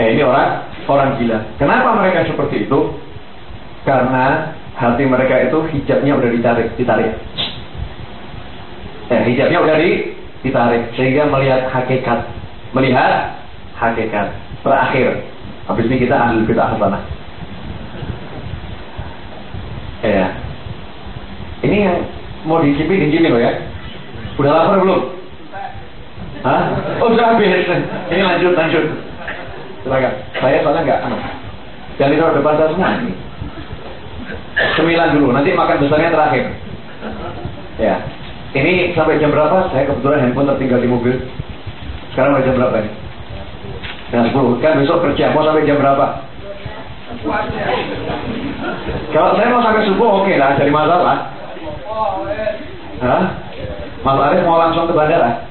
Eh ini orang orang gila. Kenapa mereka seperti itu? Karena hati mereka itu hijabnya udah ditarik, ditarik. Eh hijabnya udah di, ditarik sehingga melihat hakikat, melihat hakikat. Terakhir, habis ini kita ambil kita sana. Ya. Ini yang mau dicipi dicipi loh ya. Udah lapar belum? Hah? Oh sudah habis. Ini lanjut lanjut. Silakan. Saya soalnya nggak anu. Jangan ditaruh depan saya semua ini. Dulu, nanti makan besarnya terakhir. Ya. Ini sampai jam berapa? Saya kebetulan handphone tertinggal di mobil. Sekarang jam berapa ini? Jam 10. Kan besok kerja, mau sampai jam berapa? Kalau saya mau sampai subuh oke okay lah, jadi masalah. Hah? Mas Arief mau langsung ke bandara?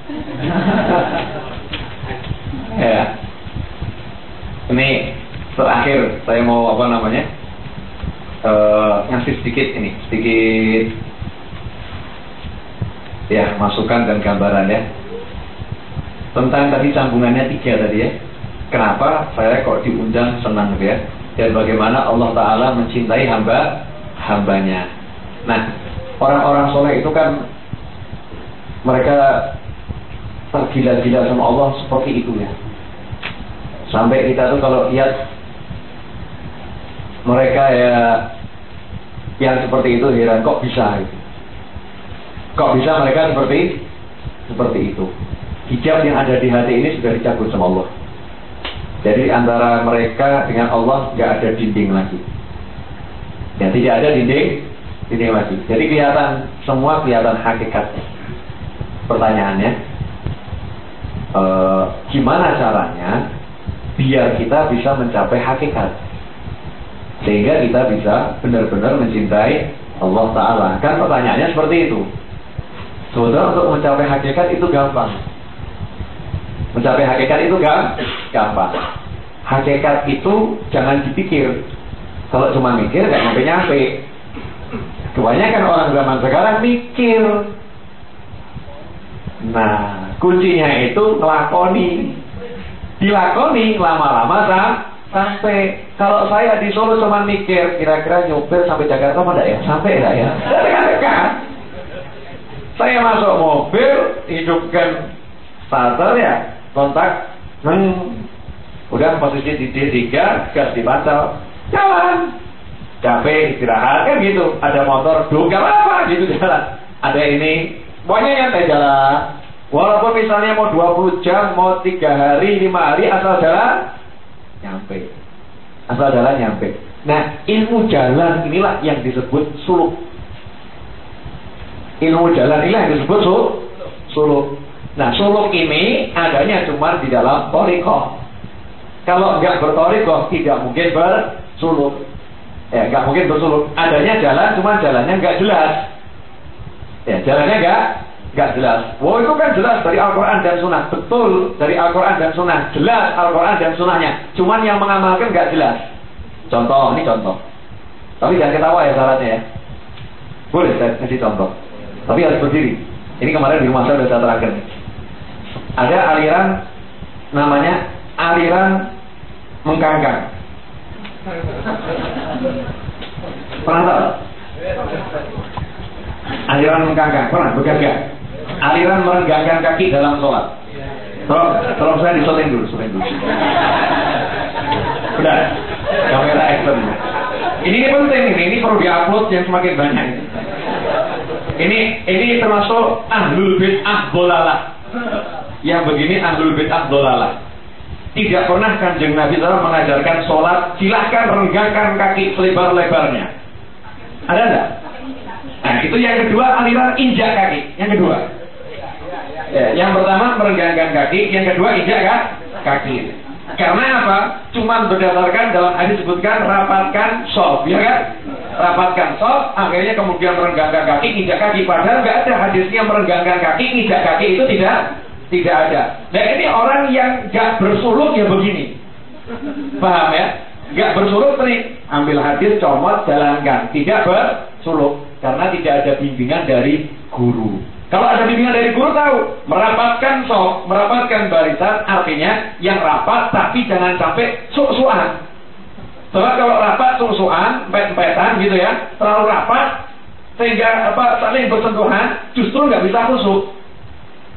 ya. Ini terakhir saya mau apa namanya? Uh, ngasih sedikit ini, sedikit ya masukan dan gambaran ya tentang tadi sambungannya tiga tadi ya. Kenapa saya kok diundang senang gitu ya? Dan bagaimana Allah Taala mencintai hamba hambanya. Nah, orang-orang soleh itu kan mereka tergila-gila sama Allah seperti itu ya. Sampai kita tuh kalau lihat mereka ya yang seperti itu heran kok bisa itu. Kok bisa mereka seperti seperti itu. Hijab yang ada di hati ini sudah dicabut sama Allah. Jadi antara mereka dengan Allah nggak ada dinding lagi. Ya tidak ada dinding, dinding lagi. Jadi kelihatan semua kelihatan hakikatnya. Pertanyaannya, e, gimana caranya biar kita bisa mencapai hakikat. Sehingga kita bisa benar-benar mencintai Allah Taala. Kan pertanyaannya seperti itu. Saudara untuk mencapai hakikat itu gampang. Mencapai hakikat itu gampang. Hakikat itu jangan dipikir. Kalau cuma mikir gak sampai nyampe kebanyakan orang zaman sekarang mikir. Nah kuncinya itu ngelakoni dilakoni lama-lama sampai. Kalau saya di Solo cuma mikir kira-kira nyopir sampai Jakarta mana ya? Sampai enggak ya? Kan? Saya masuk mobil hidupkan starter ya kontak neng. Udah posisi di D3 gas dipantau jalan. Capek istirahat kan gitu. Ada motor gak apa gitu jalan. Ada ini pokoknya nyantai jalan Walaupun misalnya mau 20 jam, mau 3 hari, 5 hari, asal jalan, nyampe. Asal jalan nyampe. Nah, ilmu jalan inilah yang disebut suluk. Ilmu jalan inilah yang disebut suluk. suluk. Nah, suluk ini adanya cuma di dalam torikoh. Kalau nggak bertorikoh, tidak mungkin bersuluk. Ya, nggak mungkin bersuluk. Adanya jalan, cuma jalannya nggak jelas. Ya, jalannya nggak Gak jelas. Wow itu kan jelas dari Al-Quran dan Sunnah. Betul dari Al-Quran dan Sunnah. Jelas Al-Quran dan Sunnahnya. Cuman yang mengamalkan gak jelas. Contoh, ini contoh. Tapi jangan ketawa ya syaratnya ya. Boleh saya kasih contoh. Tapi harus berdiri. Ini kemarin di rumah saya sudah saya terangkan. Ada aliran namanya aliran mengkangkang. Pernah tahu? Aliran mengkangkang, pernah begaga aliran merenggangkan kaki dalam sholat. Tolong, tolong saya disoting dulu, soting dulu. Udah, kamera action. Ini, ini penting ini, ini perlu diupload yang semakin banyak. Ini ini termasuk ahlul bid'ah dolalah. Yang begini ahlul bid'ah dolalah. Tidak pernah kanjeng Nabi SAW mengajarkan sholat, silahkan renggangkan kaki selebar-lebarnya. Ada enggak? Nah, itu yang kedua aliran injak kaki. Yang kedua. Ya, yang pertama merenggangkan kaki, yang kedua injak kan? kaki. Karena apa? Cuma berdasarkan dalam hadis disebutkan rapatkan soft, ya kan? Rapatkan soft, akhirnya kemudian merenggangkan kaki, injak kaki. Padahal nggak ada hadisnya merenggangkan kaki, injak kaki itu tidak tidak ada. Nah ini orang yang nggak bersuluk ya begini, paham ya? Nggak bersuluk nih, ambil hadis, comot, jalankan. Tidak bersuluk karena tidak ada bimbingan dari guru. Kalau ada bimbingan dari guru tahu, merapatkan sok, merapatkan barisan artinya yang rapat tapi jangan sampai. Sebab kalau rapat susuan, pet-petan gitu ya, terlalu rapat sehingga apa saling bersentuhan, justru nggak bisa khusuk.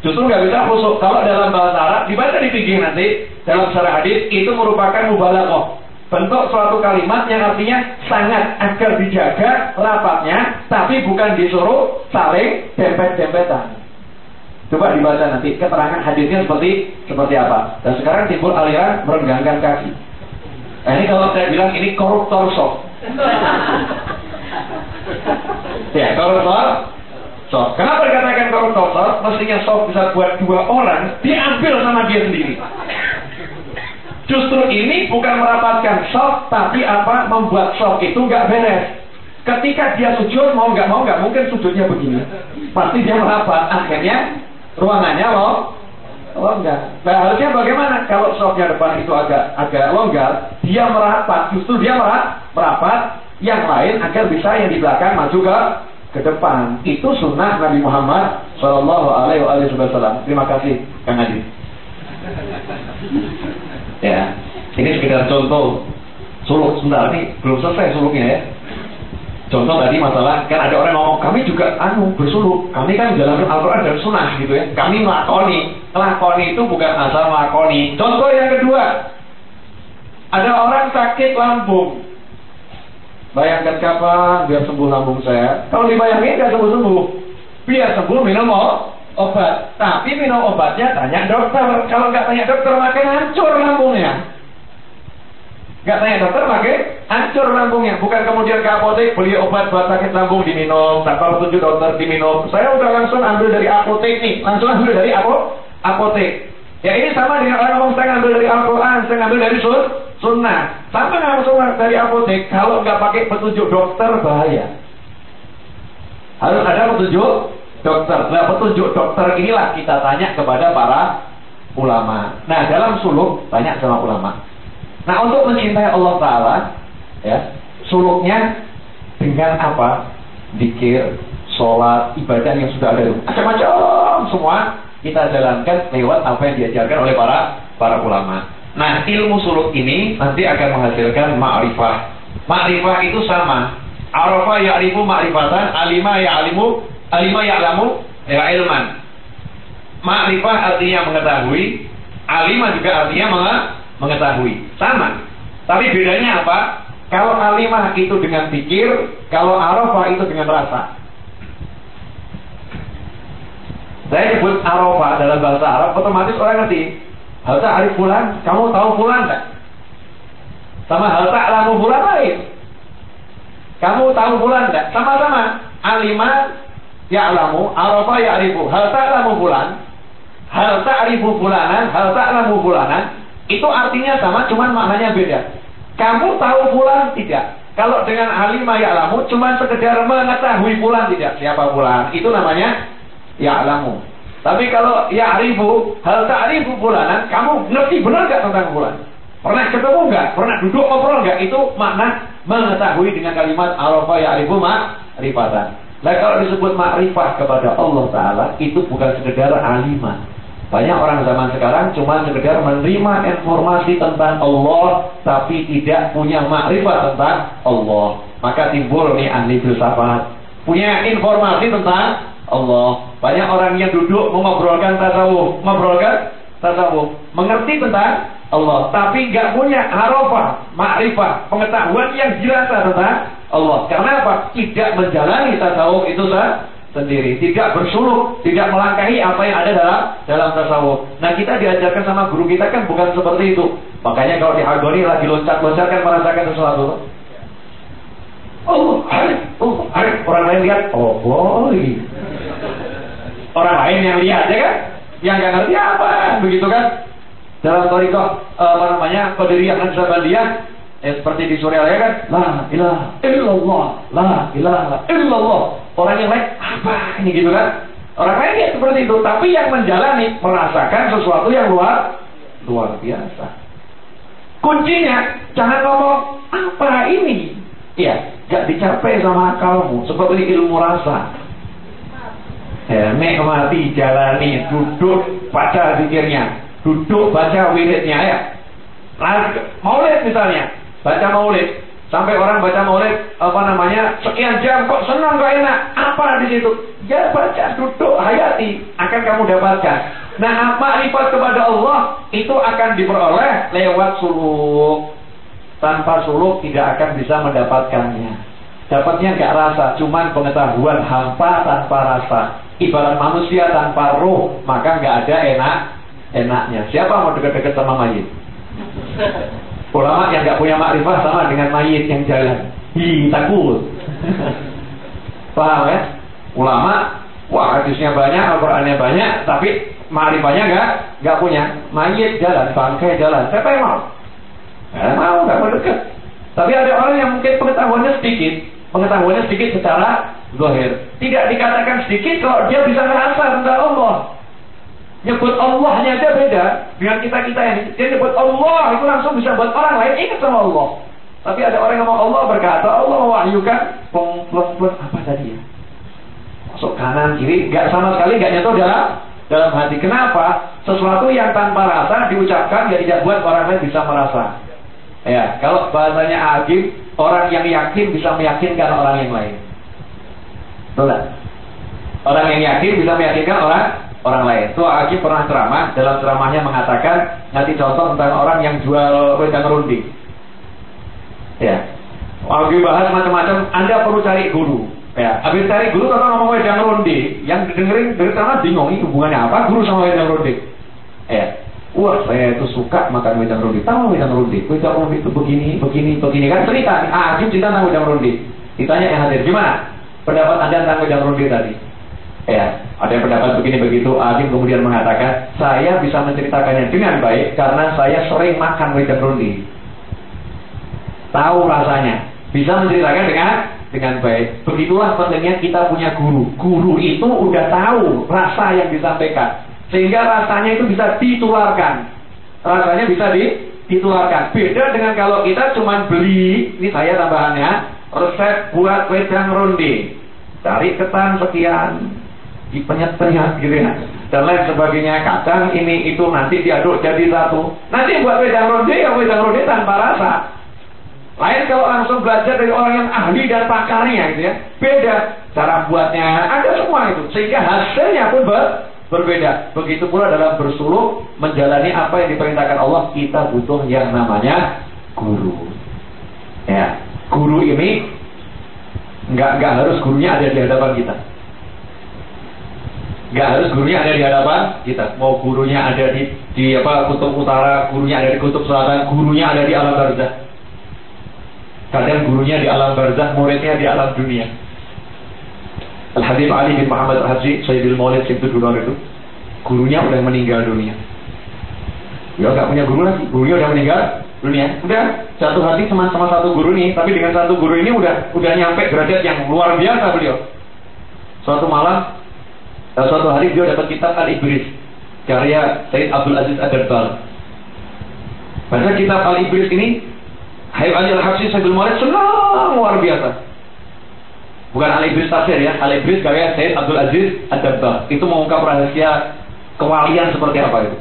Justru nggak bisa khusuk. Kalau dalam bahasa Arab dibaca di pinggir nanti dalam syarah hadis itu merupakan mubalaghah bentuk suatu kalimat yang artinya sangat agar dijaga rapatnya, tapi bukan disuruh saling dempet-dempetan. Coba dibaca nanti keterangan hadisnya seperti seperti apa. Dan sekarang timbul aliran merenggangkan kaki. Nah, ini kalau saya bilang ini koruptor sok. ya, koruptor sok. Kenapa dikatakan koruptor sok? Mestinya sok bisa buat dua orang diambil sama dia sendiri. Justru ini bukan merapatkan soft, tapi apa membuat soft itu nggak beres. Ketika dia sujud mau nggak mau nggak mungkin sujudnya begini. Pasti dia merapat. Akhirnya ruangannya loh longgar. Nah harusnya bagaimana? Kalau softnya depan itu agak agak longgar, dia merapat. Justru dia merat, merapat. Yang lain agar bisa yang di belakang maju ke ke depan. Itu sunnah Nabi Muhammad Shallallahu Alaihi Wasallam. Terima kasih, Kang Adi. Ya, ini sekedar contoh suluk sebentar ini belum selesai suluknya ya. Contoh tadi masalah kan ada orang ngomong kami juga anu bersuluk, kami kan jalan Al-Quran dan Sunnah gitu ya. Kami melakoni, melakoni itu bukan asal melakoni. Contoh yang kedua, ada orang sakit lambung. Bayangkan kapan biar sembuh lambung saya. Kalau dibayangin nggak sembuh sembuh. Biar sembuh minum obat. Tapi minum obatnya tanya dokter. Kalau nggak tanya dokter makin hancur lambungnya. Nggak tanya dokter makin hancur lambungnya. Bukan kemudian ke apotek beli obat buat sakit lambung diminum. Tanpa petunjuk dokter diminum. Saya udah langsung ambil dari apotek nih. Langsung ambil dari apa? Apotek. Ya ini sama dengan orang ngomong saya ngambil dari Al-Quran, saya ngambil dari sun, sunnah. Sama langsung dari apotek, kalau nggak pakai petunjuk dokter bahaya. Harus ada petunjuk dokter. Nah, petunjuk dokter inilah kita tanya kepada para ulama. Nah, dalam suluk tanya sama ulama. Nah, untuk mencintai Allah Taala, ya, suluknya dengan apa? Dikir, sholat, ibadah yang sudah ada macam-macam semua kita jalankan lewat apa yang diajarkan oleh para para ulama. Nah, ilmu suluk ini nanti akan menghasilkan ma'rifah. Ma'rifah itu sama. Arafah ya'rifu ma'rifatan, alima ya'alimu Alima ya'lamu ya ilman. Ma'rifah artinya mengetahui, alima juga artinya mengetahui. Sama. Tapi bedanya apa? Kalau alimah itu dengan pikir, kalau arafah itu dengan rasa. Saya sebut arafah dalam bahasa Arab, otomatis orang ngerti. Hal arif bulan, kamu tahu bulan tak? Sama hal lamu bulan lain. Kamu tahu bulan tak? Sama-sama. Alimah ya'lamu, arafa ya'rifu. Hal ta'lamu bulan, hal ta'rifu bulanan, hal ta'lamu bulanan, itu artinya sama, cuman maknanya beda. Kamu tahu bulan tidak? Kalau dengan alimah ya'lamu, cuman sekedar mengetahui bulan tidak? Siapa bulan? Itu namanya ya'lamu. Tapi kalau ya'rifu, hal ta'rifu bulanan, kamu ngerti benar gak tentang bulan? Pernah ketemu nggak? Pernah duduk ngobrol nggak? Itu makna mengetahui dengan kalimat arafa ya'rifu ma'rifatan. Nah kalau disebut makrifah kepada Allah Ta'ala itu bukan sekedar alimah. Banyak orang zaman sekarang cuma sekedar menerima informasi tentang Allah tapi tidak punya makrifah tentang Allah. Maka timbul nih ahli filsafat. Punya informasi tentang Allah. Banyak orang yang duduk mengobrolkan tasawuf. Mengobrolkan tasawuf. Mengerti tentang Allah. Tapi nggak punya harofah, makrifah, pengetahuan yang jelas tentang Allah. Karena apa? Tidak menjalani tasawuf itu sah sendiri, tidak bersuluk, tidak melangkahi apa yang ada dalam dalam tasawuf. Nah kita diajarkan sama guru kita kan bukan seperti itu. Makanya kalau di lagi loncat-loncat kan merasakan sesuatu. Oh, hari, oh, hari. Orang lain lihat, oh boy. Orang lain yang lihat ya kan, yang nggak ngerti apa, begitu kan? Dalam toriko eh, apa namanya Qadiriyah dan Eh, seperti di Suriah ya kan? La ilaha illallah la ilaha illallah. Orang yang lain apa ini gitu kan? Orang lain ya seperti itu. Tapi yang menjalani merasakan sesuatu yang luar luar biasa. Kuncinya jangan ngomong apa ini? Ya gak dicapai sama akalmu sebab ini ilmu rasa. Ya, nikmati jalani, duduk baca zikirnya, duduk baca wiridnya ya. Maulid misalnya, baca maulid. Sampai orang baca maulid apa namanya sekian jam kok senang kok enak. Apa di situ? Ya baca, duduk, hayati akan kamu dapatkan. Nah, makrifat kepada Allah itu akan diperoleh lewat suluk. Tanpa suluk tidak akan bisa mendapatkannya. Dapatnya nggak rasa, cuman pengetahuan hampa tanpa rasa ibarat manusia tanpa roh, maka nggak ada enak enaknya. Siapa mau dekat-dekat sama mayit? Ulama yang nggak punya makrifah sama dengan mayit yang jalan. Hi, takut. Paham ya? Ulama, wah hadisnya banyak, Al-Qur'annya banyak, tapi makrifahnya nggak nggak punya. Mayit jalan, bangkai jalan. Siapa yang mau? Nggak mau, nggak mau dekat. Tapi ada orang yang mungkin pengetahuannya sedikit, pengetahuannya sedikit secara zahir. Tidak dikatakan sedikit kalau dia bisa merasa tentang Allah. Nyebut Allahnya aja beda dengan kita-kita ini. Dia nyebut Allah itu langsung bisa buat orang lain ingat sama Allah. Tapi ada orang yang mau Allah berkata, Allah mewahyukan, plong, plong, plong, apa tadi ya? Masuk kanan, kiri, gak sama sekali gak nyentuh dalam dalam hati. Kenapa? Sesuatu yang tanpa rasa diucapkan, ya tidak buat orang lain bisa merasa. Ya, kalau bahasanya agim, orang yang yakin bisa meyakinkan orang yang lain. Betul Orang yang yakin bisa meyakinkan orang orang lain. Tuh Aki pernah ceramah, dalam ceramahnya mengatakan nanti contoh tentang orang yang jual wedang runding. Ya. Aki bahas macam-macam, Anda perlu cari guru. Ya, habis cari guru kalau ngomong wedang runding, yang dengerin dari sana bingung ini hubungannya apa guru sama wedang runding. Ya. Wah, saya itu suka makan wedang runding. Tahu wedang runding? Wedang runding itu begini, begini, begini kan cerita. Ah, cerita tentang wedang runding. Ditanya yang hadir, gimana? pendapat Anda tentang wedang ronde tadi. Ya, ada yang pendapat begini begitu. Agim kemudian mengatakan, saya bisa menceritakannya dengan baik karena saya sering makan wedang ronde. Tahu rasanya, bisa menceritakan dengan dengan baik. Begitulah pentingnya kita punya guru. Guru itu udah tahu rasa yang disampaikan, sehingga rasanya itu bisa ditularkan. Rasanya bisa di, ditularkan. Beda dengan kalau kita cuma beli, ini saya tambahannya, resep buat wedang ronde. Cari ketan sekian, dipenyet-penyet gitu ya. Dan lain sebagainya. Kacang ini itu nanti diaduk jadi satu. Nanti buat wedang ronde ya wedang ronde tanpa rasa. Lain kalau langsung belajar dari orang yang ahli dan pakarnya gitu ya. Beda cara buatnya, ada semua itu. Sehingga hasilnya pun ber berbeda. Begitu pula dalam bersuluk menjalani apa yang diperintahkan Allah, kita butuh yang namanya guru. Ya, guru ini nggak nggak harus gurunya ada di hadapan kita. Nggak harus gurunya ada di hadapan kita. Mau gurunya ada di di apa kutub utara, gurunya ada di kutub selatan, gurunya ada di alam barzah. Kadang gurunya di alam barzah, muridnya di alam dunia. Al Habib Ali bin Muhammad Al Haji Sayyidul Maulid Sibtu Dunar itu gurunya udah meninggal dunia. Ya nggak punya guru lagi, gurunya udah meninggal dunia. Udah satu hati sama sama satu guru nih, tapi dengan satu guru ini udah udah nyampe derajat yang luar biasa beliau. Suatu malam, dan suatu hari beliau dapat kitab Al Ibris karya Said Abdul Aziz Ad-Darbar. Baca kitab Al Ibris ini, Hayy Ali Al Habsyi Sayyidul senang luar biasa. Bukan Al Ibris tafsir ya, Al Ibris karya Said Abdul Aziz Ad-Darbar. Itu mengungkap rahasia kewalian seperti apa itu.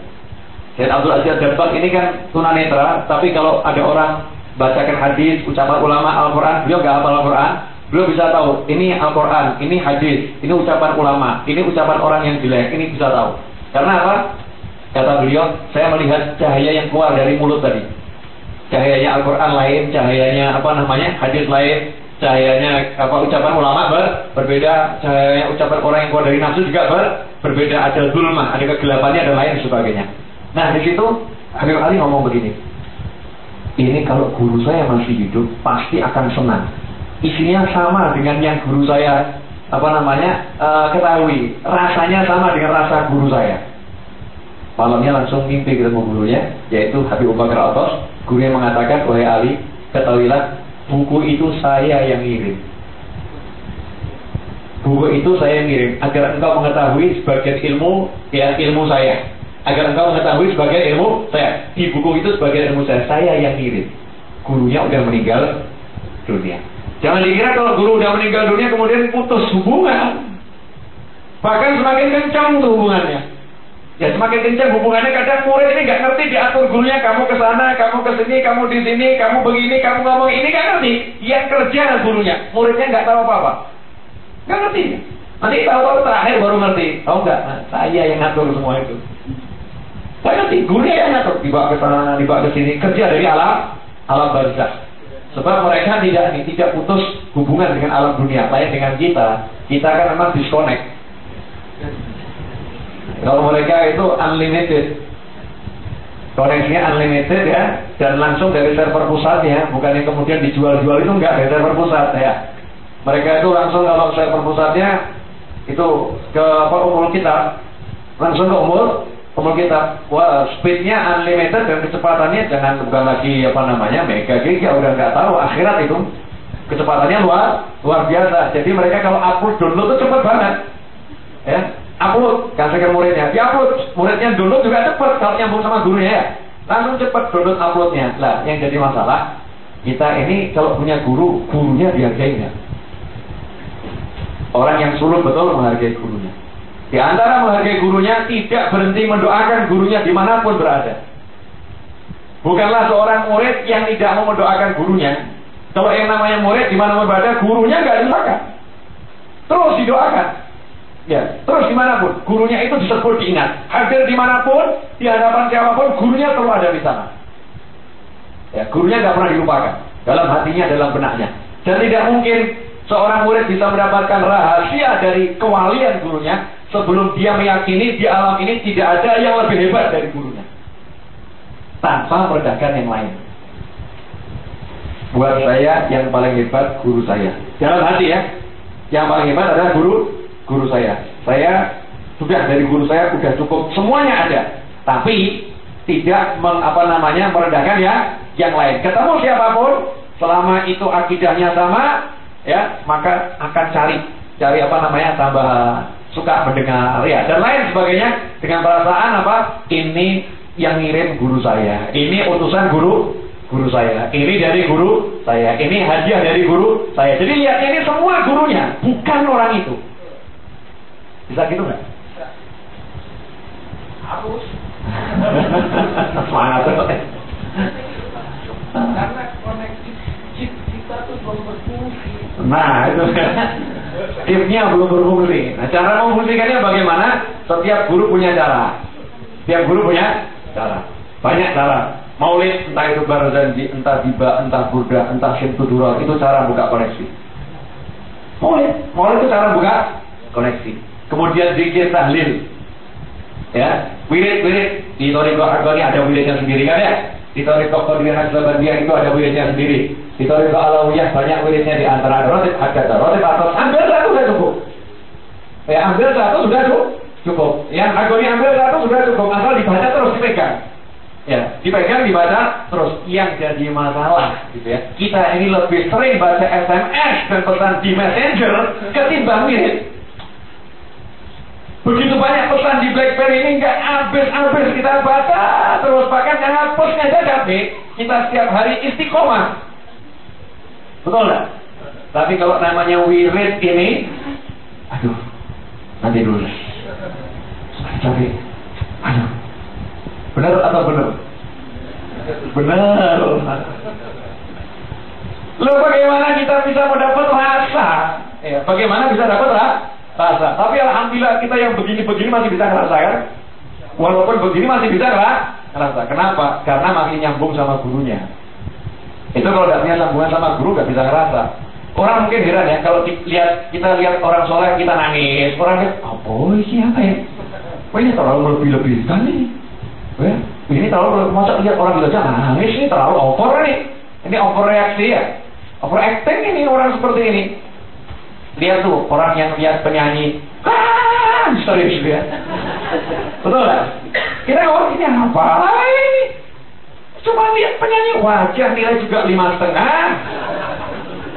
Said Abdul Aziz Dabbak ini kan tunanetra, tapi kalau ada orang bacakan hadis, ucapan ulama Al-Quran, beliau nggak hafal Al-Quran, beliau bisa tahu ini Al-Quran, ini hadis, ini ucapan ulama, ini ucapan orang yang jelek, ini bisa tahu. Karena apa? Kata beliau, saya melihat cahaya yang keluar dari mulut tadi. Cahayanya Al-Quran lain, cahayanya apa namanya hadis lain, cahayanya apa ucapan ulama ber, berbeda, cahayanya ucapan orang yang keluar dari nafsu juga ber, berbeda. Ada zulmah, ada kegelapannya, ada lain sebagainya. Nah di situ Habib Ali ngomong begini. Ini kalau guru saya masih hidup pasti akan senang. Isinya sama dengan yang guru saya apa namanya uh, ketahui. Rasanya sama dengan rasa guru saya. Malamnya langsung mimpi ketemu gurunya, yaitu Habib Abu Bakar Atos. Gurunya mengatakan, wahai Ali, ketahuilah buku itu saya yang ngirim. Buku itu saya yang ngirim agar engkau mengetahui sebagian ilmu ya ilmu saya agar engkau mengetahui sebagai ilmu saya. Di buku itu sebagai ilmu saya, saya yang kirim. Gurunya udah meninggal dunia. Jangan dikira kalau guru udah meninggal dunia kemudian putus hubungan. Bahkan semakin kencang tuh hubungannya. Ya semakin kencang hubungannya kadang murid ini nggak ngerti diatur gurunya kamu ke sana, kamu ke sini, kamu di sini, kamu begini, kamu ngomong ini nggak ngerti. Yang kerja gurunya, muridnya nggak tahu apa-apa. Nggak ngerti. Nanti tahu-tahu terakhir baru ngerti. Tahu nggak? Nah, saya yang ngatur semua itu. Saya ngerti, gurunya yang ngatur. Dibawa ke sana, dibawa ke sini. Kerja dari alam, alam barzah. Sebab mereka tidak tidak putus hubungan dengan alam dunia. Lain dengan kita. Kita kan memang disconnect kalau mereka itu unlimited. Koneksinya unlimited ya dan langsung dari server pusatnya, bukan yang kemudian dijual-jual itu enggak dari server pusat ya. Mereka itu langsung kalau server pusatnya itu ke umur kita langsung ke umur umur kita wah speednya unlimited dan kecepatannya jangan bukan lagi apa namanya mega giga udah nggak tahu. Akhirat itu kecepatannya luar luar biasa. Jadi mereka kalau upload download itu cepat banget. Ya upload. Kasih ke muridnya. Diupload. Muridnya download juga cepat kalau nyambung sama gurunya ya. Langsung cepat download uploadnya. Lah yang jadi masalah kita ini kalau punya guru gurunya dihargai nggak? Orang yang sulung betul menghargai gurunya di antara menghargai gurunya tidak berhenti mendoakan gurunya di mana pun berada bukanlah seorang murid yang tidak mau mendoakan gurunya kalau yang namanya murid di mana pun berada gurunya nggak didoakan terus didoakan Ya, terus di mana pun, gurunya itu disebut diingat. Hadir di mana pun, di hadapan siapa pun, gurunya selalu ada di sana. Ya, gurunya nggak pernah dilupakan. Dalam hatinya, dalam benaknya. Dan tidak mungkin seorang murid bisa mendapatkan rahasia dari kewalian gurunya sebelum dia meyakini di alam ini tidak ada yang lebih hebat dari gurunya. Tanpa merendahkan yang lain. Buat saya yang paling hebat guru saya. Dalam hati ya. Yang paling hebat adalah guru guru saya. Saya sudah dari guru saya sudah cukup semuanya ada. Tapi tidak meng, apa namanya merendahkan ya yang lain. Ketemu siapa pun selama itu akidahnya sama ya maka akan cari cari apa namanya tambah suka mendengar ya dan lain sebagainya dengan perasaan apa ini yang ngirim guru saya ini utusan guru guru saya ini dari guru saya ini hadiah dari guru saya jadi lihat ini semua gurunya bukan orang itu bisa gitu nggak? Harus. Semangat. Karena koneksi kita tuh belum berfungsi. Nah itu chipnya belum berfungsi. Nah cara memfungsikannya bagaimana? Setiap guru punya cara. Setiap guru punya cara. Banyak cara. Maulid, entah itu barzanji, entah diba, entah burda, entah simtudura, itu cara buka koneksi. Maulid, maulid itu cara buka koneksi. Kemudian zikir tahlil. Ya, wirid-wirid di Toriko Arbani ada wiridnya sendiri kan ya? Di Toriko Qadiriyah Nasabandiyah itu ada wiridnya sendiri. Di Toriko Alawiyah banyak wiridnya di antara rotib ada rotib atau ambil satu sudah cukup. Ya, ambil satu sudah cukup. Yang agoni ambil satu sudah cukup. Asal dibaca terus dipegang. Ya, dipegang dibaca terus. Yang jadi masalah gitu ya. Kita ini lebih sering baca SMS dan pesan di Messenger ketimbang wirid. Begitu banyak pesan di BlackBerry ini nggak habis-habis kita baca terus bahkan hapusnya saja kita setiap hari istiqomah. Betul nggak? Tapi kalau namanya wirid ini, aduh, nanti dulu. Tapi, aduh, benar atau benar? Benar. Lalu bagaimana kita bisa mendapat rasa? Ya, bagaimana bisa dapat rasa? Rasa. Tapi alhamdulillah kita yang begini-begini masih bisa ngerasakan. Walaupun begini masih bisa ngerasa. Kenapa? Karena masih nyambung sama gurunya. Itu kalau tidak punya sambungan sama guru nggak bisa ngerasa. Orang mungkin heran ya kalau lihat kita lihat orang soleh kita nangis. Orang lihat apa sih apa ya? Wah ini terlalu lebih-lebih nih. Ya, ini terlalu masa lihat orang bilang nangis ini terlalu over nih. Ini over reaksi ya. Over acting ini orang seperti ini. Lihat tuh orang yang lihat penyanyi, ah, serius dia. Betul nggak? Kita orang ini apa? Cuma lihat penyanyi wajah nilai juga lima setengah.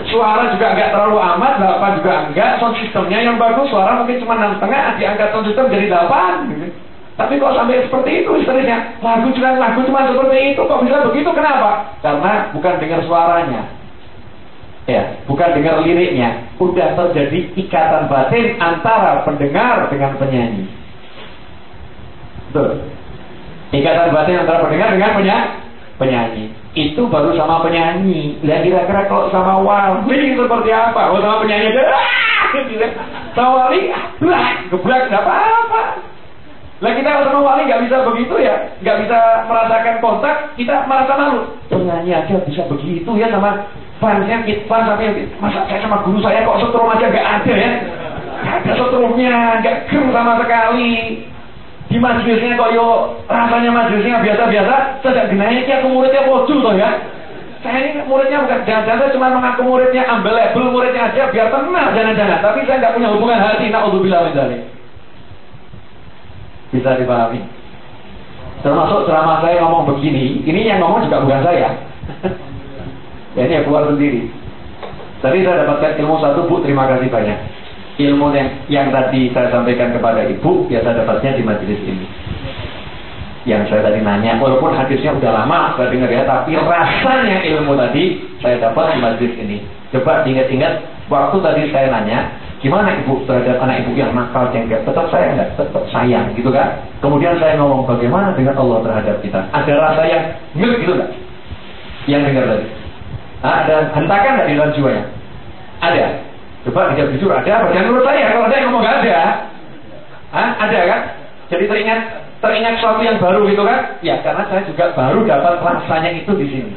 Suara juga nggak terlalu amat, delapan juga enggak. Sound sistemnya yang bagus, suara mungkin cuma enam setengah, diangkat sound system jadi delapan. Gitu. Tapi kok sampai seperti itu istilahnya, lagu cuma lagu cuma seperti itu, kok bisa begitu? Kenapa? Karena bukan dengar suaranya, Ya, bukan dengar liriknya. Udah terjadi ikatan batin antara pendengar dengan penyanyi. Betul. Ikatan batin antara pendengar dengan penyanyi. penyanyi. Itu baru sama penyanyi. Lihat kira-kira kalau sama wali seperti apa? Oh sama penyanyi aja. Sama wali, gebrak, gebrak, nggak apa-apa. Lah kita sama wali nggak bisa begitu ya, nggak bisa merasakan kontak, kita merasa malu. Penyanyi aja bisa begitu ya sama fansnya fans sampai masa saya sama guru saya kok setrum aja gak ada ya. Gak ada setrumnya gak ger sama sekali. Di majelisnya kok yo rasanya majelisnya biasa-biasa tidak dinaiki aku muridnya bodoh toh ya. Saya ini muridnya bukan jangan-jangan cuma mengaku muridnya ambil muridnya aja biar tenang jangan-jangan tapi saya nggak punya hubungan hati naudzubillah min bisa dipahami? Termasuk ceramah saya ngomong begini ini yang ngomong juga bukan saya Ya ini ya keluar sendiri. Tadi saya dapatkan ilmu satu, Bu, terima kasih banyak. Ilmu yang, yang tadi saya sampaikan kepada Ibu, ya saya dapatnya di majelis ini. Yang saya tadi nanya, walaupun hadisnya udah lama saya dengar ya, tapi rasanya ilmu tadi saya dapat di majelis ini. Coba ingat-ingat, waktu tadi saya nanya, gimana ibu terhadap anak ibu yang nakal jengkel? Tetap saya enggak, tetap sayang, gitu kan? Kemudian saya ngomong bagaimana dengan Allah terhadap kita? Ada rasa yang gitu enggak? Yang dengar tadi. Ada hentakan nggak di dalam jiwanya? Ada. Coba dijawab jujur, ada apa? Jangan menurut saya, kalau yang ngomong ada. Hah? Ada kan? Jadi teringat teringat sesuatu yang baru gitu kan? Ya, karena saya juga baru dapat rasanya itu di sini.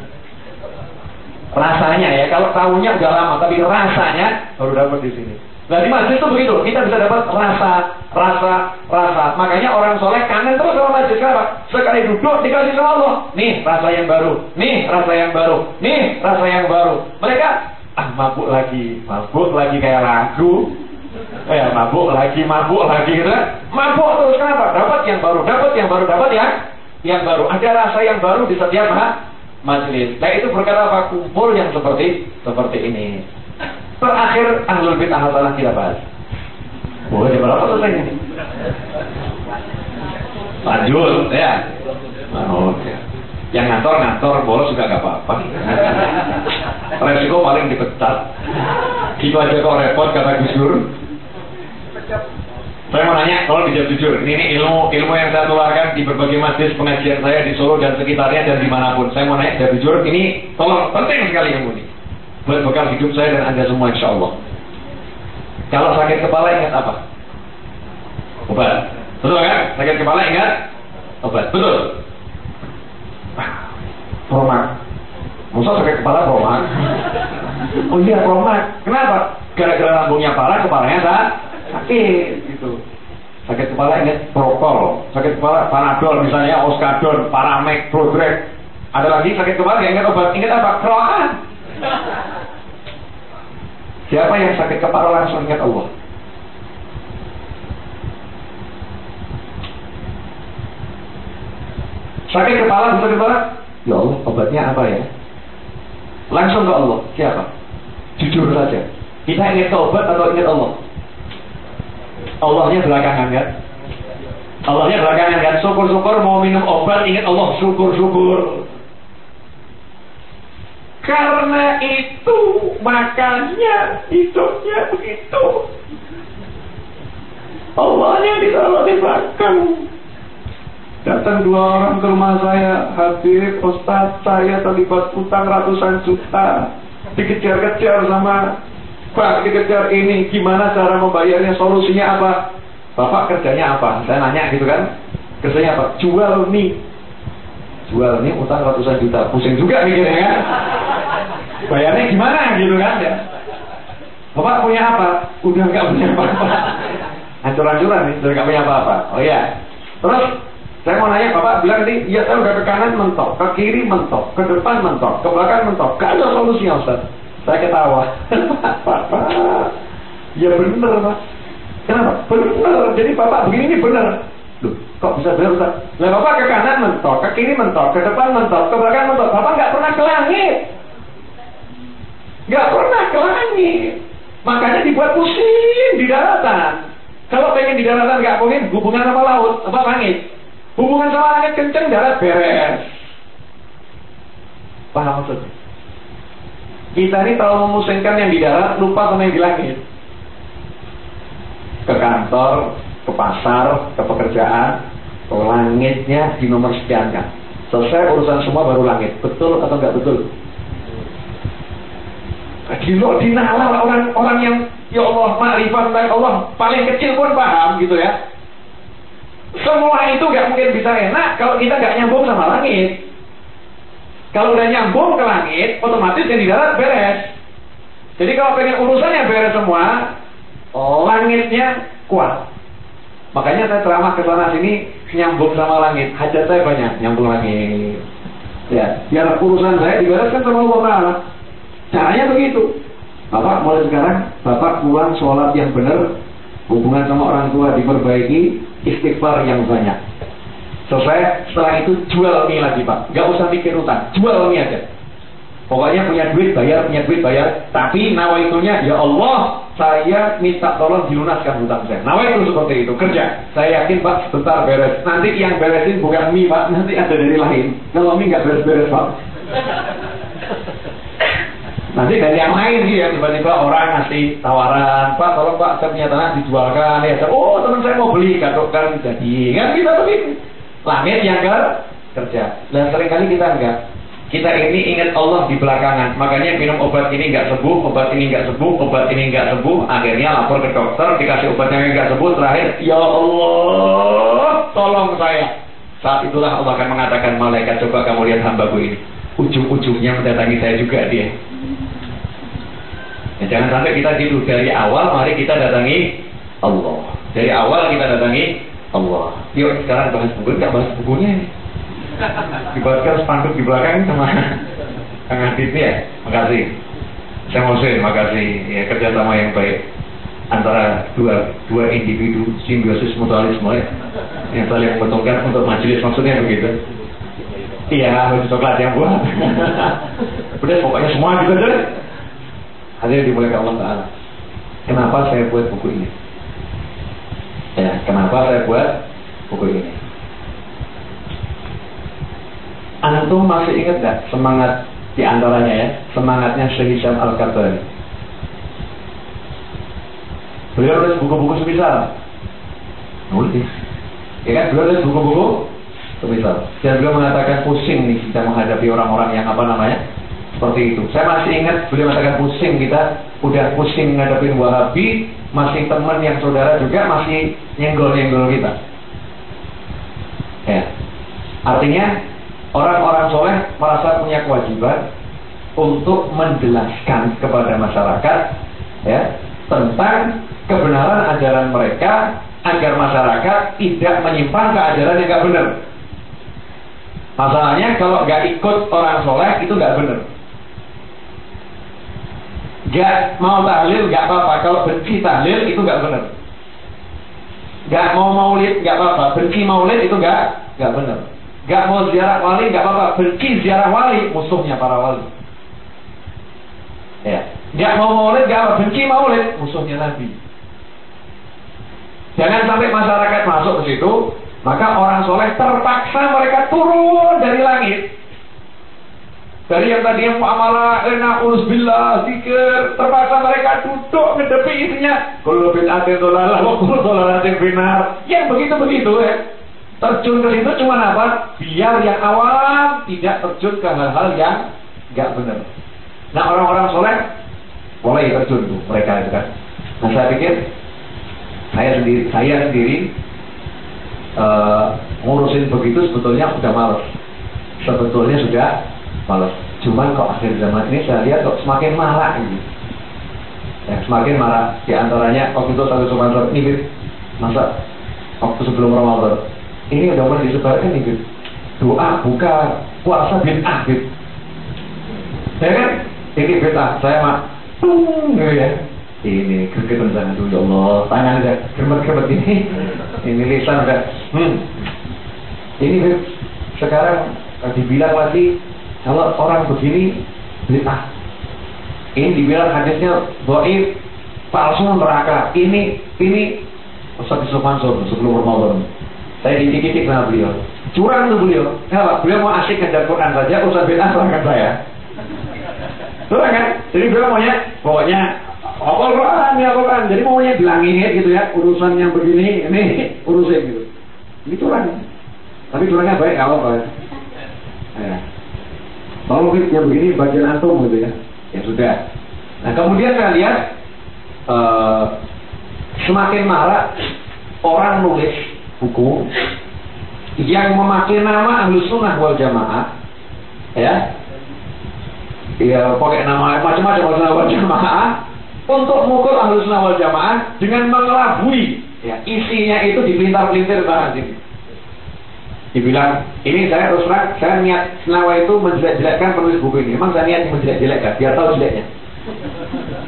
Rasanya ya, kalau tahunya udah lama, tapi rasanya baru dapat di sini. Nah di masjid itu begitu, kita bisa dapat rasa, rasa, rasa. Makanya orang soleh kangen terus sama masjid kenapa? Sekali duduk dikasih sama Allah. Nih rasa yang baru, nih rasa yang baru, nih rasa yang baru. Mereka ah mabuk lagi, mabuk lagi kayak lagu. Eh mabuk lagi, mabuk lagi gitu kan. Mabuk terus kenapa? Dapat yang baru, dapat yang baru, dapat ya yang baru. Ada rasa yang baru di setiap majelis. Nah itu berkata apa? Kumpul yang seperti seperti ini. Terakhir ahlul bid'ah adalah kita bahas. Boleh berapa selesai ini? Lanjut ya. Oh, ya. Yang ngantor ngantor bolos juga gak apa-apa. Resiko paling dipecat. Gitu aja kok repot kata Gus Dur. Saya mau nanya, kalau dijawab jujur, ini ilmu ilmu yang saya tularkan di berbagai masjid pengajian saya di Solo dan sekitarnya dan di mana pun. Saya mau nanya, jujur, ini tolong penting sekali ilmu ini buat bekal hidup saya dan anda semua insya Allah. Kalau sakit kepala ingat apa? Obat. Betul kan? Sakit kepala ingat obat. Betul. Promak. Musa sakit kepala promak. Oh iya promak. Kenapa? Gara-gara lambungnya parah, kepalanya tak sakit gitu. Sakit kepala ingat prokol. Sakit kepala panadol misalnya, oskadon, paramek, prodrek. Ada lagi sakit kepala ingat obat. Ingat apa? Kerokan. Siapa yang sakit kepala langsung ingat Allah. Sakit kepala, sakit kepala, ya Allah, obatnya apa ya? Langsung ke Allah. Siapa? Jujur saja. Kita ingin ke obat atau ingat Allah? Allahnya belakangan kan? Allahnya belakangan kan? Syukur-syukur mau minum obat ingat Allah. Syukur-syukur. Karena itu makanya hidupnya begitu. Allahnya ditaruh di belakang. Datang dua orang ke rumah saya, hadir Ustaz, saya terlibat utang ratusan juta. Dikejar-kejar sama Pak, dikejar ini, gimana cara membayarnya, solusinya apa? Bapak kerjanya apa? Saya nanya gitu kan. Kerjanya apa? Jual nih jual ini utang ratusan juta pusing juga mikirnya kan bayarnya gimana gitu kan ya Bapak punya apa? Udah nggak punya apa-apa. Hancur-hancuran nih, sudah nggak punya apa-apa. Oh iya. Terus saya mau nanya, Bapak bilang tadi, iya saya udah ke kanan mentok, ke kiri mentok, ke depan mentok, ke belakang mentok. Gak ada solusinya Ustaz. Saya ketawa. Bapak, ya bener Pak. Kenapa? Bener. Jadi Bapak begini ini bener. Loh, kok bisa benar Ustaz? Lah Bapak ke kanan mentok, ke kiri mentok, ke depan mentok, ke belakang mentok. Bapak nggak pernah ke langit. Nggak pernah ke langit. Makanya dibuat pusing di daratan. Kalau pengen di daratan nggak pusing, hubungan sama laut, apa langit. Hubungan sama langit kenceng, darat beres. Paham maksudnya? Kita ini terlalu memusingkan yang di darat, lupa sama yang di langit. Ke kantor, ke pasar, ke pekerjaan, ke langitnya di nomor sekian kan. Selesai urusan semua baru langit. Betul atau enggak betul? Gila dinalar orang-orang yang ya Allah makrifat tentang Allah paling kecil pun paham gitu ya. Semua itu nggak mungkin bisa enak kalau kita nggak nyambung sama langit. Kalau udah nyambung ke langit, otomatis yang di darat beres. Jadi kalau pengen urusannya beres semua, langitnya kuat. Makanya saya ceramah ke sana sini nyambung sama langit. Hajat saya banyak nyambung langit. Ya, biar urusan saya dibereskan sama Allah. Caranya begitu. Bapak mulai sekarang, Bapak pulang sholat yang benar, hubungan sama orang tua diperbaiki, istighfar yang banyak. Selesai, setelah itu jual mie lagi Pak. Gak usah mikir utang, jual mie aja. Pokoknya punya duit bayar, punya duit bayar. Tapi nawaitunya, ya Allah, saya minta tolong dilunaskan hutang saya. Nawaitu seperti itu, kerja. Saya yakin Pak, sebentar beres. Nanti yang beresin bukan mie Pak, nanti ada dari lain. Kalau mie nggak beres-beres Pak. Nanti dari yang lain sih ya, tiba-tiba orang ngasih tawaran, Pak, tolong Pak, saya punya tanah dijualkan. Ya, oh teman saya mau beli, kan jadi. Kan bisa begitu. Langit yang kerja. Dan sering kali kita enggak. Kita ini ingat Allah di belakangan. Makanya minum obat ini enggak sembuh, obat ini enggak sembuh, obat ini enggak sembuh. Akhirnya lapor ke dokter, dikasih obat yang enggak sembuh. Terakhir, Ya Allah, tolong saya. Saat itulah Allah akan mengatakan malaikat, coba kamu lihat hambaku ini. Ujung-ujungnya mendatangi saya juga dia. Ya, jangan sampai kita gitu dari awal, mari kita datangi Allah. Dari awal kita datangi Allah. Yuk sekarang bahas buku, nggak bahas bukunya. Dibuatkan spanduk di belakang sama Kang Adit ya. Makasih. Saya mau terima makasih ya kerjasama yang baik antara dua dua individu simbiosis mutualisme ya, yang saling menguntungkan untuk majelis maksudnya begitu. Iya, baju coklat yang buat. Udah pokoknya semua juga deh. Hadirin dimuliakan Allah Taala. Kenapa saya buat buku ini? Ya, kenapa saya buat buku ini? Antum masih ingat nggak semangat di antaranya ya, semangatnya Syekh al Kabari. Beliau nulis buku-buku semisal, nulis, ya kan? Beliau nulis buku-buku semisal. Dan beliau mengatakan pusing nih kita menghadapi orang-orang yang apa namanya seperti itu. Saya masih ingat beliau mengatakan pusing kita, udah pusing ngadepin Wahabi, masih teman yang saudara juga masih nyenggol-nyenggol kita. Ya. Artinya orang-orang soleh merasa punya kewajiban untuk menjelaskan kepada masyarakat ya tentang kebenaran ajaran mereka agar masyarakat tidak menyimpan keajaran yang nggak benar. Masalahnya kalau nggak ikut orang soleh itu nggak benar. Gak mau tahlil gak apa-apa. Kalau benci tahlil itu gak benar. Gak mau maulid gak apa-apa. Benci maulid itu gak gak benar. Gak mau ziarah wali gak apa-apa. Benci ziarah wali musuhnya para wali. Ya. Gak mau maulid gak apa. Benci maulid musuhnya nabi. Jangan sampai masyarakat masuk ke situ, maka orang soleh terpaksa mereka turun dari langit dari yang tadi yang muamalah, enak, urus bila, zikir, terpaksa mereka duduk ngedepi isinya. Kalau bid'atin dolalah, wa kullu dolalatin benar. Yang begitu-begitu ya. Terjun ke situ cuma apa? Biar yang awam tidak terjun ke hal-hal yang nggak benar. Nah orang-orang soleh boleh terjun tuh mereka itu kan. Nah saya pikir saya sendiri, saya sendiri uh, ngurusin begitu sebetulnya sudah males. Sebetulnya sudah malas. Cuman kok akhir zaman ini saya lihat kok semakin marah ini. Ya, semakin marah. Di antaranya waktu itu satu Sumatera ini masa waktu sebelum Ramadan ini udah mulai disebarkan nih doa buka puasa bid'ah gitu. Ya kan? Ini bid'ah. Saya mah tung gitu ya. Ini gregetan tangan dulu ya Allah. Tangan udah gemet-gemet ini. Ini lisan udah. Hmm. Ini sekarang dibilang lagi kalau orang begini bid'ah. Ini dibilang hadisnya dhaif, palsu neraka. Ini ini Ustaz Yusuf Mansur sebelum Ramadan. Saya dicicik sama beliau. Curang tuh beliau. Pak, beliau mau asik ngajar Quran saja, Ustaz bid'ah serahkan saya. Betul kan? Jadi bilang maunya, pokoknya apa Quran ya Quran. Jadi maunya bilangin gitu ya, urusan yang begini, ini urusin gitu. Ini curang. Tapi curangnya baik, kalau apa Ya. Kalau yang begini bagian antum gitu ya. Ya sudah. Nah kemudian lihat uh, semakin marah orang nulis buku yang memakai nama Ahlus Sunnah wal Jamaah ya ya pakai nama macam-macam Ahlus Sunnah wal Jamaah untuk mukul Ahlus Sunnah wal Jamaah dengan mengelabui ya isinya itu dipintar-pintar bahas ini dibilang ini saya terus terang saya niat senawa itu menjelek-jelekkan penulis buku ini memang saya niat menjelek-jelekkan biar tahu jeleknya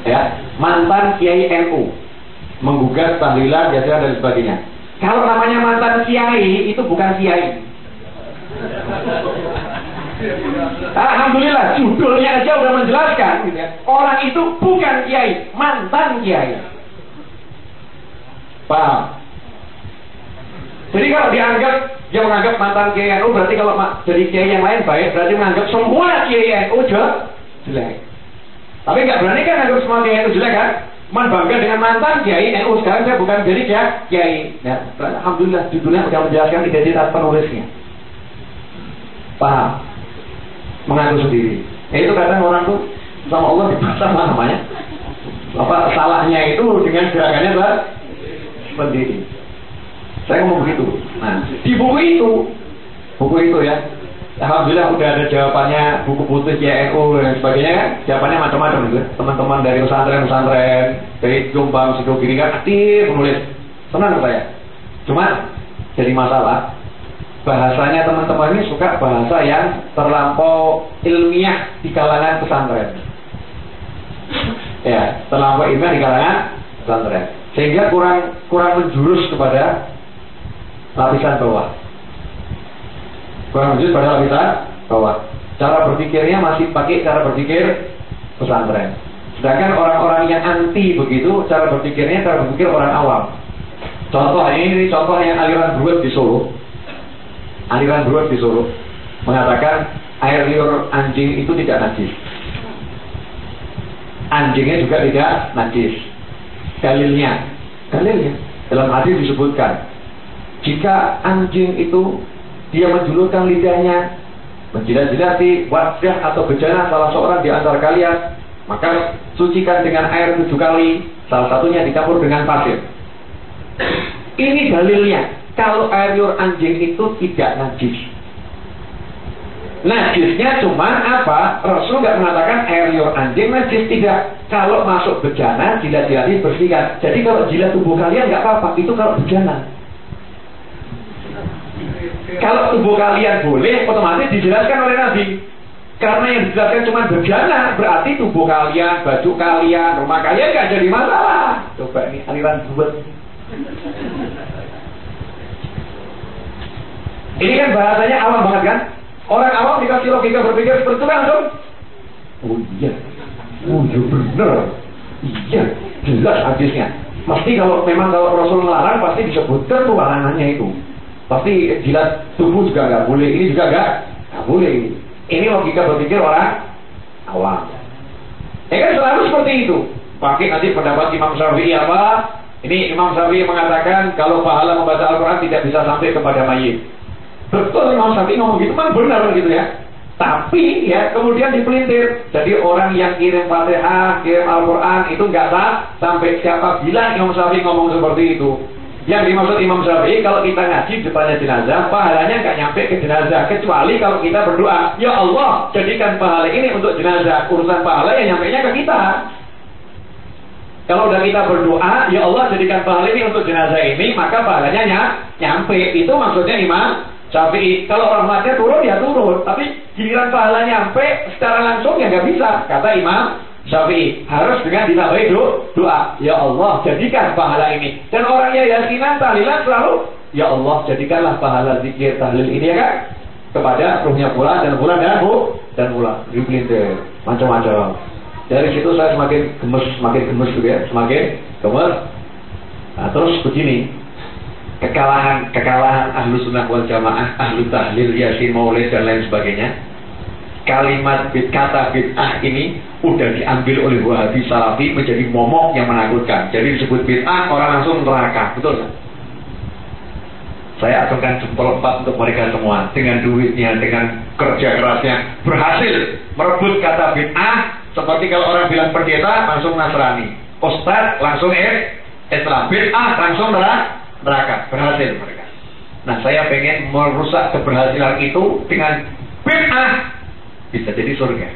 ya mantan Kiai NU menggugat tahlilan biasa dan sebagainya kalau namanya mantan kiai itu bukan kiai. Alhamdulillah judulnya aja udah menjelaskan gitu ya. Orang itu bukan kiai, mantan kiai. Paham? Jadi kalau dianggap dia menganggap mantan kiai NU berarti kalau jadi kiai yang lain baik berarti menganggap semua kiai NU jelek. Tapi nggak berani kan anggap semua kiai NU jelek kan? Man bangga dengan mantan kiai NU sekarang saya bukan jadi kiai. Ya, alhamdulillah judulnya sudah menjelaskan identitas penulisnya. Paham? Mengaku sendiri. Ya, itu kadang orang tuh sama Allah dipasang namanya. Apa salahnya itu dengan gerakannya? Sendiri. Saya ngomong begitu. Nah, di buku itu, buku itu ya, Alhamdulillah udah ada jawabannya buku putih YNU dan sebagainya kan? Jawabannya macam-macam gitu teman-teman dari pesantren-pesantren dari Jombang Sido Kiri kan aktif menulis senang saya. Cuma jadi masalah bahasanya teman-teman ini suka bahasa yang terlampau ilmiah di kalangan pesantren. Ya terlampau ilmiah di kalangan pesantren. Sehingga kurang kurang menjurus kepada lapisan bawah kurang lebih pada lapisan bawah. Cara berpikirnya masih pakai cara berpikir pesantren. Sedangkan orang-orang yang anti begitu, cara berpikirnya cara berpikir orang awam. Contoh ini, contoh yang aliran Bruet di Solo. Aliran Bruet di Solo mengatakan air liur anjing itu tidak najis. Anjingnya juga tidak najis. Dalilnya, dalilnya dalam hadis disebutkan jika anjing itu dia menjulurkan lidahnya, menjilat-jilati wajah atau bejana salah seorang di antara kalian, maka sucikan dengan air tujuh kali, salah satunya dicampur dengan pasir. Ini dalilnya, kalau air liur anjing itu tidak najis. Najisnya cuma apa? Rasul nggak mengatakan air liur anjing najis tidak. Kalau masuk bejana, jilat-jilati bersihkan. Jadi kalau jilat tubuh kalian nggak apa-apa. Itu kalau bejana. Kalau tubuh kalian boleh, otomatis dijelaskan oleh Nabi. Karena yang dijelaskan cuma berjana, berarti tubuh kalian, baju kalian, rumah kalian gak jadi masalah. Coba ini aliran buat. Ini kan bahasanya awam banget kan? Orang awam dikasih logika berpikir seperti itu kan, Oh iya, oh iya benar. Iya, jelas hadisnya. Pasti kalau memang kalau Rasul melarang pasti disebutkan tuh itu. Pasti jilat tubuh juga nggak boleh, ini juga nggak nggak boleh. Ini logika berpikir orang awam. Ya kan selalu seperti itu. Pakai nanti pendapat Imam Syafi'i apa? Ini Imam Syafi'i mengatakan kalau pahala membaca Al-Quran tidak bisa sampai kepada mayit. Betul Imam Syafi'i ngomong gitu, kan benar gitu ya. Tapi ya kemudian dipelintir. Jadi orang yang kirim Fatihah, kirim Al-Quran itu nggak sah sampai siapa bilang Imam Syafi'i ngomong seperti itu. Yang dimaksud Imam Syafi'i kalau kita ngaji depannya jenazah, pahalanya nggak nyampe ke jenazah kecuali kalau kita berdoa, ya Allah jadikan pahala ini untuk jenazah. Urusan pahala yang nyampe nya ke kita. Kalau udah kita berdoa, ya Allah jadikan pahala ini untuk jenazah ini, maka pahalanya ny nyampe. Itu maksudnya Imam Syafi'i. Kalau rahmatnya turun ya turun, tapi giliran pahalanya nyampe secara langsung ya nggak bisa. Kata Imam Syafi'i harus dengan ditambahi doa. Ya Allah, jadikan pahala ini. Dan orang yang yasinan tahlilan selalu Ya Allah, jadikanlah pahala zikir tahlil ini ya kan kepada ruhnya pula dan pula dan bu dan pula dipelintir macam-macam. Dari situ saya semakin gemes, semakin gemes gitu ya, semakin gemes. Nah, terus begini, kekalahan kekalahan ahlu sunnah wal jamaah, ahlu tahlil, yasin, maulid dan lain sebagainya kalimat bid kata bid'ah ini udah diambil oleh Wahabi Salafi menjadi momok yang menakutkan. Jadi disebut bid'ah orang langsung neraka, betul nggak? Saya aturkan jempol empat untuk mereka semua. Dengan duitnya, dengan kerja kerasnya berhasil merebut kata bid'ah. Seperti kalau orang bilang pendeta langsung Nasrani, Ustaz langsung eh Islam, bid'ah langsung neraka, berhasil mereka. Nah saya pengen merusak keberhasilan itu dengan bid'ah bisa jadi surga.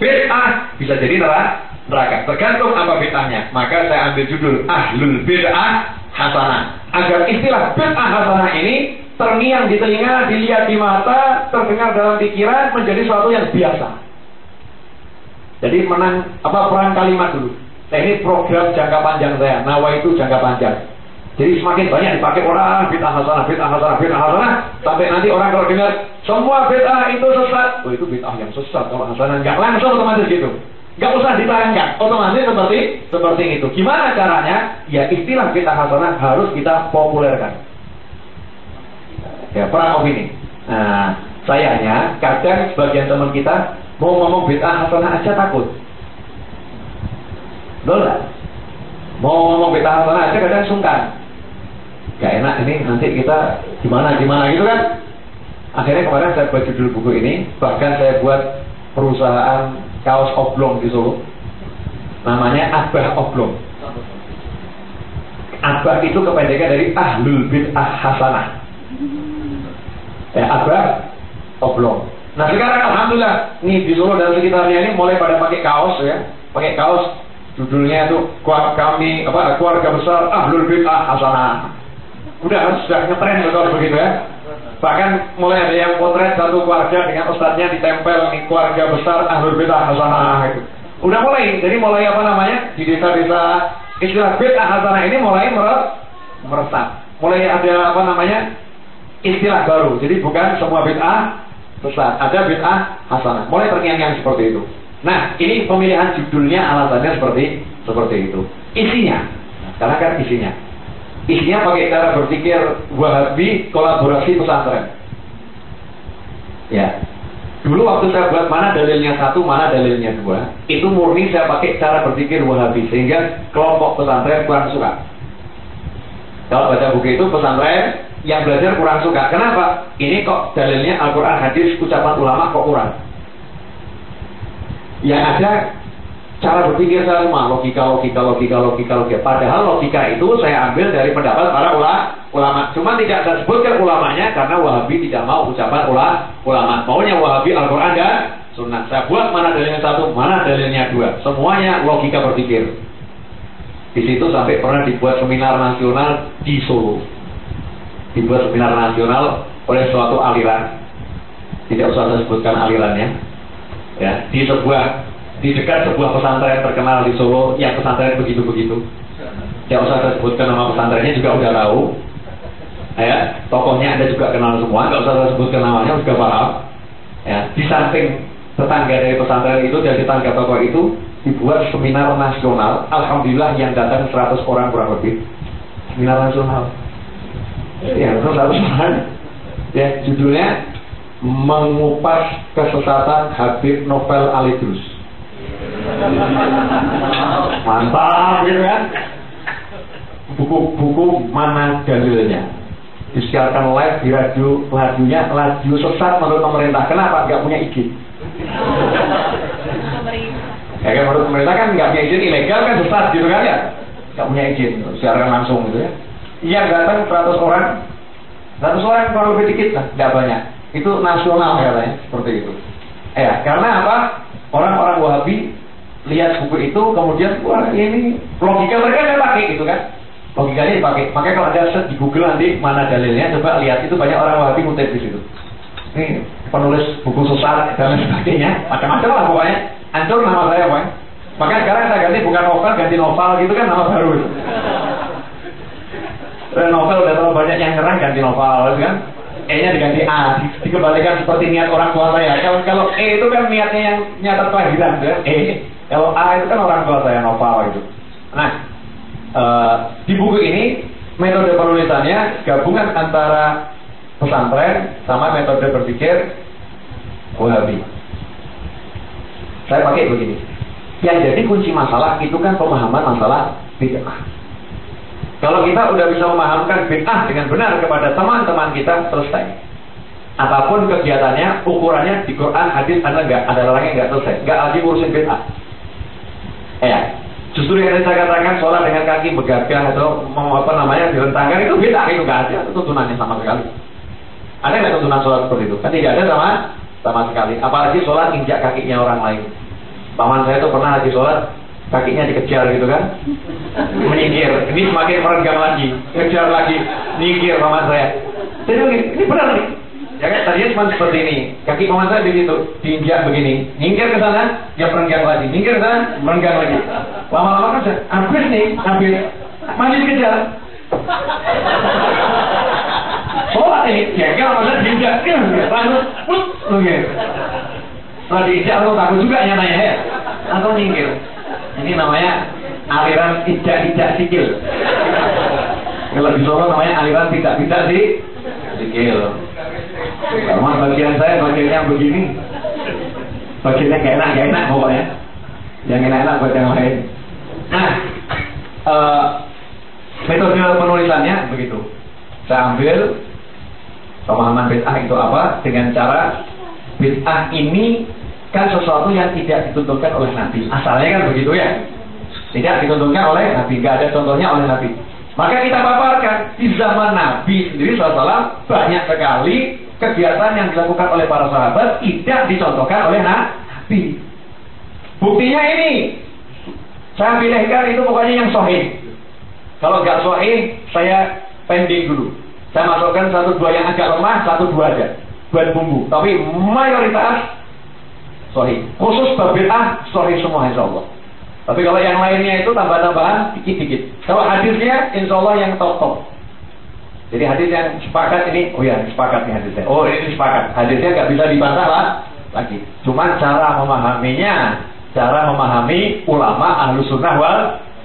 Bid'ah bisa jadi neraka. Tergantung apa bid'ahnya. Maka saya ambil judul Ahlul Bid'ah Hasanah agar istilah bid'ah hasanah ini terngiang di telinga, dilihat di mata, terdengar dalam pikiran menjadi sesuatu yang biasa. Jadi menang apa perang kalimat dulu. Nah ini program jangka panjang saya. Nawa itu jangka panjang. Jadi semakin banyak dipakai orang bid'ah hasanah, bid'ah hasanah, bid'ah hasanah sampai nanti orang kalau dengar semua bid'ah itu sesat. Oh itu bid'ah yang sesat kalau hasanah nggak langsung otomatis gitu. Nggak usah ditayangkan, otomatis seperti seperti itu. Gimana caranya? Ya istilah kita hasanah harus kita populerkan. Ya perang opini. Nah, sayangnya kadang sebagian teman kita mau ngomong bid'ah hasanah aja takut. Betul Mau ngomong bid'ah hasanah aja kadang sungkan. Gak enak ini nanti kita gimana gimana gitu kan. Akhirnya kemarin saya buat judul buku ini, bahkan saya buat perusahaan kaos oblong di Solo. Namanya Abah Oblong. Abah itu kependekan dari Ahlul Bid'ah Hasanah. Ya, Abah Oblong. Nah sekarang Alhamdulillah, nih di Solo dan sekitarnya ini mulai pada pakai kaos ya, pakai kaos judulnya itu kami apa keluarga besar Ahlul Bid'ah Hasanah. Udah sudah ngetren betul begitu ya. Bahkan mulai ada yang potret satu keluarga dengan ustadznya ditempel nih keluarga besar ahlul bid'ah hasanah itu. Udah mulai, jadi mulai apa namanya di desa-desa istilah bid'ah hasanah ini mulai meresap. Mulai ada apa namanya istilah baru. Jadi bukan semua bid'ah sesat, ada bid'ah hasanah. Mulai terngiang-ngiang seperti itu. Nah, ini pemilihan judulnya alasannya seperti seperti itu. Isinya, karena kan isinya. Isinya pakai cara berpikir Wahabi kolaborasi pesantren. Ya. Dulu waktu saya buat mana dalilnya satu, mana dalilnya dua, itu murni saya pakai cara berpikir Wahabi sehingga kelompok pesantren kurang suka. Kalau baca buku itu pesantren yang belajar kurang suka. Kenapa? Ini kok dalilnya Al-Quran hadis ucapan ulama kok kurang. Yang ada cara berpikir saya sama logika logika logika logika logika. Padahal logika itu saya ambil dari pendapat para ulama. Cuma tidak saya sebutkan ulamanya karena wahabi tidak mau ucapan ulama. Maunya wahabi Al-Quran dan sunnah. Saya buat mana dalilnya satu mana dalilnya dua. Semuanya logika berpikir. Di situ sampai pernah dibuat seminar nasional di Solo. Dibuat seminar nasional oleh suatu aliran. Tidak usah saya sebutkan alirannya. Ya di sebuah di dekat sebuah pesantren terkenal di Solo yang pesantren begitu-begitu. Tidak usah saya sebutkan nama pesantrennya juga udah tahu. Ya, tokohnya Anda juga kenal semua, nggak usah saya sebutkan namanya juga paham. Ya, di samping tetangga dari pesantren itu dan tetangga tokoh itu dibuat seminar nasional. Alhamdulillah yang datang 100 orang kurang lebih. Seminar nasional. Ya, 100 orang. Ya, judulnya mengupas kesesatan Habib Novel Alidrus. Mantap gitu kan. Buku-buku mana dalilnya? Disiarkan live di radio, radionya radio sesat menurut pemerintah. Kenapa? Gak punya izin. Ya kan menurut pemerintah kan nggak punya izin ilegal kan sesat gitu kan ya? Gak punya izin, siaran langsung gitu ya. Yang datang 100 orang, 100 orang kalau lebih dikit lah, nggak banyak. Itu nasional katanya, seperti itu. Ya, karena apa? Orang-orang Wahabi lihat buku itu kemudian wah ini logika mereka kan pakai gitu kan. Logikanya dipakai. Makanya kalau ada search di Google nanti mana dalilnya coba lihat itu banyak orang wahabi ngutip di situ. Ini penulis buku sesat dan sebagainya. Macam-macam lah pokoknya. Hancur nama saya pokoknya. Makanya sekarang saya ganti bukan novel ganti novel gitu kan nama baru. Novel udah terlalu banyak yang nyerang ganti novel gitu kan E-nya diganti A, dikembalikan seperti niat orang tua saya. Kalau kalau E itu kan niatnya yang nyata kelahiran, ya. E kalau A itu kan orang tua saya novel itu. Nah, uh, di buku ini metode penulisannya gabungan antara pesantren sama metode berpikir Wahabi. Saya pakai begini. Yang jadi kunci masalah itu kan pemahaman masalah bid'ah. Kalau kita udah bisa memahamkan bid'ah dengan benar kepada teman-teman kita, selesai. Apa pun kegiatannya, ukurannya di Quran, hadis, ada enggak? Ada orang yang enggak selesai. Enggak lagi ngurusin bid'ah. Ya, Justru yang saya katakan sholat dengan kaki bergagah atau apa namanya direntangkan itu beda itu nggak ada tuntunannya sama sekali. Ada nggak tuntunan sholat seperti itu? Kan tidak ada sama sama sekali. Apalagi sholat injak kakinya orang lain. Paman saya itu pernah lagi sholat kakinya dikejar gitu kan, menyingkir. Ini semakin merenggang lagi, kejar lagi, nyingkir paman saya. Jadi ini benar nih. Ya kan tadinya cuma seperti ini. Kaki paman saya begitu, diinjak begini. Nyingkir ke sana, dia merenggang lagi. Nyingkir ke sana, merenggang lagi. Lama-lama kan habis nih, habis. Masih dikejar. Sholat ini, ya kan maksudnya diinjak. Lalu, put, oke. Setelah diinjak, aku takut juga nyatanya ya. Atau nyingkir. Ini namanya aliran ijak-ijak sikil. Kalau di Solo namanya aliran tidak-tidak sih sikil. Sama bagian saya bagiannya begini. Bagiannya gak enak, gak enak pokoknya. Yang enak-enak buat yang lain. Nah, uh, metode penulisannya begitu. Saya ambil pemahaman bid'ah itu apa dengan cara bid'ah ini kan sesuatu yang tidak ditentukan oleh Nabi. Asalnya kan begitu ya. Tidak ditentukan oleh Nabi, nggak ada contohnya oleh Nabi. Maka kita paparkan di zaman Nabi sendiri SAW banyak sekali kegiatan yang dilakukan oleh para sahabat tidak dicontohkan oleh Nabi. Buktinya ini, saya pilihkan itu pokoknya yang sahih. Kalau nggak sahih, saya pending dulu. Saya masukkan satu dua yang agak lemah, satu dua aja buat bumbu. Tapi mayoritas sahih. Khusus berbeda sahih semua insya Allah. Tapi kalau yang lainnya itu tambah-tambahan dikit-dikit. Kalau hadisnya insya Allah yang top-top. Jadi hadis yang sepakat ini, oh ya sepakat nih hadisnya. Oh ini sepakat. Hadisnya nggak bisa dibantah lah lagi. Cuma cara memahaminya, cara memahami ulama ahlu sunnah wal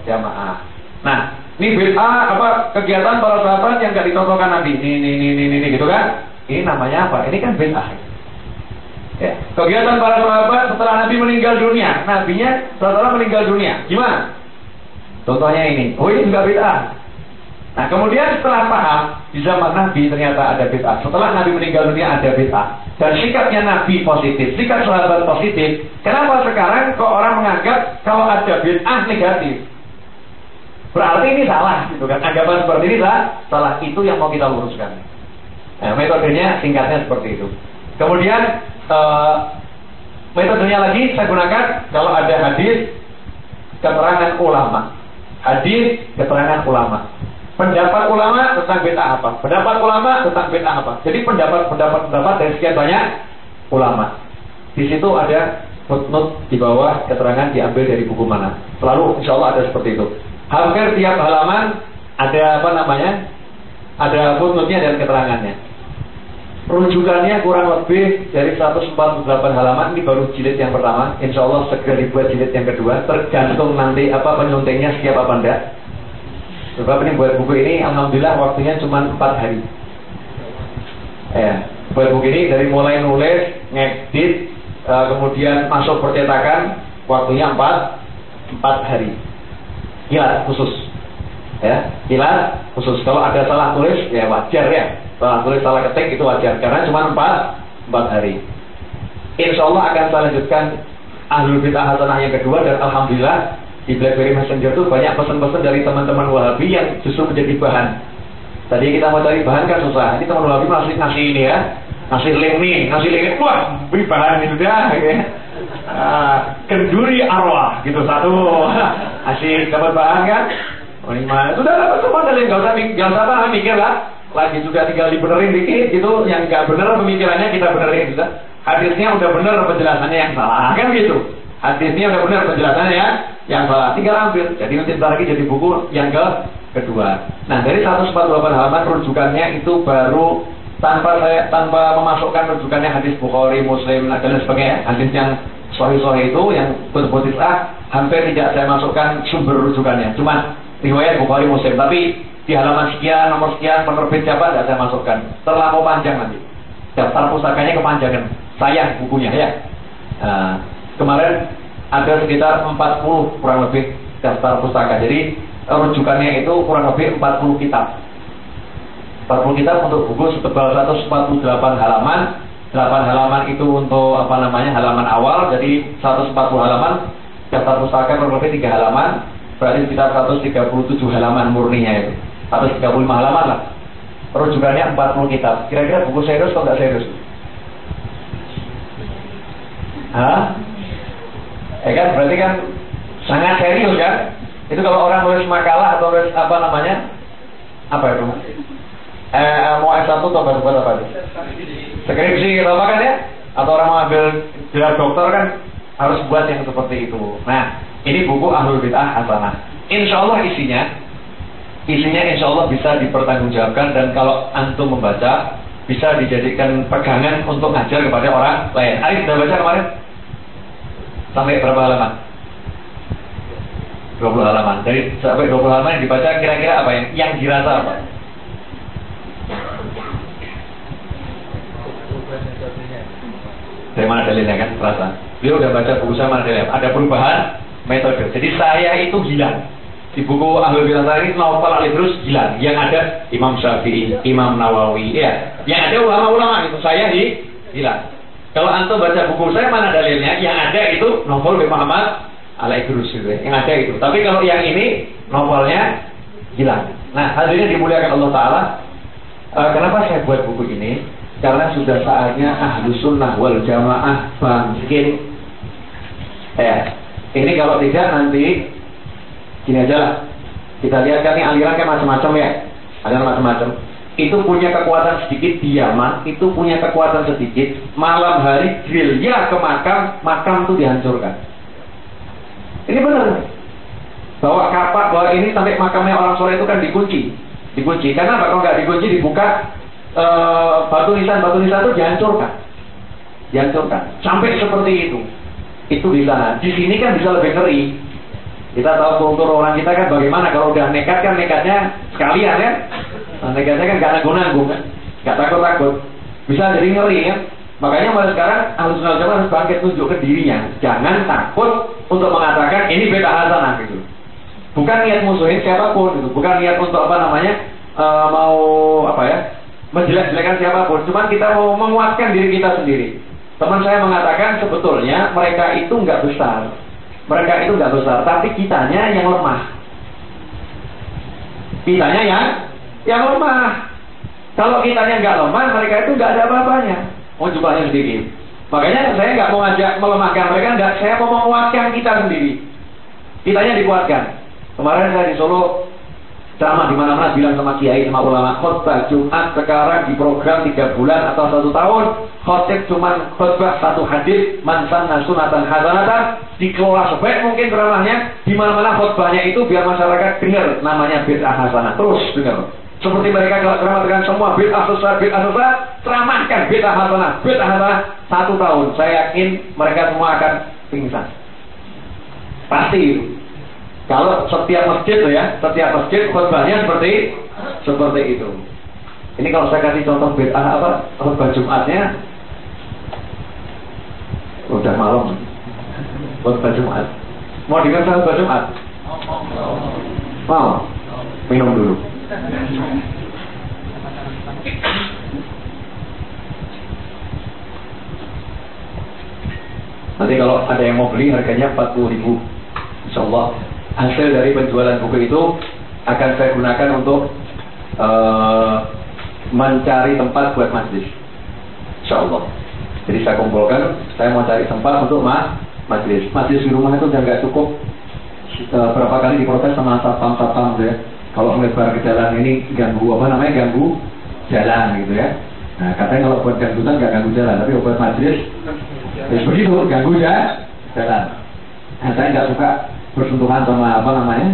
jamaah. Nah, ini bid'ah apa kegiatan para sahabat yang nggak dicontohkan Nabi. Ini, ini, ini, ini, ini, gitu kan? Ini namanya apa? Ini kan bid'ah. Ya. Kegiatan para sahabat setelah Nabi meninggal dunia, nabinya setelah meninggal dunia, gimana? Contohnya ini, oh ini juga bid'ah. Nah kemudian setelah paham di zaman Nabi ternyata ada bid'ah. Setelah Nabi meninggal dunia ada bid'ah. Dan sikapnya Nabi positif, sikap sahabat positif. Kenapa sekarang kok orang menganggap kalau ada bid'ah negatif? Berarti ini salah, gitu kan? Anggapan seperti ini salah. Salah itu yang mau kita luruskan. Nah, metodenya singkatnya seperti itu. Kemudian uh, metodenya lagi saya gunakan kalau ada hadis keterangan ulama. Hadis keterangan ulama. Pendapat ulama tentang bid'ah apa? Pendapat ulama tentang bid'ah apa? Jadi pendapat-pendapat-pendapat dari sekian banyak ulama. Di situ ada footnote di bawah keterangan diambil dari buku mana. Selalu insya Allah ada seperti itu. Hampir tiap halaman ada apa namanya? Ada footnote-nya dan keterangannya. Rujukannya kurang lebih dari 148 halaman ini baru jilid yang pertama. Insya Allah segera dibuat jilid yang kedua. Tergantung nanti apa penyuntingnya siapa apa enggak. Sebab ini buat buku ini Alhamdulillah waktunya cuma 4 hari Ya, buat buku ini dari mulai nulis, ngedit, uh, kemudian masuk percetakan Waktunya 4, 4 hari Gila, khusus ya gila khusus kalau ada salah tulis ya wajar ya salah tulis salah ketik itu wajar karena cuma 4, 4 hari Insya Allah akan saya lanjutkan Ahlul Bid'ah Hasanah yang kedua dan Alhamdulillah di BlackBerry Messenger itu banyak pesan-pesan dari teman-teman Wahabi yang justru menjadi bahan. Tadi kita mau cari bahan kan susah. Ini teman Wahabi masih ngasih ini ya, ngasih link nih, ngasih link wah, beri bahan itu dah. Ya. Uh, kenduri arwah gitu satu, asik dapat bahan kan? Mana? Sudah dapat semua dari nggak usah nggak usah apa mikir lah. Lagi juga tinggal dibenerin dikit gitu, yang nggak bener pemikirannya kita benerin juga. Hadisnya udah bener penjelasannya yang salah kan gitu. Hadisnya udah benar penjelasannya ya, yang salah tinggal ambil. Jadi nanti lagi jadi buku yang ke kedua. Nah dari 148 halaman rujukannya itu baru tanpa saya tanpa memasukkan rujukannya hadis Bukhari, Muslim dan lain sebagainya. Hadis yang sahih-sahih itu yang betul-betul ah, hampir tidak saya masukkan sumber rujukannya. Cuma riwayat Bukhari, Muslim. Tapi di halaman sekian, nomor sekian, penerbit siapa tidak saya masukkan. Terlalu panjang nanti. Daftar pusakanya kepanjangan. Sayang bukunya ya. Nah, kemarin ada sekitar 40 kurang lebih daftar pustaka. Jadi rujukannya itu kurang lebih 40 kitab. 40 kitab untuk buku setebal 148 halaman. 8 halaman itu untuk apa namanya halaman awal, jadi 140 halaman. Daftar pustaka kurang lebih 3 halaman, berarti sekitar 137 halaman murninya itu. 135 halaman lah. Rujukannya 40 kitab. Kira-kira buku serius atau enggak serius? Hah? Ya kan berarti kan sangat serius kan? Itu kalau orang nulis makalah atau nulis apa namanya? Apa itu? Eh, mau S1 atau buat apa itu? Skripsi gitu apa kan ya? Atau orang mau ambil gelar dokter kan harus buat yang seperti itu. Nah, ini buku Ahlul Bid'ah Hasanah. Insya Allah isinya, isinya insya Allah bisa dipertanggungjawabkan dan kalau antum membaca bisa dijadikan pegangan untuk ngajar kepada orang lain. Arif sudah baca kemarin? Sampai berapa halaman? 20 halaman. Dari sampai 20 halaman yang dibaca kira-kira apa yang yang dirasa apa? Dari mana dalilnya kan? Perasaan. Beliau udah baca buku saya mana dalilnya? Ada perubahan metode. Jadi saya itu hilang. Di buku Ahlul novel Ali terus hilang. Yang ada Imam Syafi'i, Imam Nawawi, ya. Yang ada ulama-ulama itu saya di hilang. Kalau antum baca buku saya mana dalilnya? Yang ada itu novel Muhammad Al Idrus. Yang ada itu. Tapi kalau yang ini novelnya hilang. Nah, hadirin dimuliakan Allah Taala. Uh, kenapa saya buat buku ini? Karena sudah saatnya ahlu sunnah wal jamaah bangkit. Ya, ini kalau tidak nanti gini aja lah. Kita lihat kan ini aliran kan macam-macam ya. Ada macam-macam. Itu punya kekuatan sedikit di Yaman, itu punya kekuatan sedikit. Malam hari ya ke makam, makam itu dihancurkan. Ini benar. Bawa kapak, bawa ini sampai makamnya orang soleh itu kan dikunci. Dikunci. Karena kalau nggak dikunci dibuka, e, batu nisan batu nisan itu dihancurkan, dihancurkan sampai seperti itu. Itu di sana. Di sini kan bisa lebih ngeri. Kita tahu kultur orang kita kan bagaimana kalau udah nekat kan nekatnya sekalian ya. Nah, nekatnya kan gak nanggung-nanggung kan, gak takut-takut. Bisa jadi ngeri kan. Makanya mulai sekarang harus jamaah harus bangkit tunjuk ke dirinya. Jangan takut untuk mengatakan ini beda hasanah gitu. Bukan niat musuhin siapa pun gitu. Bukan niat untuk apa namanya uh, mau apa ya menjelek-jelekan siapa pun, cuma kita mau menguatkan diri kita sendiri. Teman saya mengatakan sebetulnya mereka itu nggak besar, mereka itu nggak besar, tapi kitanya yang lemah. Kitanya yang yang lemah. Kalau kitanya nggak lemah, mereka itu nggak ada apa-apanya. Mau jumlahnya sedikit. Makanya saya nggak mau ngajak melemahkan mereka, nggak. Saya mau menguatkan kita sendiri. Kitanya dikuatkan. Kemarin saya di Solo ceramah di mana-mana bilang sama kiai sama ulama khutbah Jumat sekarang di program tiga bulan atau satu tahun. Khotib cuma khutbah satu hadis mansan sunatan hasanatan. Dikelola sebaik mungkin ceramahnya di mana-mana khutbahnya itu biar masyarakat dengar namanya bid'ah hasanah. Terus dengar. Seperti mereka kalau ceramah dengan semua bid'ah sesat bid'ah sesat ceramahkan bid'ah hasanah. Bid'ah hasanah satu tahun. Saya yakin mereka semua akan pingsan. Pasti. itu kalau setiap masjid tuh ya, setiap masjid khutbahnya seperti seperti itu. Ini kalau saya kasih contoh bid'ah apa khutbah Jumatnya udah malam khutbah Jumat. Mau dengar khutbah Jumat? Mau? Minum dulu. Nanti kalau ada yang mau beli harganya 40 ribu Insya Allah hasil dari penjualan buku itu akan saya gunakan untuk uh, mencari tempat buat masjid. Insya Allah. Jadi saya kumpulkan, saya mau cari tempat untuk mas masjid. Masjid di rumah itu udah nggak cukup. Uh, berapa kali diprotes sama satpam-satpam ya. Kalau melebar ke jalan ini ganggu apa namanya ganggu jalan gitu ya. Nah katanya kalau buat gangguan nggak ganggu jalan, tapi buat majelis ya begitu ganggu ya jalan. Nah, saya nggak suka bersentuhan sama apa namanya?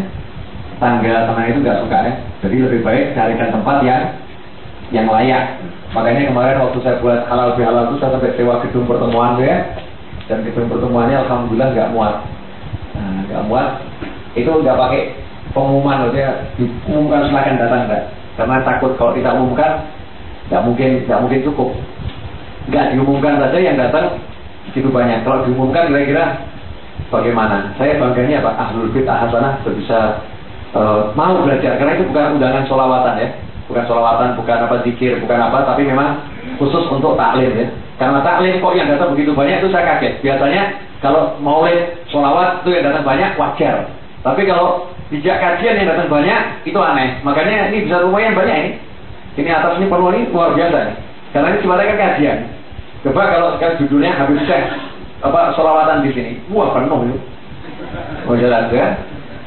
Tangga tanah itu nggak suka ya. Jadi lebih baik carikan tempat yang yang layak. Makanya kemarin waktu saya buat halal bihalal itu saya sampai sewa gedung pertemuan ya. Dan gedung pertemuannya alhamdulillah nggak muat. Nah, muat. Itu nggak pakai pengumuman loh ya diumumkan silakan datang enggak karena takut kalau tidak umumkan nggak mungkin nggak mungkin cukup. Nggak diumumkan saja yang datang begitu banyak. Kalau diumumkan kira-kira bagaimana? Saya bangganya Pak Ahlul Bid'ah Hasanah bisa uh, mau belajar karena itu bukan undangan solawatan ya, bukan solawatan, bukan apa zikir, bukan apa, tapi memang khusus untuk taklim ya. Karena taklim kok yang datang begitu banyak itu saya kaget. Biasanya kalau maulid solawat itu yang datang banyak wajar. Tapi kalau bijak kajian yang datang banyak itu aneh. Makanya ini bisa lumayan banyak ini. Ini atas ini perlu ini luar biasa. Nih. Karena ini cuma kan kajian. Coba kalau sekarang judulnya habis cek apa solawatan di sini, wah penuh itu. Oh jelas ya.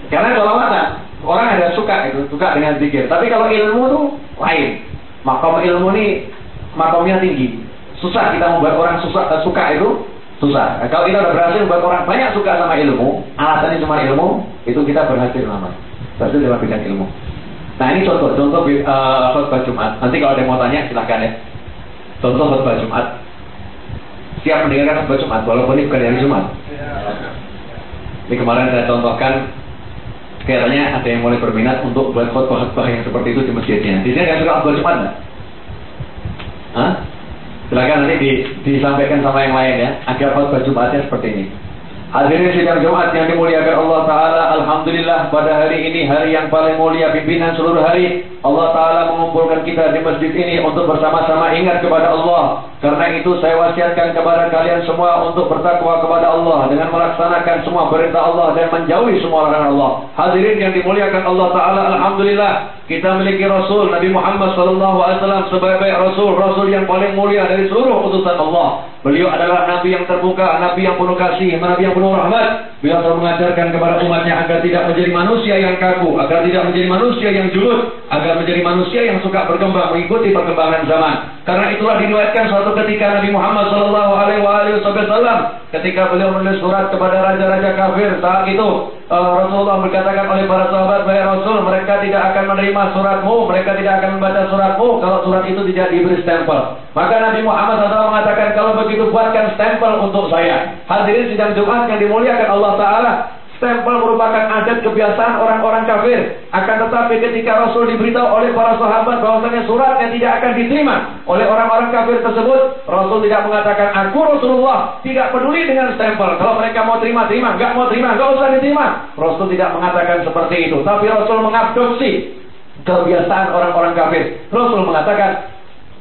Karena solawatan orang ada suka itu, suka dengan zikir. Tapi kalau ilmu tuh lain. Makom ilmu ini makomnya tinggi. Susah kita membuat orang susah, suka itu susah. Nah, kalau kita udah berhasil membuat orang banyak suka sama ilmu, alasannya cuma ilmu, itu kita berhasil namanya. Berhasil dalam bidang ilmu. Nah ini contoh, contoh uh, khutbah Jumat. Nanti kalau ada yang mau tanya silahkan ya. Contoh khutbah Jumat. Siap mendengarkan khutbah Jumat, walaupun ini bukan hari Jumat. Ini kemarin saya contohkan, kayaknya ada yang mulai berminat untuk buat khutbah-khutbah yang seperti itu di masjidnya. Di sini ada suka khutbah Jumat nggak? Hah? Silakan nanti di, disampaikan sama yang lain ya, agar khutbah Jumatnya seperti ini. Hadirin sidang Jumat yang dimuliakan Allah Ta'ala Alhamdulillah pada hari ini hari yang paling mulia pimpinan seluruh hari Allah Ta'ala mengumpulkan kita di masjid ini untuk bersama-sama ingat kepada Allah. Karena itu saya wasiatkan kepada kalian semua untuk bertakwa kepada Allah Dengan melaksanakan semua perintah Allah dan menjauhi semua larangan Allah. Hadirin yang dimuliakan Allah Ta'ala Alhamdulillah kita memiliki Rasul Nabi Muhammad SAW sebagai Rasul Rasul yang paling mulia dari seluruh utusan Allah Beliau adalah Nabi yang terbuka Nabi yang penuh kasih Nabi yang penuh rahmat. Beliau selalu mengajarkan kepada umatnya agar tidak menjadi manusia yang kaku, agar tidak menjadi manusia yang julid, agar menjadi manusia yang suka berkembang mengikuti perkembangan zaman. Karena itulah diriwayatkan suatu ketika Nabi Muhammad Shallallahu Alaihi Wasallam ketika beliau menulis surat kepada raja-raja kafir saat itu uh, Rasulullah berkatakan oleh para sahabat bahwa Rasul mereka tidak akan menerima suratmu, mereka tidak akan membaca suratmu kalau surat itu tidak diberi stempel. Maka Nabi Muhammad SAW mengatakan kalau begitu buatkan stempel untuk saya. Hadirin sidang Jumat yang dimuliakan Allah Ta'ala. Stempel merupakan adat kebiasaan orang-orang kafir. Akan tetapi ketika Rasul diberitahu oleh para sahabat bahwasanya surat yang tidak akan diterima oleh orang-orang kafir tersebut, Rasul tidak mengatakan aku Rasulullah tidak peduli dengan stempel. Kalau mereka mau terima terima, nggak mau terima nggak usah diterima. Rasul tidak mengatakan seperti itu, tapi Rasul mengadopsi kebiasaan orang-orang kafir. Rasul mengatakan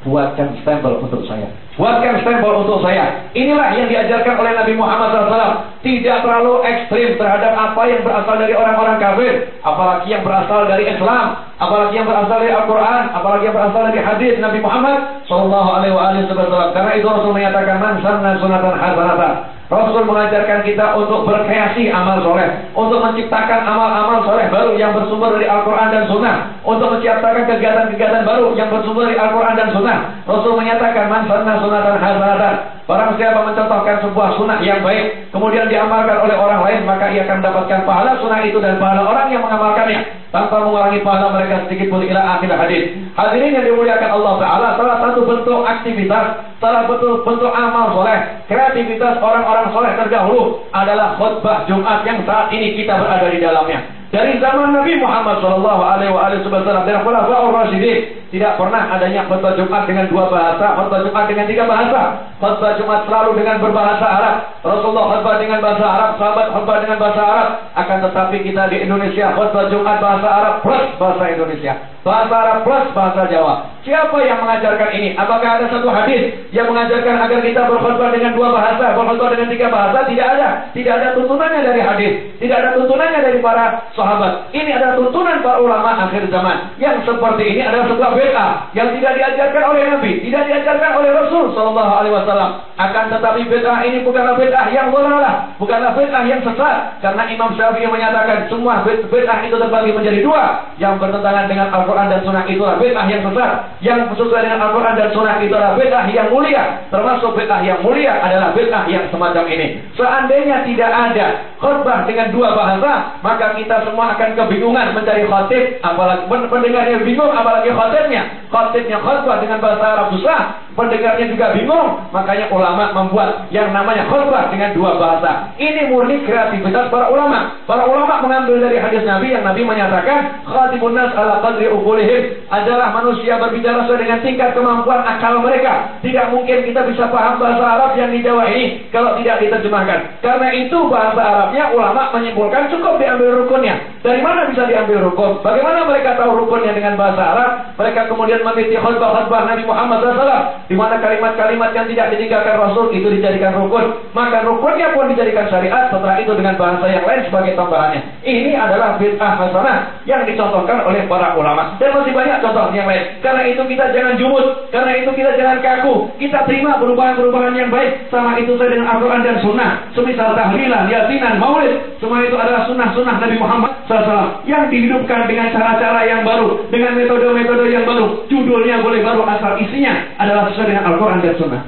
buatkan stempel untuk saya. Buatkan stempel untuk saya. Inilah yang diajarkan oleh Nabi Muhammad SAW. Tidak terlalu ekstrim terhadap apa yang berasal dari orang-orang kafir. Apalagi yang berasal dari Islam. Apalagi yang berasal dari Al-Quran. Apalagi yang berasal dari hadis Nabi Muhammad SAW. Karena itu Rasul menyatakan, Man sanna sunatan hasanatan. Rasul mengajarkan kita untuk berkreasi amal soleh, untuk menciptakan amal-amal soleh baru yang bersumber dari Al-Quran dan Sunnah, untuk menciptakan kegiatan-kegiatan baru yang bersumber dari Al-Quran dan Sunnah. Rasul menyatakan man sanna sunatan hasanatan. Barang siapa mencontohkan sebuah sunnah yang baik, kemudian diamalkan oleh orang lain, maka ia akan mendapatkan pahala sunnah itu dan pahala orang yang mengamalkannya tanpa mengurangi pahala mereka sedikit pun ila akhir hadis. Hadirin yang dimuliakan Allah Taala, salah satu bentuk aktivitas, salah satu bentuk amal soleh, kreativitas orang-orang soleh terdahulu adalah khutbah Jumat yang saat ini kita berada di dalamnya. Dari zaman Nabi Muhammad Shallallahu Alaihi Wasallam dan Khulafaur Rasyidin tidak pernah adanya khutbah Jumat dengan dua bahasa, khutbah Jumat dengan tiga bahasa. Khutbah Jumat selalu dengan berbahasa Arab. Rasulullah khutbah dengan bahasa Arab, sahabat khutbah dengan bahasa Arab. Akan tetapi kita di Indonesia khutbah Jumat bahasa Arab plus bahasa Indonesia. Bahasa Arab plus bahasa Jawa. Siapa yang mengajarkan ini? Apakah ada satu hadis yang mengajarkan agar kita berkhutbah dengan dua bahasa, berkhutbah dengan tiga bahasa? Tidak ada. Tidak ada tuntunannya dari hadis. Tidak ada tuntunannya dari para sahabat. Ini adalah tuntunan para ulama akhir zaman. Yang seperti ini adalah sebuah bid'ah yang tidak diajarkan oleh Nabi, tidak diajarkan oleh Rasul Shallallahu Alaihi Wasallam. Akan tetapi bid'ah ini bukanlah bid'ah yang bola, bukanlah bid'ah yang sesat. Karena Imam Syafi'i menyatakan semua bid'ah itu terbagi menjadi dua. Yang bertentangan dengan Al-Quran dan Sunnah itulah bid'ah yang sesat. Yang sesuai dengan Al-Quran dan Sunnah itulah bid'ah yang mulia. Termasuk bid'ah yang mulia adalah bid'ah yang semacam ini. Seandainya tidak ada khutbah dengan dua bahasa, maka kita semua akan kebingungan mencari khotib, apalagi pendengarnya bingung, apalagi khotibnya. Khotibnya khutbah dengan bahasa Arab susah, Pendengarnya juga bingung. Makanya ulama membuat yang namanya khutbah dengan dua bahasa. Ini murni kreativitas para ulama. Para ulama mengambil dari hadis Nabi yang Nabi menyatakan khatibun nas ala qadri ukulihim adalah manusia berbicara sesuai dengan tingkat kemampuan akal mereka. Tidak mungkin kita bisa paham bahasa Arab yang di Jawa ini kalau tidak diterjemahkan. Karena itu bahasa Arabnya ulama menyimpulkan cukup diambil rukunnya. Dari mana bisa diambil rukun? Bagaimana mereka tahu rukunnya dengan bahasa Arab? Mereka kemudian meneliti khutbah-khutbah Nabi Muhammad SAW di mana kalimat-kalimat yang tidak ditinggalkan Rasul itu dijadikan rukun, maka rukunnya pun dijadikan syariat setelah itu dengan bahasa yang lain sebagai tambahannya. Ini adalah bid'ah hasanah yang dicontohkan oleh para ulama. Dan masih banyak contoh yang lain. Karena itu kita jangan jumut, karena itu kita jangan kaku. Kita terima perubahan-perubahan yang baik sama itu saya dengan Al-Quran dan Sunnah. Semisal tahlilan, yasinan, maulid, semua itu adalah sunnah-sunnah Nabi Muhammad SAW yang dihidupkan dengan cara-cara yang baru, dengan metode-metode yang baru. Judulnya boleh baru asal isinya adalah sesuai dengan Al-Quran dan Sunnah.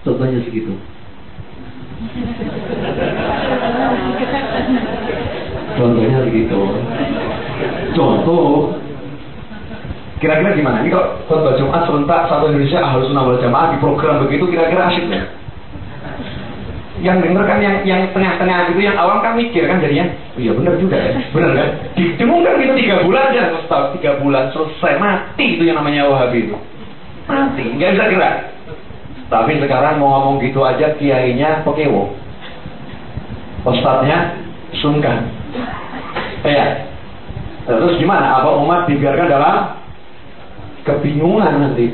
Contohnya segitu. Contohnya segitu. Contoh. Kira-kira gimana? Ini kalau khutbah Jumat serentak satu Indonesia harus sunnah wal jamaah di program begitu kira-kira asik ya? Yang denger kan yang yang tengah-tengah gitu yang awam kan mikir kan jadinya oh iya benar juga ya benar kan didengungkan gitu tiga bulan aja tahu tiga bulan selesai mati itu yang namanya wahabi itu mati nggak bisa gerak. Tapi sekarang mau ngomong gitu aja kiainya pekewo ustadznya sungkan. Ya terus gimana? Apa umat dibiarkan dalam kebingungan nanti?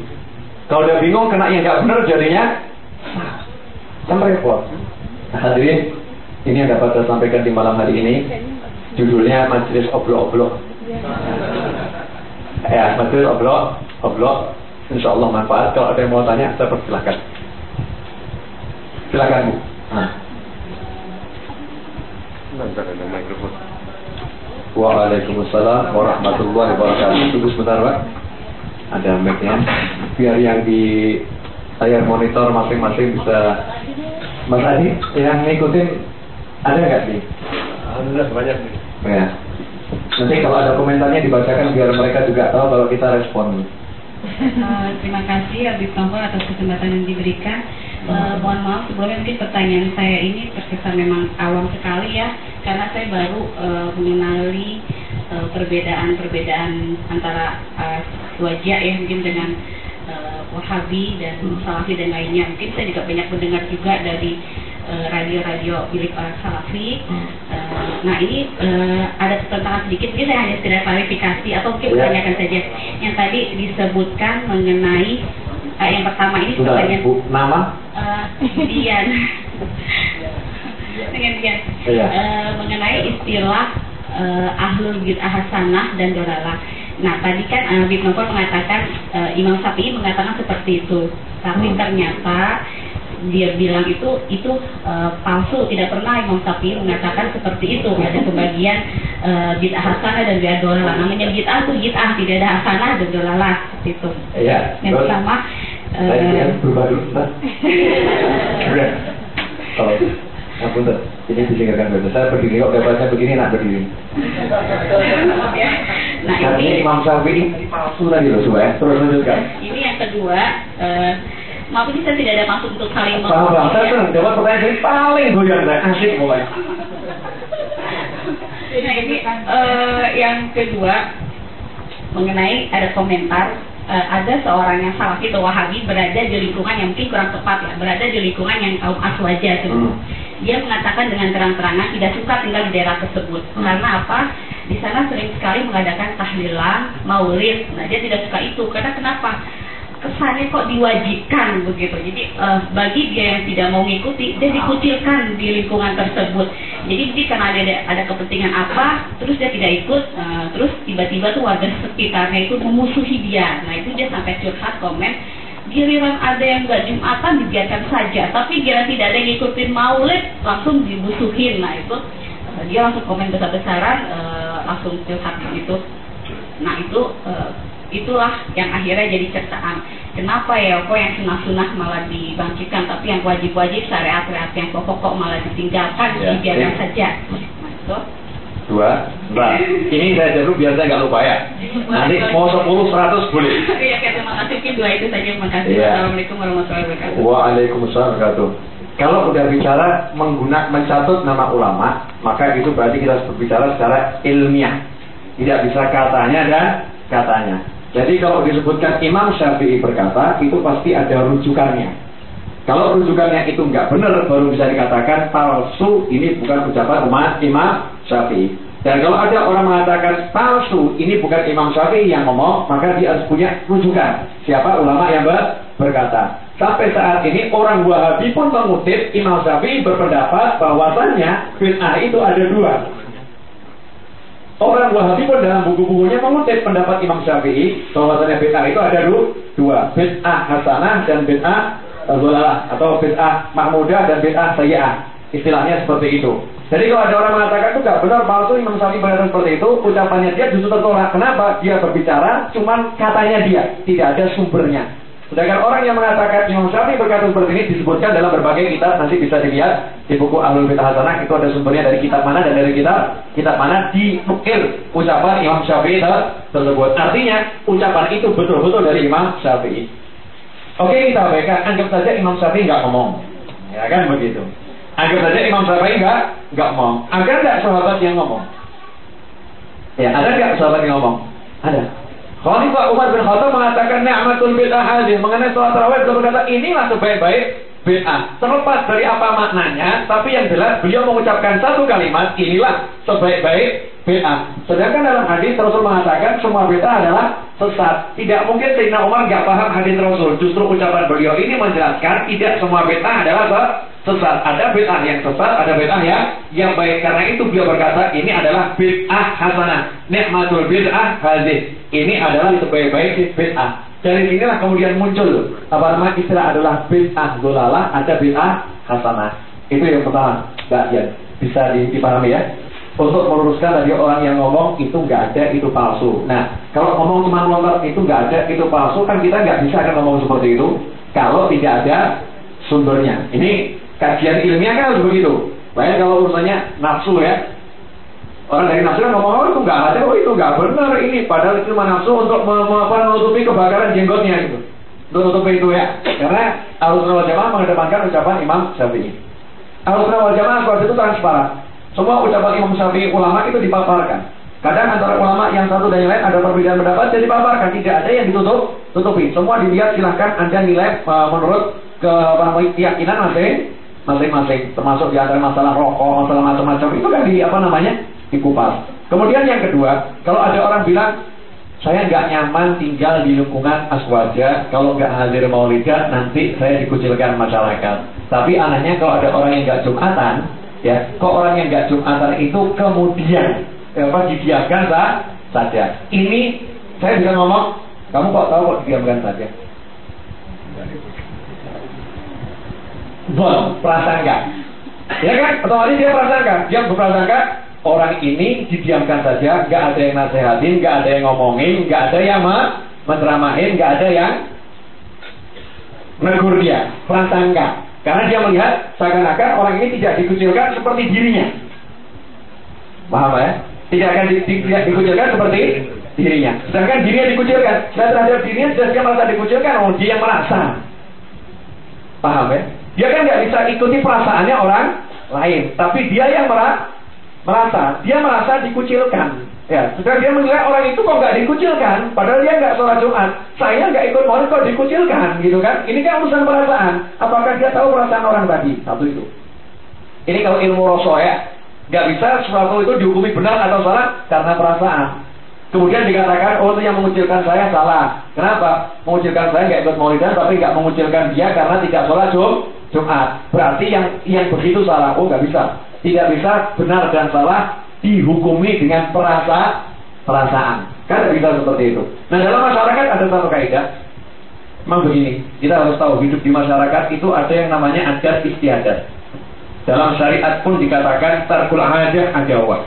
Kalau udah bingung kena yang nggak benar jadinya kan repot. Hadirin, ini yang dapat saya sampaikan di malam hari ini. Judulnya Majelis Oblok-Oblok. Ya, Majelis Oblok, Oblok. Insya Allah manfaat. Kalau ada yang mau tanya, saya persilahkan. Silakan Bu. Nah. Waalaikumsalam warahmatullahi wabarakatuh. Tunggu sebentar, Pak. Ada mic-nya. Biar yang di layar monitor masing-masing bisa Mas Adi yang ngikutin ada nggak sih? Alhamdulillah banyak nih. Ya. Nanti kalau ada komentarnya dibacakan biar mereka juga tahu kalau kita respon. Uh, terima kasih Habib Novel atas kesempatan yang diberikan. Uh, mohon maaf sebelumnya mungkin pertanyaan saya ini terkesan memang awam sekali ya, karena saya baru uh, mengenali perbedaan-perbedaan antara uh, wajah ya mungkin dengan uh, Wahabi dan Salafi dan lainnya. Mungkin saya juga banyak mendengar juga dari eh, radio-radio uh, milik orang Salafi. Uh, nah ini uh, ada pertentangan sedikit, mungkin saya hanya sekedar klarifikasi atau mungkin ya. bertanyakan saja. Yang tadi disebutkan mengenai uh, yang pertama ini Sudah, pertanyaan Bu, nama? Uh, Dian. Dengan Dian. Ya. Uh, mengenai istilah uh, ahlul bid'ah hasanah dan dolalah. Nah tadi kan uh, Bib mengatakan uh, Imam Syafi'i mengatakan seperti itu, tapi hmm. ternyata dia bilang itu itu uh, palsu tidak pernah Imam Syafi'i mengatakan seperti itu. Ada pembagian uh, bid'ah hasanah dan bid'ah dolalah. Namanya bid'ah itu bid'ah tidak ada hasanah dan dolalah. Seperti itu. Ya, yang pertama uh, berubah dulu kalau Ampun tuh, ini disingkirkan dulu. Saya berdiri kok baca begini nak berdiri. nah ini Imam Syafi'i palsu tadi loh supaya terus lanjutkan. Ini yang kedua, uh, maaf ini saya tidak ada maksud untuk saling Paham bang, saya senang jawab pertanyaan ini paling goyang saya asik mulai. Nah ini uh, yang kedua mengenai ada komentar uh, ada seorang yang salafi atau wahabi berada di lingkungan yang mungkin kurang tepat ya berada di lingkungan yang kaum aswaja itu. Hmm dia mengatakan dengan terang-terangan tidak suka tinggal di daerah tersebut. Hmm. Karena apa? Di sana sering sekali mengadakan tahlilan, maulid. Nah, dia tidak suka itu. Karena kenapa? Kesannya kok diwajibkan begitu. Jadi uh, bagi dia yang tidak mau mengikuti, dia dikucilkan di lingkungan tersebut. Jadi jadi karena ada ada kepentingan apa, terus dia tidak ikut, uh, terus tiba-tiba tuh warga sekitarnya itu memusuhi dia. Nah itu dia sampai curhat komen giliran ada yang nggak jumatan dibiarkan saja tapi giliran tidak ada yang ngikutin maulid langsung dimusuhin nah itu uh, dia langsung komen besar-besaran uh, langsung curhat gitu nah itu itulah yang akhirnya jadi cercaan kenapa ya kok yang sunah-sunah malah dibangkitkan tapi yang wajib-wajib syariat-syariat yang pokok-pokok malah ditinggalkan ya, dibiarkan ya. saja itu dua, nah ini saya dulu biar saya nggak lupa ya. Nanti mau sepuluh, seratus boleh. Iya, terima kasih. Mungkin dua itu saja. Terima kasih. Iya. Assalamualaikum warahmatullahi wabarakatuh. Waalaikumsalam wabarakatuh. Kalau udah bicara menggunakan mencatut nama ulama, maka itu berarti kita harus berbicara secara ilmiah. Tidak bisa katanya dan katanya. Jadi kalau disebutkan Imam Syafi'i berkata, itu pasti ada rujukannya. Kalau rujukannya itu nggak benar, baru bisa dikatakan palsu. Ini bukan ucapan umat Imam Syafi'i. Dan kalau ada orang mengatakan palsu, ini bukan Imam Syafi'i yang ngomong, maka dia harus punya rujukan. Siapa ulama yang ber- berkata. Sampai saat ini orang Wahabi pun mengutip Imam Syafi'i berpendapat bahwasannya bid'ah itu ada dua. Orang Wahabi pun dalam buku-bukunya mengutip pendapat Imam Syafi'i bahwasannya bid'ah itu ada du- dua, bid'ah hasanah dan bid'ah dhalalah atau bid'ah mahmudah dan bid'ah sayyi'ah. Istilahnya seperti itu. Jadi kalau ada orang mengatakan itu nggak benar palsu Imam Syafi'i berkata seperti itu, ucapannya dia justru tertolak. Kenapa? Dia berbicara, cuman katanya dia, tidak ada sumbernya. Sedangkan orang yang mengatakan Imam Syafi'i berkata seperti ini disebutkan dalam berbagai kitab nanti bisa dilihat di buku Ahlul Bid'ah Hasanah itu ada sumbernya dari kitab mana dan dari kitab kitab mana dinukil ucapan Imam Syafi'i tersebut. Artinya ucapan itu betul-betul dari Imam Syafi'i. Oke kita abaikan, anggap saja Imam Syafi'i nggak ngomong, ya kan begitu. Anggap saja Imam Syafi'i nggak nggak ngomong. Ada nggak sahabat yang ngomong? Ya ada nggak sahabat yang ngomong? Ada. Khalifah Umar bin Khattab mengatakan ni'matul bid'ah hadis mengenai sholat tarawih beliau berkata inilah sebaik-baik bid'ah. Terlepas dari apa maknanya, tapi yang jelas beliau mengucapkan satu kalimat inilah sebaik-baik bid'ah. Sedangkan dalam hadis Rasul mengatakan semua bid'ah adalah sesat. Tidak mungkin Sayyidina Umar nggak paham hadis Rasul. Justru ucapan beliau ini menjelaskan tidak semua bid'ah adalah sesat. Ada bid'ah yang sesat, ada bid'ah yang yang baik. Karena itu beliau berkata ini adalah bid'ah hasanah. Nikmatul bid'ah hadis. Ini adalah sebaik-baik bid'ah. Dari sinilah kemudian muncul apa nama istilah adalah bid'ah dolalah, ada bid'ah hasanah. Itu yang pertama, Mbak Yan. Bisa dipahami ya? Untuk meluruskan tadi orang yang ngomong itu nggak ada, itu palsu. Nah, kalau ngomong cuma lontar itu nggak ada, itu palsu, kan kita nggak bisa kan ngomong seperti itu. Kalau tidak ada sumbernya. Ini kajian ilmiah kan harus begitu. Bayang kalau urusannya nafsu ya, Orang dari nafsu kan ngomong, oh itu nggak ada, oh itu nggak benar ini. Padahal itu cuma nafsu untuk menutupi kebakaran jenggotnya gitu. Untuk menutupi itu ya. Karena Ahlus Sunnah wal Jamaah mengedepankan ucapan Imam Syafi'i. Ahlus Sunnah wal Jamaah seperti itu transparan. Semua ucapan Imam Syafi'i ulama itu dipaparkan. Kadang antara ulama yang satu dan yang lain ada perbedaan pendapat jadi dipaparkan. Tidak ada yang ditutup, tutupi. Semua dilihat silahkan anda nilai menurut ke apa namanya keyakinan masing masing-masing. Termasuk di antara masalah rokok, masalah macam-macam itu kan di apa namanya dikupas. Kemudian yang kedua, kalau ada orang bilang saya nggak nyaman tinggal di lingkungan aswaja, kalau nggak hadir maulidah nanti saya dikucilkan masyarakat. Tapi anehnya kalau ada orang yang nggak jumatan, ya, kok orang yang nggak jumatan itu kemudian ya, apa didiamkan saja. Ini saya bisa ngomong, kamu kok tahu kok didiamkan saja? Bon, prasangka. Ya kan? Otomatis dia prasangka. Dia berprasangka orang ini didiamkan saja, nggak ada yang nasehatin, nggak ada yang ngomongin, nggak ada yang menceramahin, nggak ada yang menegur dia, prasangka. Karena dia melihat seakan-akan orang ini tidak dikucilkan seperti dirinya. Paham ya? Tidak akan di, di, tidak dikucilkan seperti dirinya. Sedangkan dirinya dikucilkan. Dan terhadap dirinya sudah dia merasa dikucilkan, oh dia merasa. Paham ya? Dia kan nggak bisa ikuti perasaannya orang lain, tapi dia yang merasa merasa dia merasa dikucilkan. Ya, sudah dia menilai orang itu kok nggak dikucilkan, padahal dia nggak sholat Jumat. Saya nggak ikut maulid kok dikucilkan, gitu kan? Ini kan urusan perasaan. Apakah dia tahu perasaan orang tadi? Satu itu. Ini kalau ilmu rosok ya, nggak bisa sesuatu itu dihukumi benar atau salah karena perasaan. Kemudian dikatakan, oh itu yang mengucilkan saya salah. Kenapa? Mengucilkan saya nggak ikut maulidan, tapi nggak mengucilkan dia karena tidak sholat Jum Jumat. Berarti yang yang begitu salah. Oh nggak bisa tidak bisa benar dan salah dihukumi dengan perasa perasaan. Kan bisa seperti itu. Nah dalam masyarakat ada satu kaidah. Memang begini, kita harus tahu hidup di masyarakat itu ada yang namanya adat istiadat. Dalam syariat pun dikatakan tarkul adah adawah.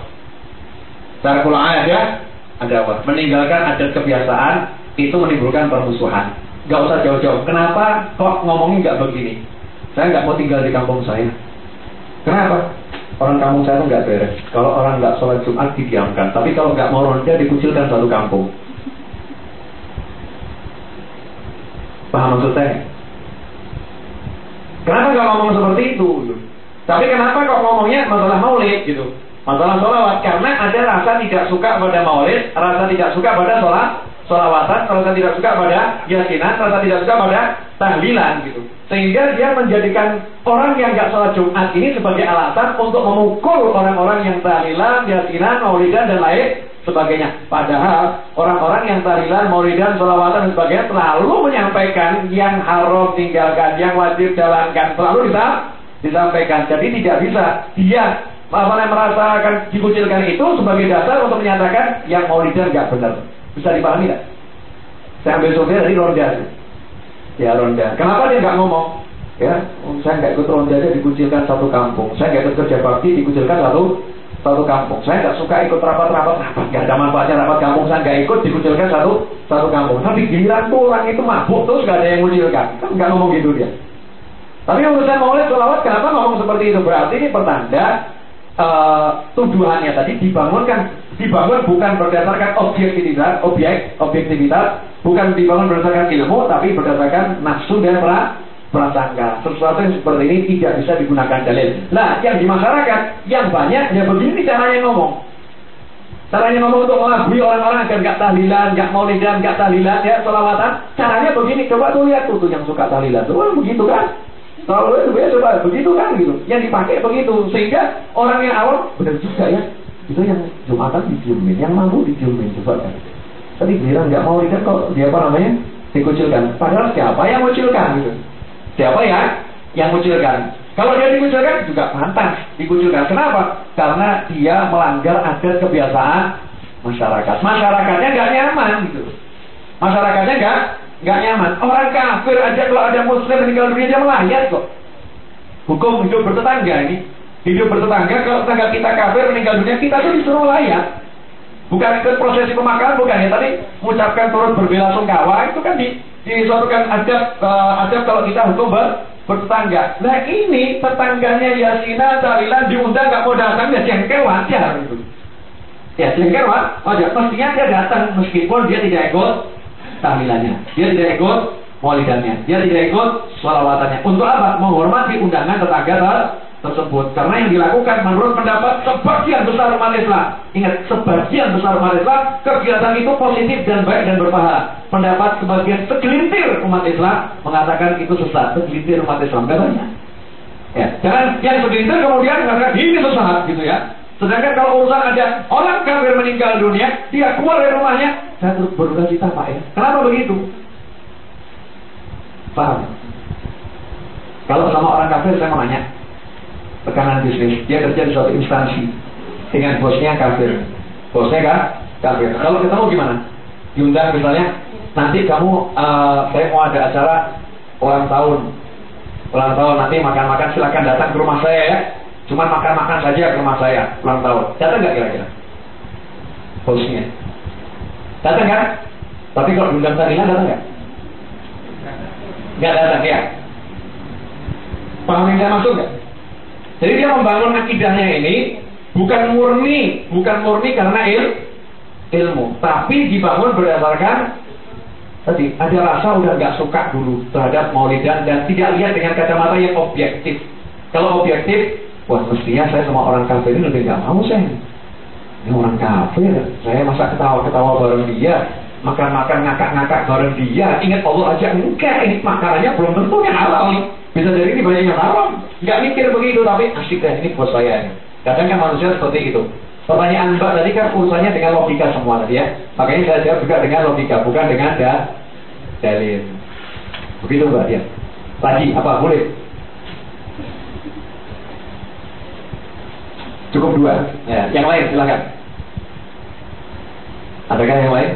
Tarkul adah adawah. Meninggalkan adat kebiasaan itu menimbulkan permusuhan. Gak usah jauh-jauh. Kenapa kok ngomongin nggak begini? Saya nggak mau tinggal di kampung saya. Kenapa? orang kampung saya tuh nggak beres. Kalau orang nggak sholat Jumat didiamkan, tapi kalau nggak mau ronda dikucilkan satu kampung. Paham maksud saya? Kenapa nggak ngomong seperti itu? Tapi kenapa kok ngomongnya masalah maulid gitu? Masalah sholawat karena ada rasa tidak suka pada maulid, rasa tidak suka pada sholat, sholawatan, rasa tidak suka pada yasinan, rasa tidak suka pada tahlilan gitu. Sehingga dia menjadikan orang yang nggak sholat Jumat ini sebagai alasan untuk memukul orang-orang yang tahlilan, yasinan, maulidan dan lain sebagainya. Padahal orang-orang yang tahlilan, maulidan, sholawatan dan sebagainya selalu menyampaikan yang haram tinggalkan, yang wajib jalankan, selalu bisa disampaikan. Jadi tidak bisa dia apa yang merasakan dikucilkan itu sebagai dasar untuk menyatakan yang maulidan nggak benar. Bisa dipahami nggak? Saya ambil sumber dari Ronda. Ya Ronda. Kenapa dia nggak ngomong? Ya, saya nggak ikut Ronda aja dikucilkan satu kampung. Saya nggak ikut kerja bakti dikucilkan satu satu kampung. Saya nggak suka ikut rapat-rapat rapat. Nggak ada manfaatnya rapat kampung. Saya nggak ikut dikucilkan satu satu kampung. Tapi giliran tuh orang itu mabuk terus nggak ada yang mengucilkan. Kan nggak ngomong gitu dia. Tapi urusan maulid sholawat kenapa ngomong seperti itu? Berarti ini pertanda uh, tuduhannya tadi dibangunkan dibangun bukan berdasarkan objektivitas, objek, objektivitas, bukan dibangun berdasarkan ilmu, tapi berdasarkan nafsu dan pra, prasangka. Sesuatu yang seperti ini tidak bisa digunakan dalil. Nah, yang di masyarakat, yang banyak, ya begini caranya ngomong. Caranya ngomong untuk mengelabui orang-orang agar nggak tahlilan, nggak maulidan, nggak tahlilan, ya, solawatan. Caranya begini, coba tuh lihat tuh, tuh yang suka tahlilan. Tuh, begitu kan? Kalau itu ya coba begitu kan gitu. Yang dipakai begitu sehingga orang yang awam benar juga ya itu yang Jumatan diciumin, yang mampu diciumin coba kan. Tadi bilang nggak mau lihat kok dia apa namanya dikucilkan. Padahal siapa yang mengucilkan gitu? Siapa ya yang mengucilkan? Kalau dia dikucilkan juga pantas dikucilkan. Kenapa? Karena dia melanggar adat kebiasaan masyarakat. Masyarakatnya nggak nyaman gitu. Masyarakatnya nggak nggak nyaman. Orang kafir aja kalau ada muslim meninggal dunia dia melayat kok. Hukum hidup bertetangga ini. Hidup bertetangga kalau tetangga kita kafir meninggal dunia kita tuh disuruh layak bukan ikut prosesi pemakaman bukan ya tadi mengucapkan turut berbela sungkawa itu kan di disuatukan adab uh, adab kalau kita hukum ber, bertetangga. Nah ini tetangganya Yasina Talilan diundang nggak mau datang ya jengkel wajar. Gitu ya jengkel wajar. Pastinya dia datang meskipun dia tidak ikut tahlilannya dia tidak ikut maulidannya dia tidak ikut swalawatannya untuk apa menghormati undangan tetangga tersebut. Karena yang dilakukan menurut pendapat sebagian besar umat Islam. Ingat, sebagian besar umat Islam, kegiatan itu positif dan baik dan berpahala. Pendapat sebagian segelintir umat Islam mengatakan itu sesat. Segelintir umat Islam, katanya. Ya, jangan yang segelintir kemudian mengatakan ini sesat gitu ya. Sedangkan kalau urusan ada orang kafir meninggal dunia, dia keluar dari rumahnya, saya terus berduka cita Pak ya. Kenapa begitu? Paham? Kalau sama orang kafir saya mau nanya, tekanan bisnis. Dia kerja di suatu instansi dengan bosnya kafir. Bosnya kan kafir. Kalau ketemu gimana? Diundang misalnya, nanti kamu uh, saya mau ada acara ulang tahun. Ulang tahun nanti makan-makan silakan datang ke rumah saya ya. Cuma makan-makan saja ke rumah saya ulang tahun. Datang nggak kira-kira? Bosnya. Datang kan? Tapi kalau diundang tahlilan datang nggak? Nggak datang ya. Paham yang saya maksud nggak? Jadi dia membangun akidahnya ini bukan murni, bukan murni karena il, ilmu, tapi dibangun berdasarkan tadi ada rasa udah nggak suka dulu terhadap maulidan dan tidak lihat dengan kacamata yang objektif. Kalau objektif, wah mestinya saya sama orang kafir ini lebih nggak mau saya. Ini orang kafir, saya masa ketawa-ketawa bareng dia, makan-makan ngakak-ngakak bareng dia. Ingat Allah aja enggak, ini makanannya belum tentu yang halal. Bisa jadi ini banyak yang haram. Nggak mikir begitu, tapi asik deh ini buat saya. Kadang kan manusia seperti itu. Pertanyaan Mbak tadi kan urusannya dengan logika semua tadi ya. Makanya saya jawab juga dengan logika, bukan dengan da dalil. Begitu Mbak dia. Tadi apa boleh? Cukup dua. Ya, yang lain silakan. Adakah yang lain?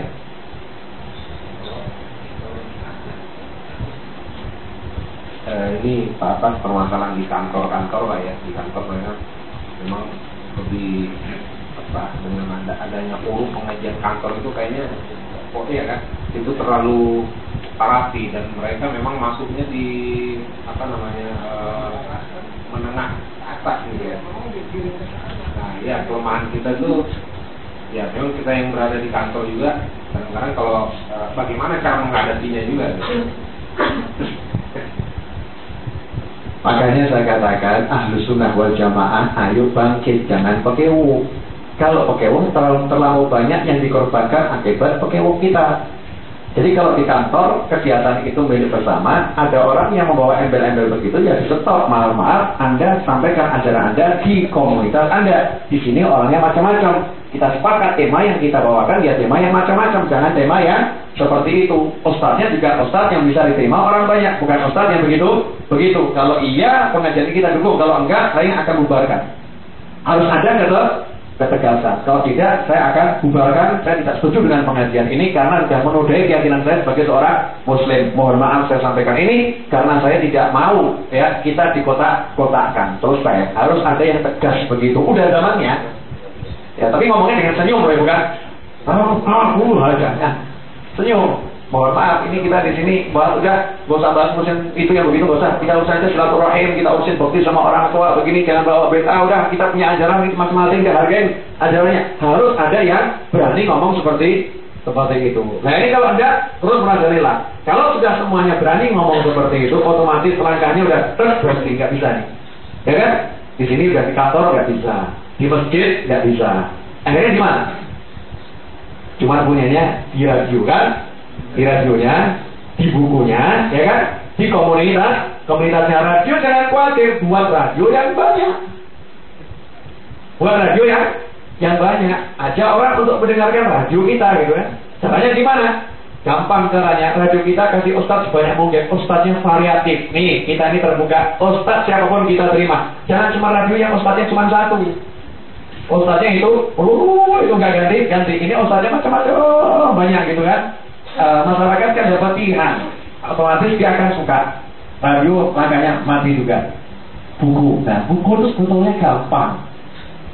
eh, ini apa permasalahan di kantor-kantor lah ya di kantor mereka memang lebih apa dengan ada adanya forum pengajian kantor itu kayaknya kok ya kan itu terlalu rapi dan mereka memang masuknya di apa namanya eh, menengah atas gitu ya Nah, ya kelemahan kita tuh ya memang kita yang berada di kantor juga kadang-kadang kalau uh, bagaimana cara menghadapinya juga gitu. Makanya saya katakan ahlu sunnah wal jamaah ayo bangkit jangan pekewu. Kalau pekewu terlalu, terlalu banyak yang dikorbankan akibat pekewu kita. Jadi kalau di kantor kegiatan itu milik bersama, ada orang yang membawa embel-embel begitu ya stop. Maaf maaf, Anda sampaikan ajaran Anda di komunitas Anda. Di sini orangnya macam-macam. Kita sepakat tema yang kita bawakan ya tema yang macam-macam, jangan tema yang seperti itu. Ustaznya juga ustaz yang bisa diterima orang banyak, bukan ustaz yang begitu begitu. Kalau iya pengajian kita dukung, kalau enggak saya akan bubarkan. Harus ada kata ketegasan. Kalau tidak, saya akan bubarkan. Saya tidak setuju dengan pengajian ini karena sudah menodai keyakinan saya sebagai seorang Muslim. Mohon maaf saya sampaikan ini karena saya tidak mau ya kita di kota-kotakan. Terus saya harus ada yang tegas begitu. Udah zamannya. Ya, tapi ngomongnya dengan senyum, bukan? Oh, aku aja. Ya, senyum. Mohon maaf, ini kita di sini bahas udah gak usah bahas musim itu yang begitu, gak usah. Kita usah aja silaturahim, kita urusin bukti sama orang tua begini, jangan bawa beta. Udah, kita punya ajaran ini masing-masing, kita hargain ajarannya. Harus ada yang berani ngomong seperti seperti itu. Nah ini kalau anda terus merajalela. Kalau sudah semuanya berani ngomong seperti itu, otomatis langkahnya udah terus nggak bisa nih. Ya kan? Di sini udah di kantor nggak bisa, di masjid nggak bisa. Akhirnya di mana? Cuma punyanya di radio kan? Di radionya, di bukunya, ya kan? Di komunitas, komunitasnya radio jangan khawatir buat radio yang banyak. Buat radio yang yang banyak. Aja orang untuk mendengarkan radio kita gitu kan. Caranya gimana? Gampang caranya, radio kita kasih ustadz sebanyak mungkin. Ustadznya variatif. Nih, kita ini terbuka. Ustadz siapa pun kita terima. Jangan cuma radio yang ustadznya cuma satu. Ustadznya itu, oh itu nggak ganti, ganti. Ini ustadznya macam-macam, oh, banyak gitu kan uh, masyarakat kan dapat pilihan. Otomatis dia akan suka radio makanya mati juga. Buku. Nah buku itu sebetulnya gampang.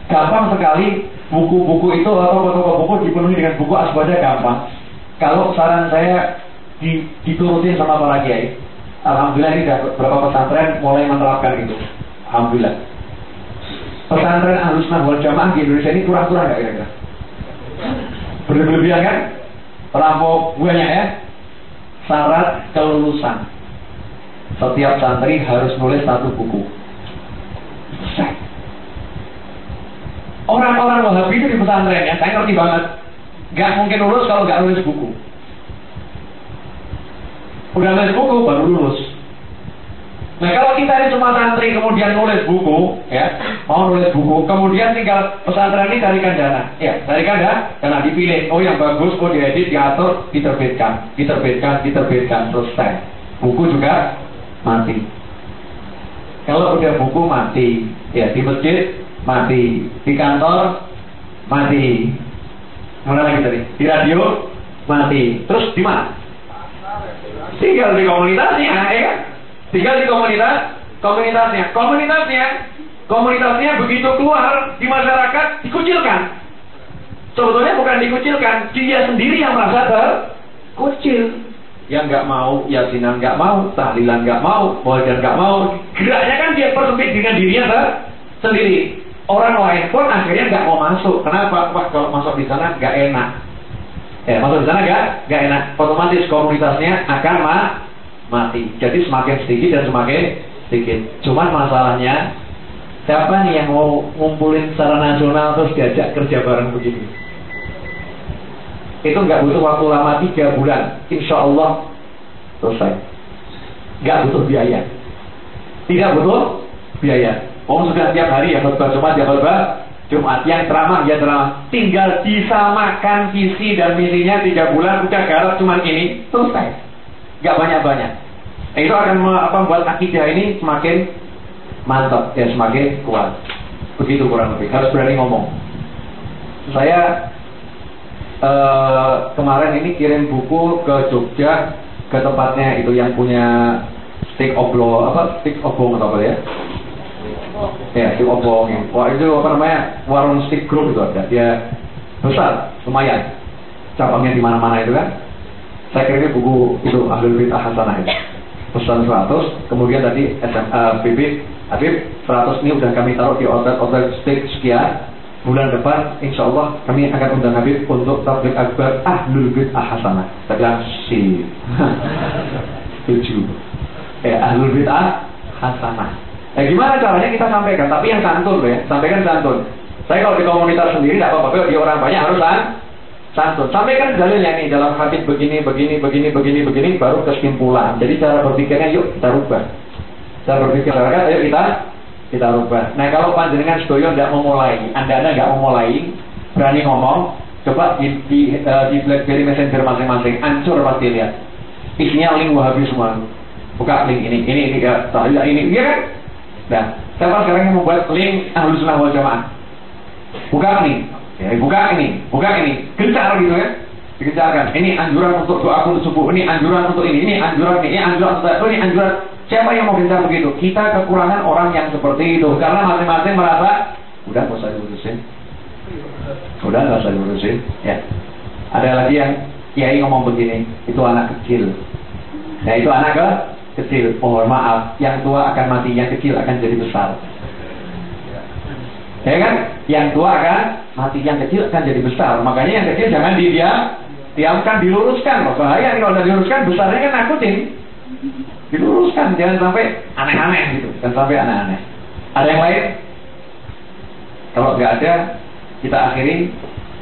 Gampang sekali. Buku-buku itu atau toko buku dipenuhi dengan buku asbada gampang. Kalau saran saya di, diturutin sama para kiai Alhamdulillah ini beberapa pesantren mulai menerapkan itu. Alhamdulillah. Pesantren alusna wal jamaah di Indonesia ini kurang-kurang nggak kira-kira? Berlebihan kan Perampok banyak ya. Syarat kelulusan. Setiap santri harus nulis satu buku. Orang-orang Wahabi itu di pesantren ya, saya ngerti banget. Gak mungkin lulus kalau gak nulis buku. Udah nulis buku baru lulus. Nah kalau kita ini cuma santri kemudian nulis buku, ya mau nulis buku, kemudian tinggal pesantren ini carikan dana, ya carikan dana, dana dipilih, oh yang bagus, oh diedit, diatur, diterbitkan, diterbitkan, diterbitkan, selesai. Buku juga mati. Kalau udah buku mati, ya di masjid mati, di kantor mati, mana lagi tadi? Di radio mati, terus di mana? Tinggal di komunitasnya, ya kan? Tinggal di komunitas, komunitasnya, komunitasnya, komunitasnya begitu keluar di masyarakat dikucilkan. Sebetulnya bukan dikucilkan, dia sendiri yang merasa terkucil. Yang nggak mau, yasinan nggak mau, tahlilan nggak mau, wajan nggak mau. Geraknya kan dia persempit dengan dirinya sendiri. Orang lain pun akhirnya nggak mau masuk. Kenapa? Wah kalau masuk di sana nggak enak. Ya, masuk di sana nggak nggak enak. Otomatis komunitasnya akan ma mati. Jadi semakin sedikit dan semakin sedikit. Cuman masalahnya siapa nih yang mau ngumpulin secara nasional terus diajak kerja bareng begini? Itu nggak butuh waktu lama tiga bulan, insya Allah selesai. Nggak butuh biaya. Tidak butuh biaya. Om sudah tiap hari ya khutbah Jumat ya khutbah Jumat yang ceramah ya ceramah tinggal disamakan visi dan misinya tiga bulan udah garap cuman ini selesai nggak banyak-banyak. Itu akan apa, membuat akidah ini semakin mantap ya semakin kuat. Begitu kurang lebih. Harus berani ngomong. Saya eh, kemarin ini kirim buku ke Jogja ke tempatnya itu yang punya stick oblo apa stick obong atau apa ya? Ya, stick obong. Wah itu apa namanya warung stick group itu ada. Dia besar, lumayan. Cabangnya di mana-mana itu kan saya kira buku itu Ahlul Bid'ah Hasanah itu. pesan 100, kemudian tadi SM, uh, BB, Habib 100 ini udah kami taruh di order-order stick sekian. Bulan depan, insya Allah kami akan undang Habib untuk tablik akbar ahlul bid'ah hasanah. Saya bilang tujuh. Eh ahlul bid'ah hasanah. Eh gimana caranya kita sampaikan? Tapi yang santun ya, sampaikan santun. Saya kalau di komunitas sendiri tidak apa-apa, kalau di orang banyak harus kan santun. Sampaikan dalilnya nih dalam hadis begini, begini, begini, begini, begini, baru kesimpulan. Jadi cara berpikirnya yuk kita rubah. Cara berpikir masyarakat, ayo kita kita rubah. Nah kalau panjenengan sedoyo tidak memulai, anda anda nggak memulai, berani ngomong, coba di di, uh, di BlackBerry Messenger masing-masing, ancur pasti lihat. Isinya link wahabi semua. Buka link ini, ini, ini, ya, ini, ini, iya kan? Nah, siapa sekarang yang membuat link ahlu sunnah wal jamaah? Buka nih, ya, buka ini, buka ini, gencar gitu ya, digencarkan. Ini anjuran untuk doa untuk subuh, ini anjuran untuk ini, ini anjuran ini, anjuran untuk ini anjuran. Siapa yang mau gencar begitu? Kita kekurangan orang yang seperti itu karena masing-masing merasa udah nggak usah diurusin, udah nggak usah diurusin. Ya, ada lagi yang kiai ngomong begini, itu anak kecil. Nah itu anak ke kecil, mohon maaf, yang tua akan mati, yang kecil akan jadi besar. Ya kan? Yang tua akan mati, yang kecil akan jadi besar. Makanya yang kecil jangan didiam, diamkan, diluruskan. Loh, bahaya kalau diluruskan, besarnya kan nakutin. Diluruskan, jangan sampai aneh-aneh gitu, jangan sampai aneh-aneh. Ada yang lain? Kalau nggak ada, kita akhiri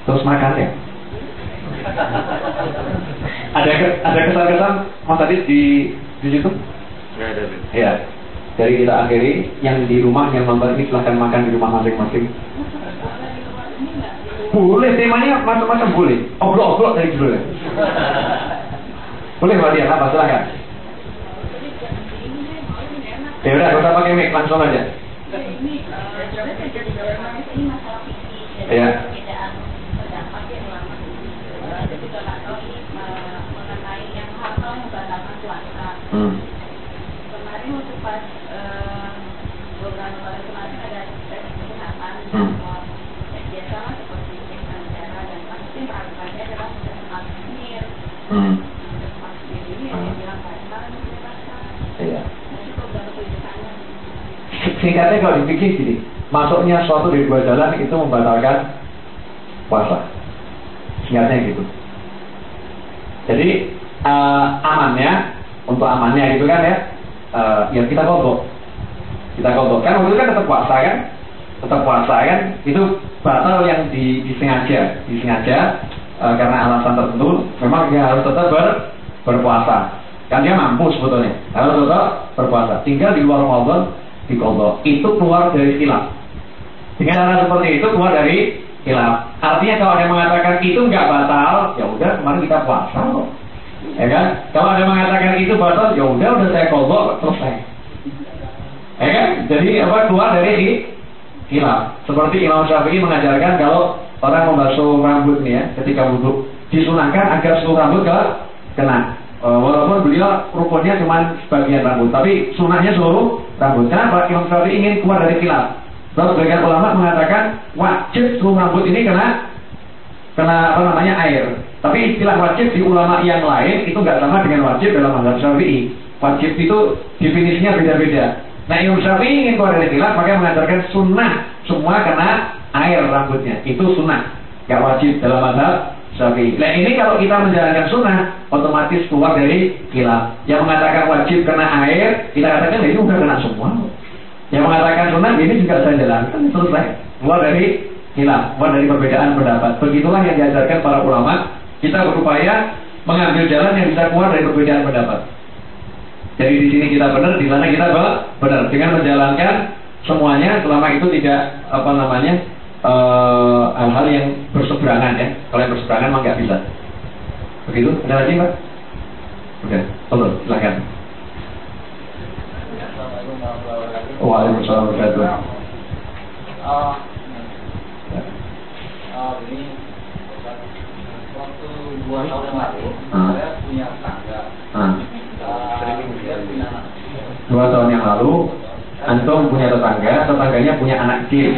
terus makan ya. ada ada kesan-kesan Mas tadi di di situ? Ya. Dari kita akhiri, yang di rumah yang nonton ini silahkan makan di rumah masing-masing. Boleh, temanya macam-macam boleh. Obrol-obrol dari dulu ya. Boleh Mbak Dian, apa silahkan. Ya udah, kita pakai mic langsung aja. Ya. Hmm. Kemarin waktu pas Hmm. Iya. Singkatnya kalau dipikir gini, masuknya suatu dari dua jalan itu membatalkan puasa. Singkatnya gitu. Jadi eh, amannya untuk amannya gitu kan ya, eh, ya kita kodok, kita kodok kan waktu itu kan tetap puasa kan, tetap puasa kan, itu batal yang di, disengaja, disengaja eh, karena alasan tertentu, memang dia harus tetap ber, berpuasa. Kan dia mampu sebetulnya, harus tetap berpuasa. Tinggal di luar Ramadan dikodok, itu keluar dari khilaf. Dengan cara seperti itu keluar dari khilaf. Artinya kalau ada yang mengatakan itu nggak batal, ya udah kemarin kita puasa kok. Ya kan? Kalau ada mengatakan itu batal, ya udah udah saya kodok selesai. Ya kan? Jadi apa keluar dari hi- khilaf. Seperti Imam Syafi'i mengajarkan kalau orang membasuh rambut nih ya ketika wudhu disunahkan agar seluruh rambut ke kena. Eh, walaupun beliau rukunnya cuma sebagian rambut, tapi sunahnya seluruh rambut. Kenapa? Imam Syafi'i ingin keluar dari khilaf. Lalu sebagian ulama mengatakan wajib seluruh rambut ini kena kena apa namanya air. Tapi istilah wajib di ulama yang lain itu nggak sama dengan wajib dalam mazhab Syafi'i. Wajib itu definisinya beda-beda. Nah Imam Syafi'i ingin keluar dari khilaf makanya mengajarkan sunnah semua kena air rambutnya. Itu sunnah, nggak wajib dalam mazhab Syafi'i. Nah ini kalau kita menjalankan sunnah otomatis keluar dari khilaf. Yang mengatakan wajib kena air kita katakan ya itu udah kena semua. Yang mengatakan sunnah ini juga saya jalankan selesai. Keluar dari khilaf, keluar dari perbedaan pendapat. Begitulah yang diajarkan para ulama. Kita berupaya mengambil jalan yang bisa keluar dari perbedaan pendapat. Jadi di sini kita benar, di sana kita be- benar. Dengan menjalankan semuanya selama itu tidak apa namanya eh, hal-hal yang berseberangan ya. Kalau yang berseberangan mah nggak bisa. Begitu? Ada lagi mbak? Oke, betul. Silakan. Waalaikumsalam warahmatullahi wabarakatuh. Oh, oh, ini waktu dua tahun lalu Hmm. saya punya tangga. Ah. Uh. Dua tahun yang lalu, antum punya tetangga, tetangganya punya anak kecil.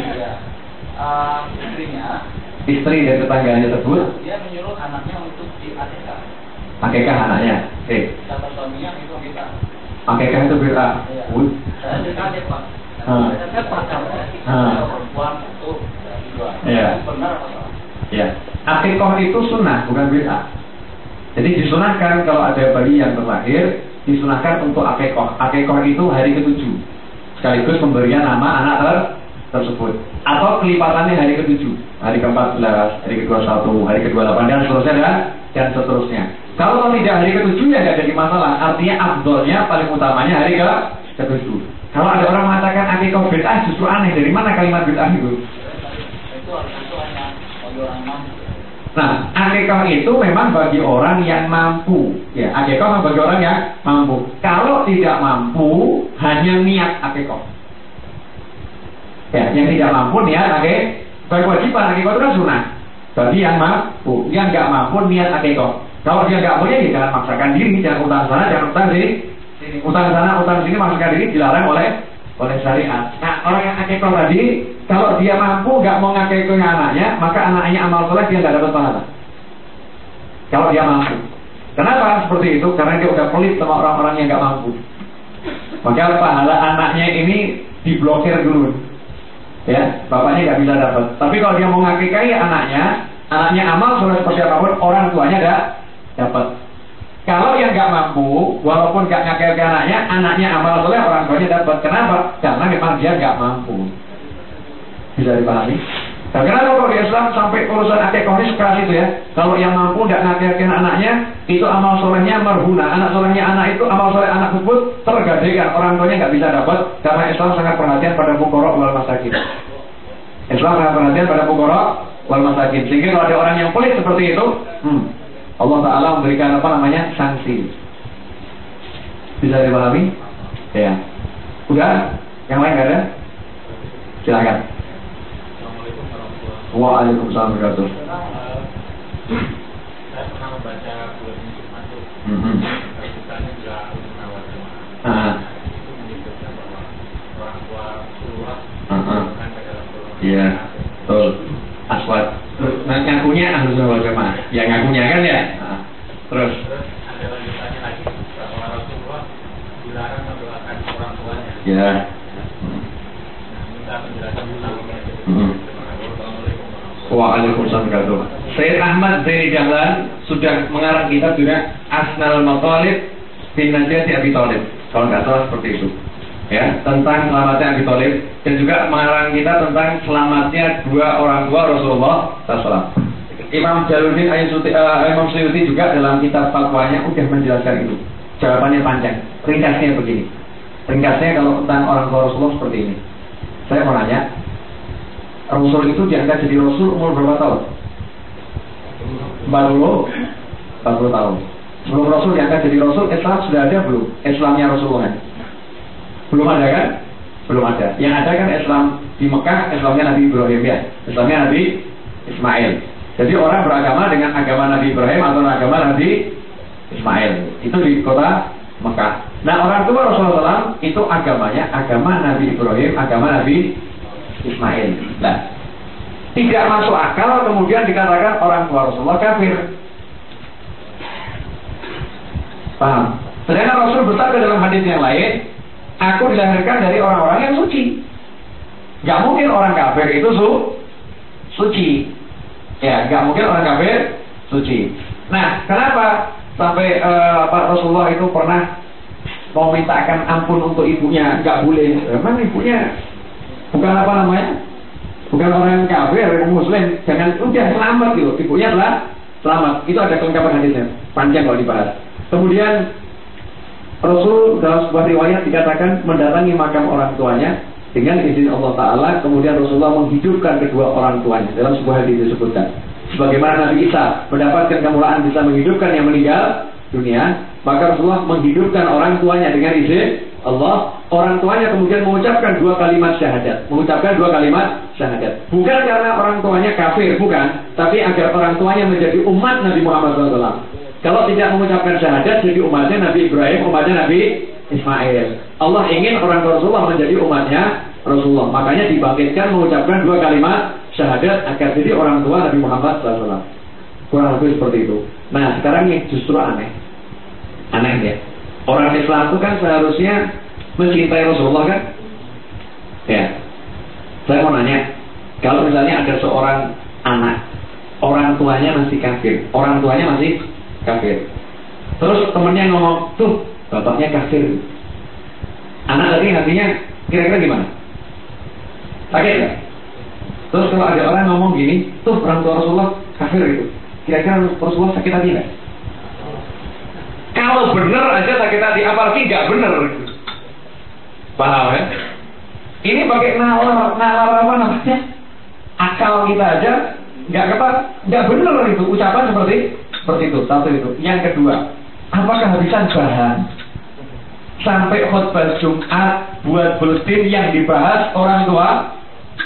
Uh, istrinya Istri dari tetangganya tersebut, dia menyuruh anaknya untuk di ATK. akikah anaknya. Oke. Kata suaminya itu kita. Akikah itu bid'ah. Wih. Saya kaget Pak. Saya pakar. Perempuan itu dua. Iya. Benar? Ya, akikoh itu sunnah bukan bid'ah. Jadi disunahkan kalau ada bayi yang terlahir, disunahkan untuk akikoh. Akikoh itu hari ketujuh, sekaligus pemberian nama anak ter tersebut. Atau kelipatannya hari ketujuh, hari ke-14, hari ke-21, hari ke-28 dan seterusnya dan, dan seterusnya. Kalau tidak hari ketujuh ya nggak jadi masalah. Artinya abdolnya paling utamanya hari ke ketujuh. Kalau ada orang mengatakan akikoh bid'ah justru aneh. Dari mana kalimat bid'ah itu? Itu orang. Nah, akikah itu memang bagi orang yang mampu. Ya, akikah memang bagi orang yang mampu. Kalau tidak mampu, hanya niat akikah. Ya, yang tidak mampu niat akikah. Bagi kewajiban akikah itu kan sunnah. Bagi yang mampu, yang nggak mampu niat akikah. Kalau dia nggak punya, ya jangan maksakan diri, jangan utang sana, jangan utang sini. Utang sana, utang sini, maksakan diri dilarang oleh oleh syariat. Nah, orang yang akikah tadi, kalau dia mampu nggak mau ngakikah anaknya, maka anaknya amal soleh dia nggak dapat pahala. Kalau dia mampu. Kenapa seperti itu? Karena dia udah pelit sama orang-orang yang nggak mampu. Maka pahala anaknya ini diblokir dulu. Ya, bapaknya nggak bisa dapat. Tapi kalau dia mau ngakikahi anaknya, anaknya amal soleh seperti apa pun, orang tuanya nggak dapat. Kalau yang nggak mampu, walaupun nggak ngakikahi anaknya, anaknya amal soleh, orang tuanya dapat. Kenapa? Karena memang dia nggak mampu. Bisa dipahami? Nah, kenapa kalau di Islam sampai urusan akikah ini sekeras itu ya? Kalau yang mampu tidak ngakikahin anaknya, itu amal solehnya merhuna. Anak solehnya anak itu, amal soleh anak tersebut tergadaikan. Orang tuanya nggak bisa dapat karena Islam sangat perhatian pada fukorok wal masakin. Islam sangat perhatian pada fukorok wal masakin. Sehingga kalau ada orang yang pelit seperti itu, hmm, Allah Taala memberikan apa namanya sanksi. Bisa dipahami? Ya. Udah? Yang lain nggak ada? Silakan. Warahmatullahi Waalaikumsalam warahmatullahi Saya pernah membaca bulan Jumat itu. Mhm. Misalnya juga Nawar Jemaah. Ah, Itu menyebutkan bahwa orang tua keluar ah, bukan ke dalam golongan. Iya, betul. Aswad. Nah, ngakunya ahlu sunnah wal jamaah. Ya ngakunya kan ya. Nah, terus. Terus ada lanjutannya lagi bahwa Rasulullah dilarang mendoakan orang tuanya. Ya. Nah, minta penjelasan tentang. Mhm. Assalamualaikum warahmatullahi Waalaikumsalam warahmatullahi Sayyid Ahmad Zaini Dahlan sudah mengarang kitab juga Asnal Matalib bin Najati Abi Talib. Kalau nggak salah seperti itu. Ya, tentang selamatnya Abi Talib dan juga mengarang kita tentang selamatnya dua orang tua Rasulullah SAW. Imam Jaluddin Ayyusuti, uh, Imam Suyuti juga dalam kitab fatwanya udah menjelaskan itu. Jawabannya panjang. Ringkasnya begini. Ringkasnya kalau tentang orang tua Rasulullah seperti ini. Saya mau nanya, Rasul itu diangkat jadi Rasul umur berapa tahun? 40 40 tahun. Sebelum Rasul diangkat jadi Rasul, Islam sudah ada belum? Islamnya Rasulullah. Belum ada kan? Belum ada. Yang ada kan Islam di Mekah, Islamnya Nabi Ibrahim ya. Islamnya Nabi Ismail. Jadi orang beragama dengan agama Nabi Ibrahim atau agama Nabi Ismail. Itu di kota Mekah. Nah orang tua Rasulullah itu agamanya agama Nabi Ibrahim, agama Nabi Ismail. Nah, tidak masuk akal kemudian dikatakan orang tua Rasulullah kafir. Paham? Sedangkan Rasul bersabda dalam hadis yang lain, aku dilahirkan dari orang-orang yang suci. Gak mungkin orang kafir itu su suci. Ya, gak mungkin orang kafir suci. Nah, kenapa sampai eh, Pak Rasulullah itu pernah mau mintakan ampun untuk ibunya? Gak boleh. Memang ibunya bukan apa namanya? Bukan orang kafir, orang muslim. Jangan udah selamat gitu. Ibunya telah selamat. Itu ada kelengkapan hadisnya. Panjang kalau dibahas. Kemudian Rasul dalam sebuah riwayat dikatakan mendatangi makam orang tuanya dengan izin Allah Ta'ala kemudian Rasulullah menghidupkan kedua orang tuanya dalam sebuah hadis disebutkan sebagaimana Nabi Isa mendapatkan kemuliaan bisa menghidupkan yang meninggal dunia maka Rasulullah menghidupkan orang tuanya dengan izin Allah orang tuanya kemudian mengucapkan dua kalimat syahadat mengucapkan dua kalimat syahadat bukan karena orang tuanya kafir bukan tapi agar orang tuanya menjadi umat Nabi Muhammad SAW kalau tidak mengucapkan syahadat jadi umatnya Nabi Ibrahim, umatnya Nabi Ismail. Allah ingin orang Rasulullah menjadi umatnya Rasulullah. Makanya dibangkitkan mengucapkan dua kalimat syahadat agar jadi orang tua Nabi Muhammad SAW. Kurang lebih seperti itu. Nah sekarang ini justru aneh. Aneh ya. Orang Islam itu kan seharusnya mencintai Rasulullah kan? Ya. Saya mau nanya, kalau misalnya ada seorang anak, orang tuanya masih kafir, orang tuanya masih kafir. Terus temennya ngomong, tuh bapaknya kafir. Anak tadi hatinya kira-kira gimana? Sakit nggak? Terus kalau ada orang ngomong gini, tuh orang tua Rasulullah kafir itu. Kira-kira Rasulullah sakit hati nggak? Kalau benar aja sakit hati, apalagi nggak benar. Paham ya? Ini pakai nalar, nalar apa namanya? Akal kita aja nggak ketat, nggak benar itu ucapan seperti seperti itu. Satu itu. Yang kedua, apakah kehabisan bahan sampai khutbah Jumat buat bulletin yang dibahas orang tua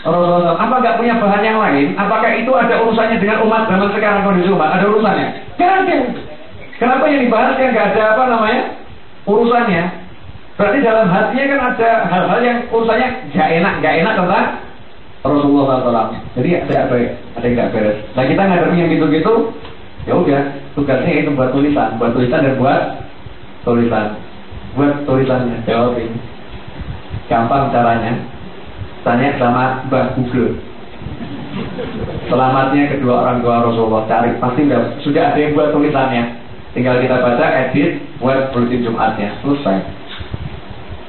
Rasulullah apa nggak punya bahan yang lain? Apakah itu ada urusannya dengan umat zaman sekarang kondisi umat? Ada urusannya? Gak ada. Kenapa yang dibahas yang nggak ada apa namanya urusannya? Berarti dalam hatinya kan ada hal-hal yang urusannya gak enak, gak enak tentang Rasulullah SAW. Jadi ada apa? Ada yang nggak beres. Nah kita ngadepin yang gitu-gitu, ya udah tugasnya itu buat tulisan, buat tulisan dan buat tulisan, buat tulisannya jawabin. Gampang caranya. Tanya sama Mbah Google. Selamatnya kedua orang tua Rasulullah cari pasti udah, sudah ada yang buat tulisannya. Tinggal kita baca, edit, buat bulletin Jumatnya, selesai.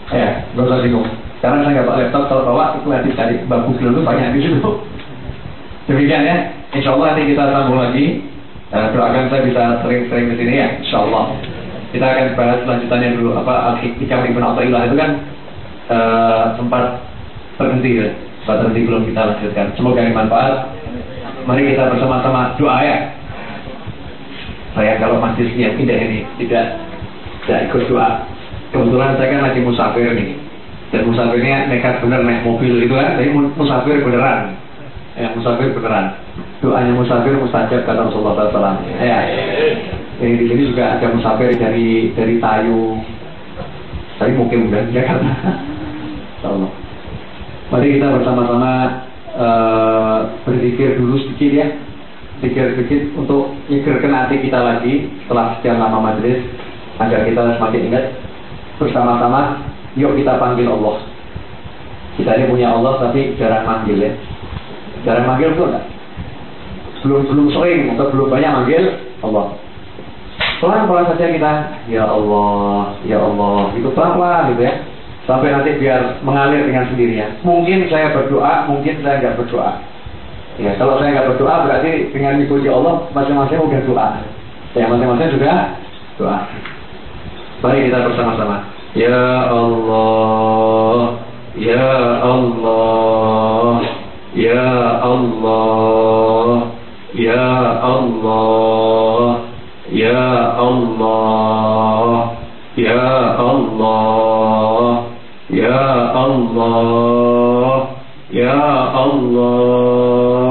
Ya, gak usah bingung. Karena saya nggak bawa laptop, kalau bawa itu nanti cari Mbah Google itu banyak di situ. Demikian ya. Insya Allah nanti kita sambung lagi. Uh, doakan saya bisa sering-sering di sini ya, Insya Allah. Kita akan bahas lanjutannya dulu apa Al-Hikam Ibn Atta'illah itu kan uh, sempat berhenti ya. Sempat berhenti belum kita lanjutkan. Semoga ini manfaat. Mari kita bersama-sama doa ya. Saya kalau majlisnya tidak ini tidak tidak ikut doa. Kebetulan saya kan lagi musafir nih. Dan musafirnya nekat bener naik mobil itu kan. Tapi musafir beneran. Ya, musafir beneran. Doanya musafir mustajab kata Rasulullah SAW. Ya. Ini di sini juga ada musafir dari dari Tayu. Tapi mungkin di Jakarta. Allah. Mari kita bersama-sama uh, berzikir dulu sedikit ya. Zikir sedikit untuk nyegerkan hati kita lagi setelah sekian lama majelis agar kita semakin ingat bersama-sama. Yuk kita panggil Allah. Kita ini punya Allah tapi jarang manggil ya. Jarang manggil betul enggak? Belum belum sering atau belum banyak manggil Allah. Pelan-pelan saja kita, ya Allah, ya Allah, itu pelan-pelan gitu ya sampai nanti biar mengalir dengan sendirinya. Mungkin saya berdoa, mungkin saya nggak berdoa. Ya, kalau saya nggak berdoa berarti dengan dipuji Allah masing-masing udah doa. Ya, masing-masing juga doa. Mari kita bersama-sama. Ya Allah, Ya Allah, Ya Allah, Ya Allah, Ya Allah, Ya Allah. Ya Allah Ya Allah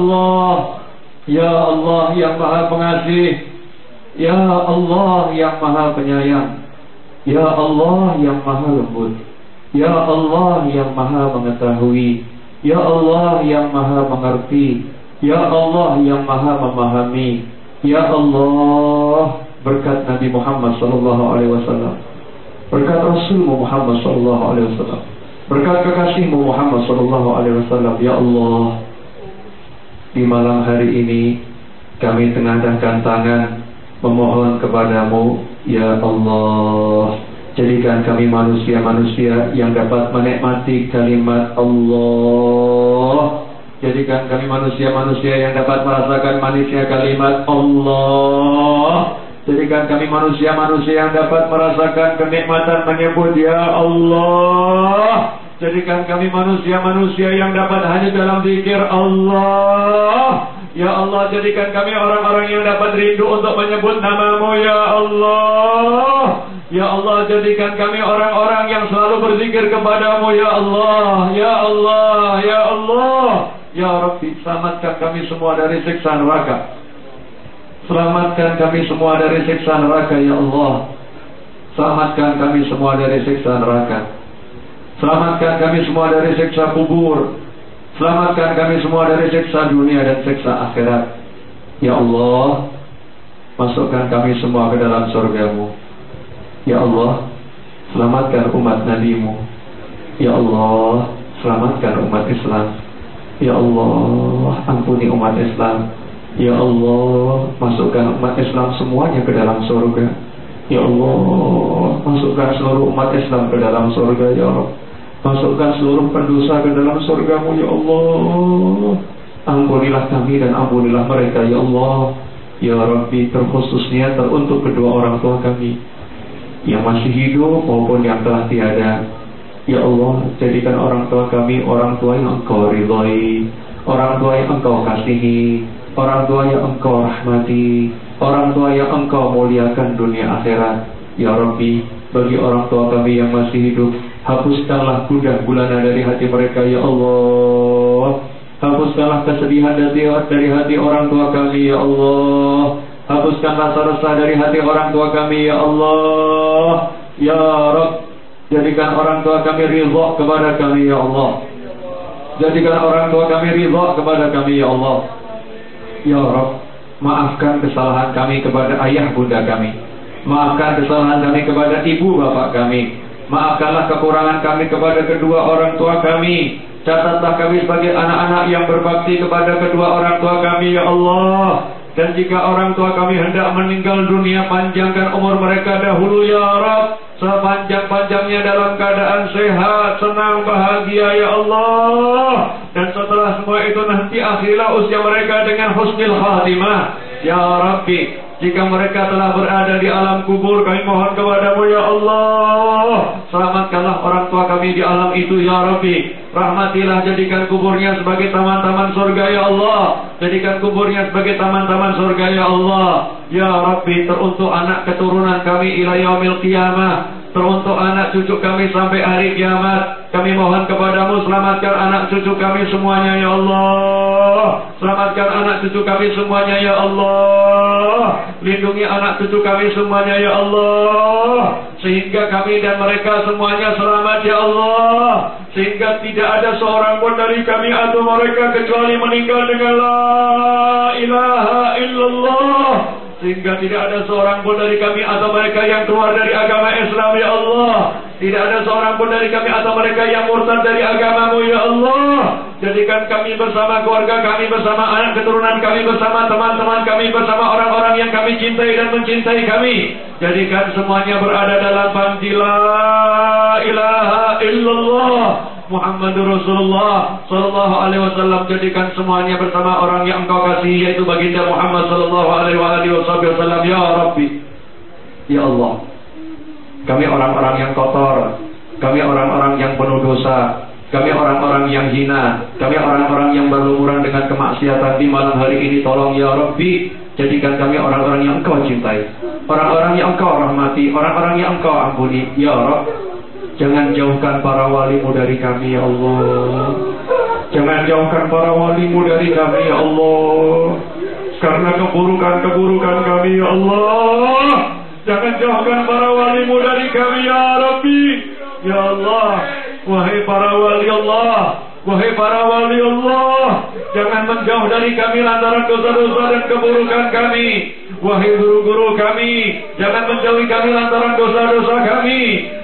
Allah. Ya Allah yang maha pengasih. Ya Allah yang maha penyayang. Ya Allah yang maha lembut. Ya Allah yang maha mengetahui. Ya Allah yang maha mengerti. Ya Allah yang maha memahami. Ya Allah berkat Nabi Muhammad wasallam. Berkat Rasulmu Muhammad sallallahu alaihi wasallam. Berkat kekasihmu Muhammad wasallam. Ya Allah di malam hari ini kami tengadahkan tangan memohon kepadamu Ya Allah. Jadikan kami manusia-manusia yang dapat menikmati kalimat Allah. Jadikan kami manusia-manusia yang dapat merasakan manisnya kalimat Allah. Jadikan kami manusia-manusia yang dapat merasakan kenikmatan menyebut Ya Allah Jadikan kami manusia-manusia yang dapat hanya dalam zikir Allah. Ya Allah jadikan kami orang-orang yang dapat rindu untuk menyebut namamu Ya Allah. Ya Allah jadikan kami orang-orang yang selalu berzikir kepadamu Ya Allah. Ya Allah Ya Allah. Ya Rabbi selamatkan kami semua dari siksa neraka. Selamatkan kami semua dari siksa neraka Ya Allah. Selamatkan kami semua dari siksa neraka Selamatkan kami semua dari siksa kubur Selamatkan kami semua dari siksa dunia dan siksa akhirat. Ya Allah, masukkan kami semua ke dalam surgamu. Ya Allah, selamatkan umat nabimu. Ya Allah, selamatkan umat Islam. Ya Allah, ampuni umat Islam. Ya Allah, masukkan umat Islam semuanya ke dalam surga. Ya Allah, masukkan seluruh umat Islam ke dalam surga, Ya Allah. Masukkan seluruh pendosa ke dalam surgamu ya Allah. Ampunilah kami dan ampunilah mereka ya Allah. Ya Rabbi terkhususnya teruntuk kedua orang tua kami. Yang masih hidup maupun yang telah tiada. Ya Allah jadikan orang tua kami orang tua yang engkau ridhoi. Orang tua yang engkau kasihi. Orang tua yang engkau rahmati. Orang tua yang engkau muliakan dunia akhirat. Ya Rabbi bagi orang tua kami yang masih hidup Hapuskanlah gundah gulana dari hati mereka ya Allah. Hapuskanlah kesedihan dari, hati orang tua kami ya Allah. Hapuskan rasa resah dari hati orang tua kami ya Allah. Ya Rabb Jadikan orang tua kami ridha kepada kami ya Allah. Jadikan orang tua kami ridha kepada kami ya Allah. Ya Rabb Maafkan kesalahan kami kepada ayah bunda kami. Maafkan kesalahan kami kepada ibu bapak kami Maafkanlah kekurangan kami kepada kedua orang tua kami. Catatlah kami sebagai anak-anak yang berbakti kepada kedua orang tua kami, Ya Allah. Dan jika orang tua kami hendak meninggal dunia, panjangkan umur mereka dahulu, Ya Rab. Sepanjang-panjangnya dalam keadaan sehat, senang, bahagia, Ya Allah. Dan setelah semua itu nanti akhirlah usia mereka dengan husnul khatimah. Ya Rabbi, jika mereka telah berada di alam kubur, kami mohon kepadamu ya Allah. Selamatkanlah orang tua kami di alam itu ya Rabbi. Rahmatilah jadikan kuburnya sebagai taman-taman surga ya Allah. Jadikan kuburnya sebagai taman-taman surga ya Allah. Ya Rabbi teruntuk anak keturunan kami ila yaumil qiyamah. Teruntuk anak cucu kami sampai hari kiamat. Kami mohon kepadamu selamatkan anak cucu kami semuanya ya Allah. Selamatkan anak cucu kami semuanya ya Allah. Lindungi anak cucu kami semuanya ya Allah. Sehingga kami dan mereka semuanya selamat ya Allah. Sehingga tidak ada seorang pun dari kami atau mereka kecuali meninggal dengan la ilaha illallah. Sehingga tidak ada seorang pun dari kami atau mereka yang keluar dari agama Islam ya Allah. Tidak ada seorang pun dari kami atau mereka yang murtad dari agamamu ya Allah. Jadikan kami bersama keluarga kami bersama anak keturunan kami bersama teman-teman kami bersama orang-orang yang kami cintai dan mencintai kami. Jadikan semuanya berada dalam panti. La ilaha illallah Muhammadur Rasulullah sallallahu alaihi wasallam. Jadikan semuanya bersama orang yang engkau kasih yaitu baginda Muhammad sallallahu alaihi wasallam. Ya Rabbi. Ya Allah, kami orang-orang yang kotor, kami orang-orang yang penuh dosa, kami orang-orang yang hina, kami orang-orang yang berlumuran dengan kemaksiatan di malam hari ini. Tolong ya Rabbi, jadikan kami orang-orang yang Engkau cintai, orang-orang yang Engkau rahmati, orang-orang yang Engkau ampuni. Ya Rabb, jangan jauhkan para walimu dari kami ya Allah. Jangan jauhkan para walimu dari kami ya Allah. Karena keburukan-keburukan kami ya Allah. Jangan jauhkan para walimu dari kami ya Rabbi. Ya Allah. Wahai para wali Allah. Wahai para wali Allah. Jangan menjauh dari kami lantaran dosa-dosa dan keburukan kami. Wahai guru-guru kami. Jangan menjauhi kami lantaran dosa-dosa kami.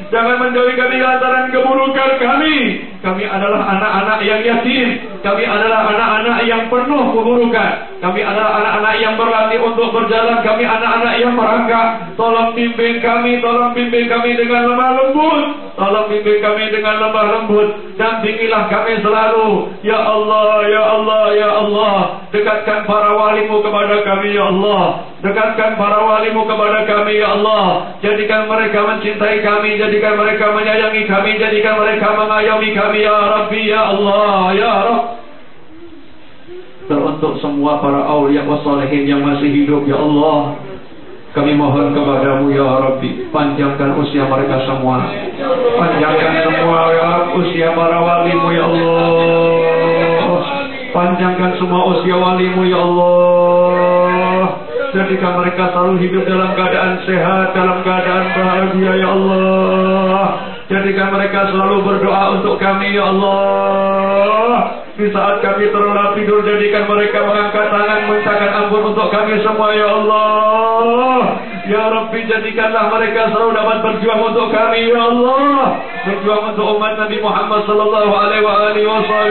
Jangan menjauhi kami lantaran keburukan kami. Kami adalah anak-anak yang yatim. Kami adalah anak-anak yang penuh keburukan. Kami adalah anak-anak yang berlatih untuk berjalan. Kami anak-anak yang merangkak. Tolong bimbing kami, tolong bimbing kami dengan lemah lembut. Tolong bimbing kami dengan lemah lembut. Dan bimbinglah kami selalu. Ya Allah, Ya Allah, Ya Allah. Dekatkan para walimu kepada kami, Ya Allah. Dekatkan para walimu kepada kami, Ya Allah. Jadikan mereka mencintai kami. Jadikan mereka menyayangi kami. Jadikan mereka mengayomi kami, Ya Rabbi, Ya Allah, Ya Rabb. Teruntuk semua para awliya wa salihin yang masih hidup, Ya Allah. Kami mohon kepadamu ya Rabbi Panjangkan usia mereka semua. Panjangkan semua ya Usia para walimu ya Allah. Panjangkan semua usia walimu ya Allah. Jadikan mereka selalu hidup dalam keadaan sehat Dalam keadaan bahagia ya Allah. Jadikan mereka selalu berdoa untuk kami ya Allah Di saat kami terlelap tidur Jadikan mereka mengangkat tangan Mintakan ampun untuk kami semua ya Allah. Ya Rabbi jadikanlah mereka selalu dapat berjuang untuk kami ya Allah. Berjuang untuk umat Nabi Muhammad Sallallahu alaihi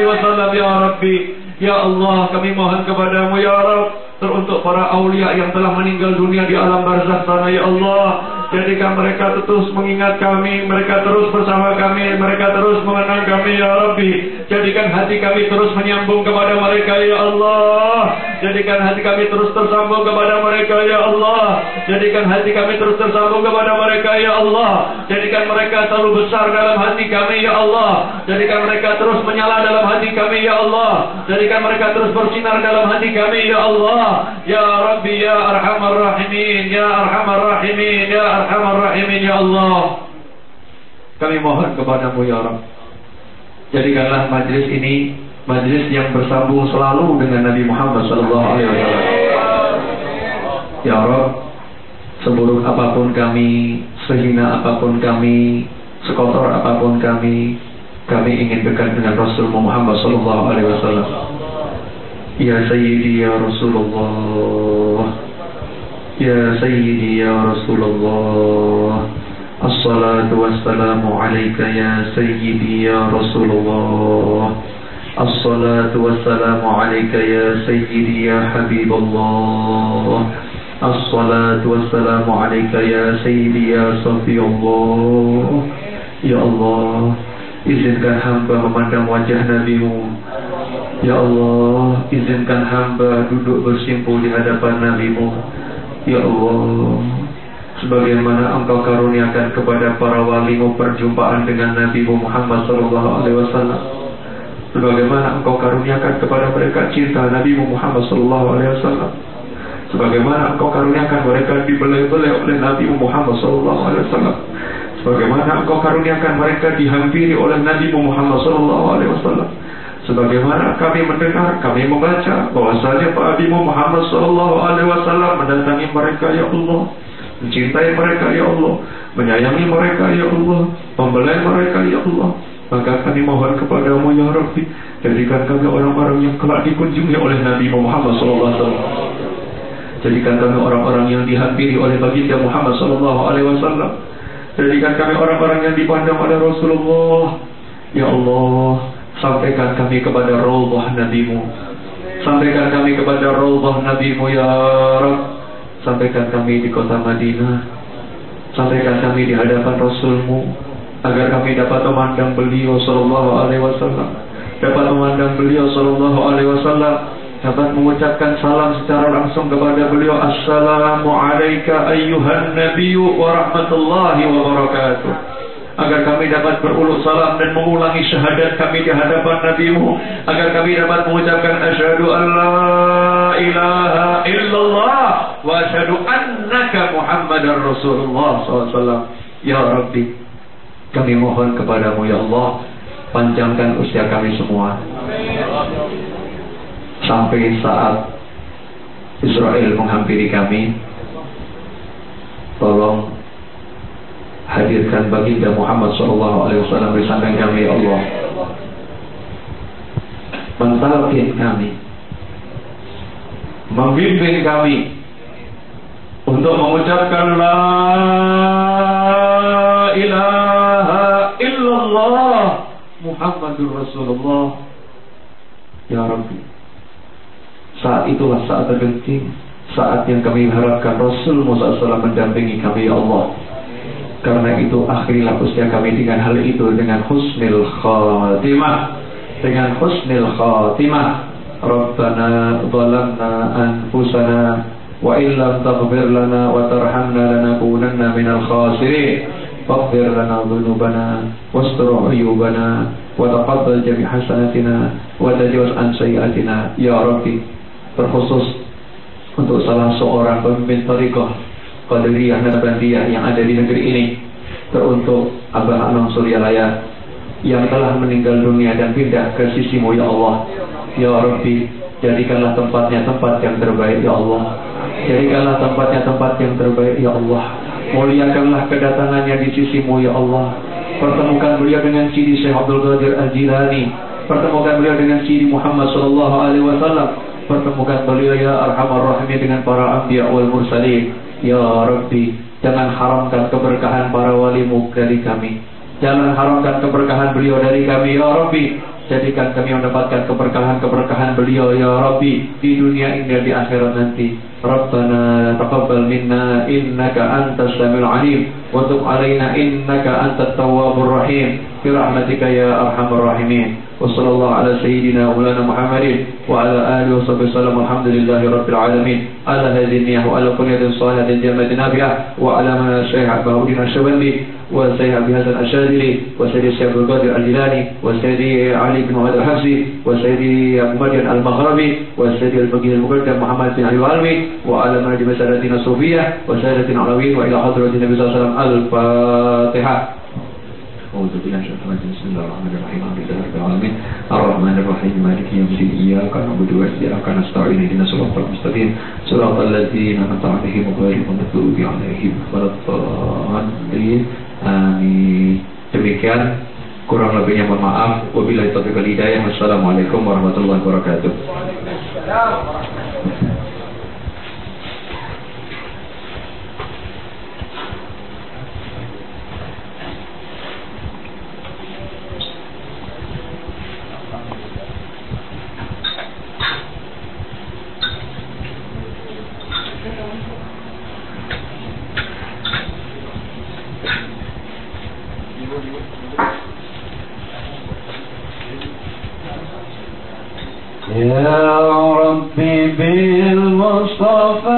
wasallam ya Rabbi. Ya Allah kami mohon kepadamu ya Rabb Teruntuk para awliya yang telah meninggal dunia di alam barzah sana ya Allah Jadikan mereka terus mengingat kami Mereka terus bersama kami Mereka terus mengenang kami ya Rabbi. Jadikan hati kami terus menyambung kepada mereka ya Allah. Jadikan hati kami terus tersambung kepada mereka ya Allah. Jadikan hati kami terus tersambung kepada mereka ya Allah. Jadikan mereka selalu besar dalam hati kami ya Allah. Jadikan mereka terus menyala dalam hati kami ya Allah. Jadikan mereka terus bersinar dalam hati kami ya Allah. Ya Rabbi Ya Arhamar Rahimin Ya Arhamar Rahimin Ya Arhamar Arhamar Rahimin ya Allah. Kami mohon kepadamu ya Allah. Jadikanlah majlis ini majlis yang bersambung selalu dengan Nabi Muhammad sallallahu alaihi wasallam. Ya Allah, seburuk apa pun kami, sehina apa pun kami, sekotor apa pun kami, kami ingin dekat dengan Rasul Muhammad sallallahu alaihi wasallam. Ya Sayyidi ya Rasulullah يا سيدي يا رسول الله الصلاة والسلام عليك يا سيدي يا رسول الله الصلاة والسلام عليك يا سيدي يا حبيب الله الصلاة والسلام عليك يا سيدي يا صفي الله يا الله izinkan hamba memandang wajah NabiMu Ya Allah, izinkan hamba duduk bersimpul di hadapan NabiMu. Ya Allah, sebagaimana Engkau karuniakan kepada para walimu perjumpaan dengan NabiMu Muhammad Wasallam. Sebagaimana Engkau karuniakan kepada mereka cinta NabiMu Muhammad Wasallam. Sebagaimana Engkau karuniakan mereka dibelai-belai oleh NabiMu Muhammad Wasallam. Sebagaimana Engkau karuniakan mereka dihampiri oleh NabiMu Muhammad Wasallam Sebagaimana kami mendengar, kami membaca bahwasanya Pak Nabi Muhammad Sallallahu Alaihi Wasallam mendatangi mereka ya Allah, mencintai mereka ya Allah, menyayangi mereka ya Allah, membelai mereka ya Allah. Maka kami mohon kepadamu ya Rabbi, jadikan kami orang-orang yang kelak dikunjungi oleh Nabi Muhammad Sallallahu Alaihi Wasallam. Jadikan kami orang-orang yang dihampiri oleh baginda Muhammad Sallallahu Alaihi Wasallam. Jadikan kami orang-orang yang dipandang oleh Rasulullah. Ya Allah, Sampaikan kami kepada Raulullah Nabimu. Sampaikan kami kepada Raulullah Nabimu Ya Rab. Sampaikan kami di kota Madinah. Sampaikan kami di hadapan Rasulmu Agar kami dapat memandang beliau Sallallahu Alaihi Wasallam. Dapat memandang beliau Sallallahu Alaihi Wasallam. Dapat mengucapkan salam secara langsung kepada beliau. Assalamu alayka ayyuhan nabiyyu wa rahmatullahi wa barakatuh agar kami dapat beruluk salam dan mengulangi syahadat kami di hadapan NabiMu. Agar kami dapat mengucapkan asyhadu an la ilaha illallah wa asyhadu annaka muhammadar rasulullah SAW ya rabbi kami mohon kepadamu ya Allah panjangkan usia kami semua. Sampai saat Israel menghampiri kami tolong hadirkan baginda Muhammad sallallahu alaihi wasallam di samping kami ya Allah. Mentalkin kami. Membimbing kami. Untuk mengucapkan la ilaha illallah Muhammadur Rasulullah. Ya Rabbi. Saat itulah saat tergenting. Saat yang kami harapkan Rasul Musa SAW mendampingi kami ya Allah karena itu akhirilah usia kami dengan hal itu dengan husnil khatimah. Dengan husnil khatimah. Rabbana zalamna anfusana wa illam taghfir lana wa tarhamna lanakunanna minal khasirin. Faghfir lana dhunubana wastur uyubana wa taqabbal jami' hasanatina wa tajawaz an sayyiatina ya rabbi terkhusus untuk salah seorang pemimpin tariqah Qadiriyah Nabandiyah yang ada di negeri ini teruntuk Abah Anam Suryalaya yang telah meninggal dunia dan pindah ke sisimu ya Allah. Ya Rabbi jadikanlah tempatnya tempat yang terbaik ya Allah. Jadikanlah tempatnya tempat yang terbaik ya Allah. Muliakanlah kedatangannya di sisimu ya Allah. Pertemukan beliau dengan Sidi Syekh Abdul Qadir Al-Jilani. Pertemukan beliau dengan Sidi Muhammad sallallahu alaihi wasallam. Pertemukan beliau ya arhamar rahimin dengan para anbiya wal mursalin Ya Rabbi, jangan haramkan keberkahan para walimu dari kami. Jangan haramkan keberkahan beliau dari kami, Ya Rabbi. Jadikan kami mendapatkan keberkahan-keberkahan beliau ya Rabbi di dunia ini dan di akhirat nanti. Rabbana taqabbal minna innaka antas samiul alim wa tub alaina innaka antat tawwabur rahim bi rahmatika ya arhamar rahimin. Wa sallallahu ala sayyidina ulana Muhammadin wa ala alihi wa sahbihi sallam alhamdulillahi rabbil alamin. Ala hadhihi niyyah wa ala kulli hadin salihin jamatin ya nabiah wa ala man syai'a bahudina syawandi وسيد أبي حسن الشاذلي وسيد الشيخ عبد القادر الجيلاني وسيد علي بن محمد الحفصي وسيد أبو مريم المغربي وسيد الفقيه المقدم محمد بن علي العلمي وعلى منهج مسألتنا الصوفية وسادتنا العلويين وإلى حضرة النبي صلى الله عليه وسلم الفاتحة. أعوذ بالله من الشيطان بسم الله الرحمن الرحيم. الحمد لله رب العالمين. الرحمن الرحيم. مالك يوم الدين. إياك نعبد وإياك نستعين. إهدنا الصراط المستقيم. صراط الذين أنعمت عليهم غير المغضوب عليهم ولا الضالين. Nah, Amin. Demikian kurang lebihnya mohon maaf. Wabillahi taufiq wal hidayah. Wassalamualaikum warahmatullahi wabarakatuh. يا ربي بالمصطفى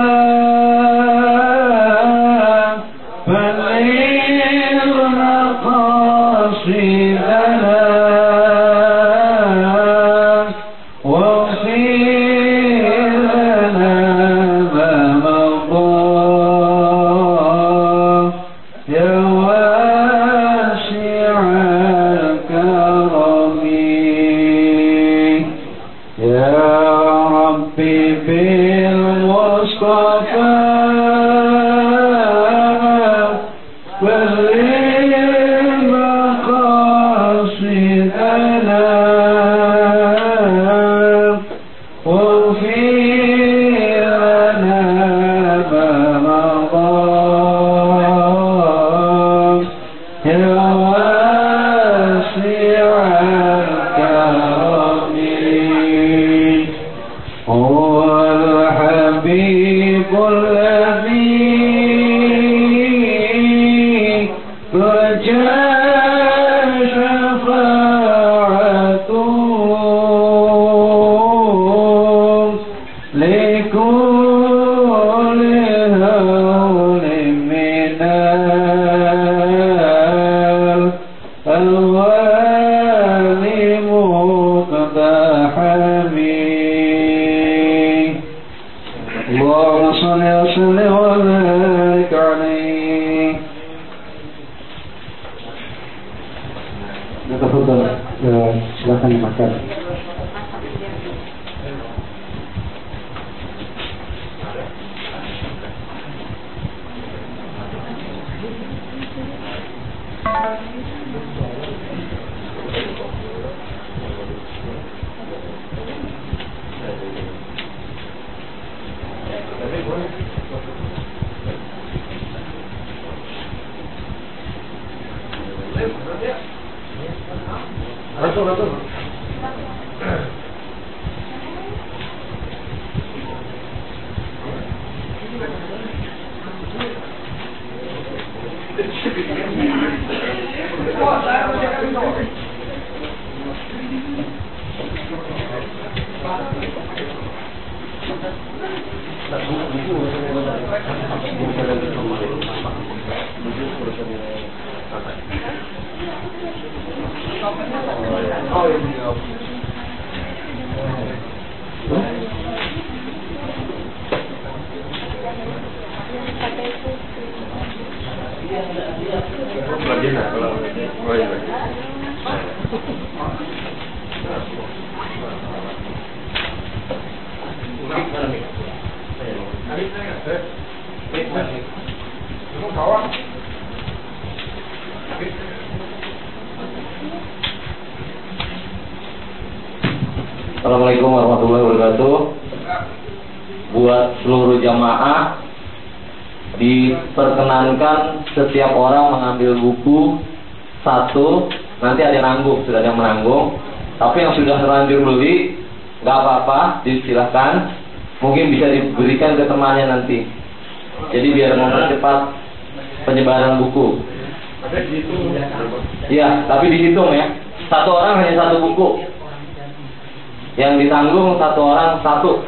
silakan dimakan. Assalamualaikum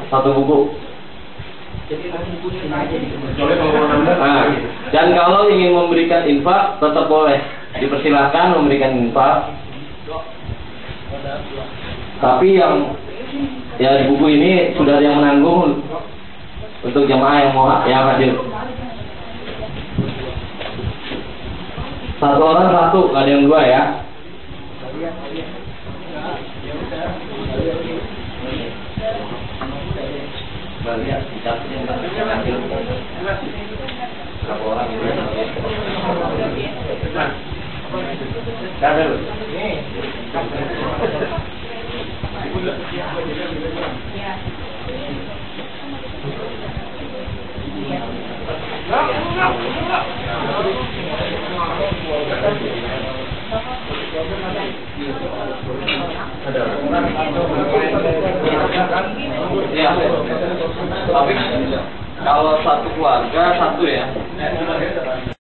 satu satu buku. Nah, dan kalau ingin memberikan infak tetap boleh dipersilahkan memberikan infak. Tapi yang ya di buku ini sudah ada yang menanggung untuk jemaah yang mau yang hadir. Satu orang satu, nggak ada yang dua ya. Ya. Kalau satu keluarga satu ya.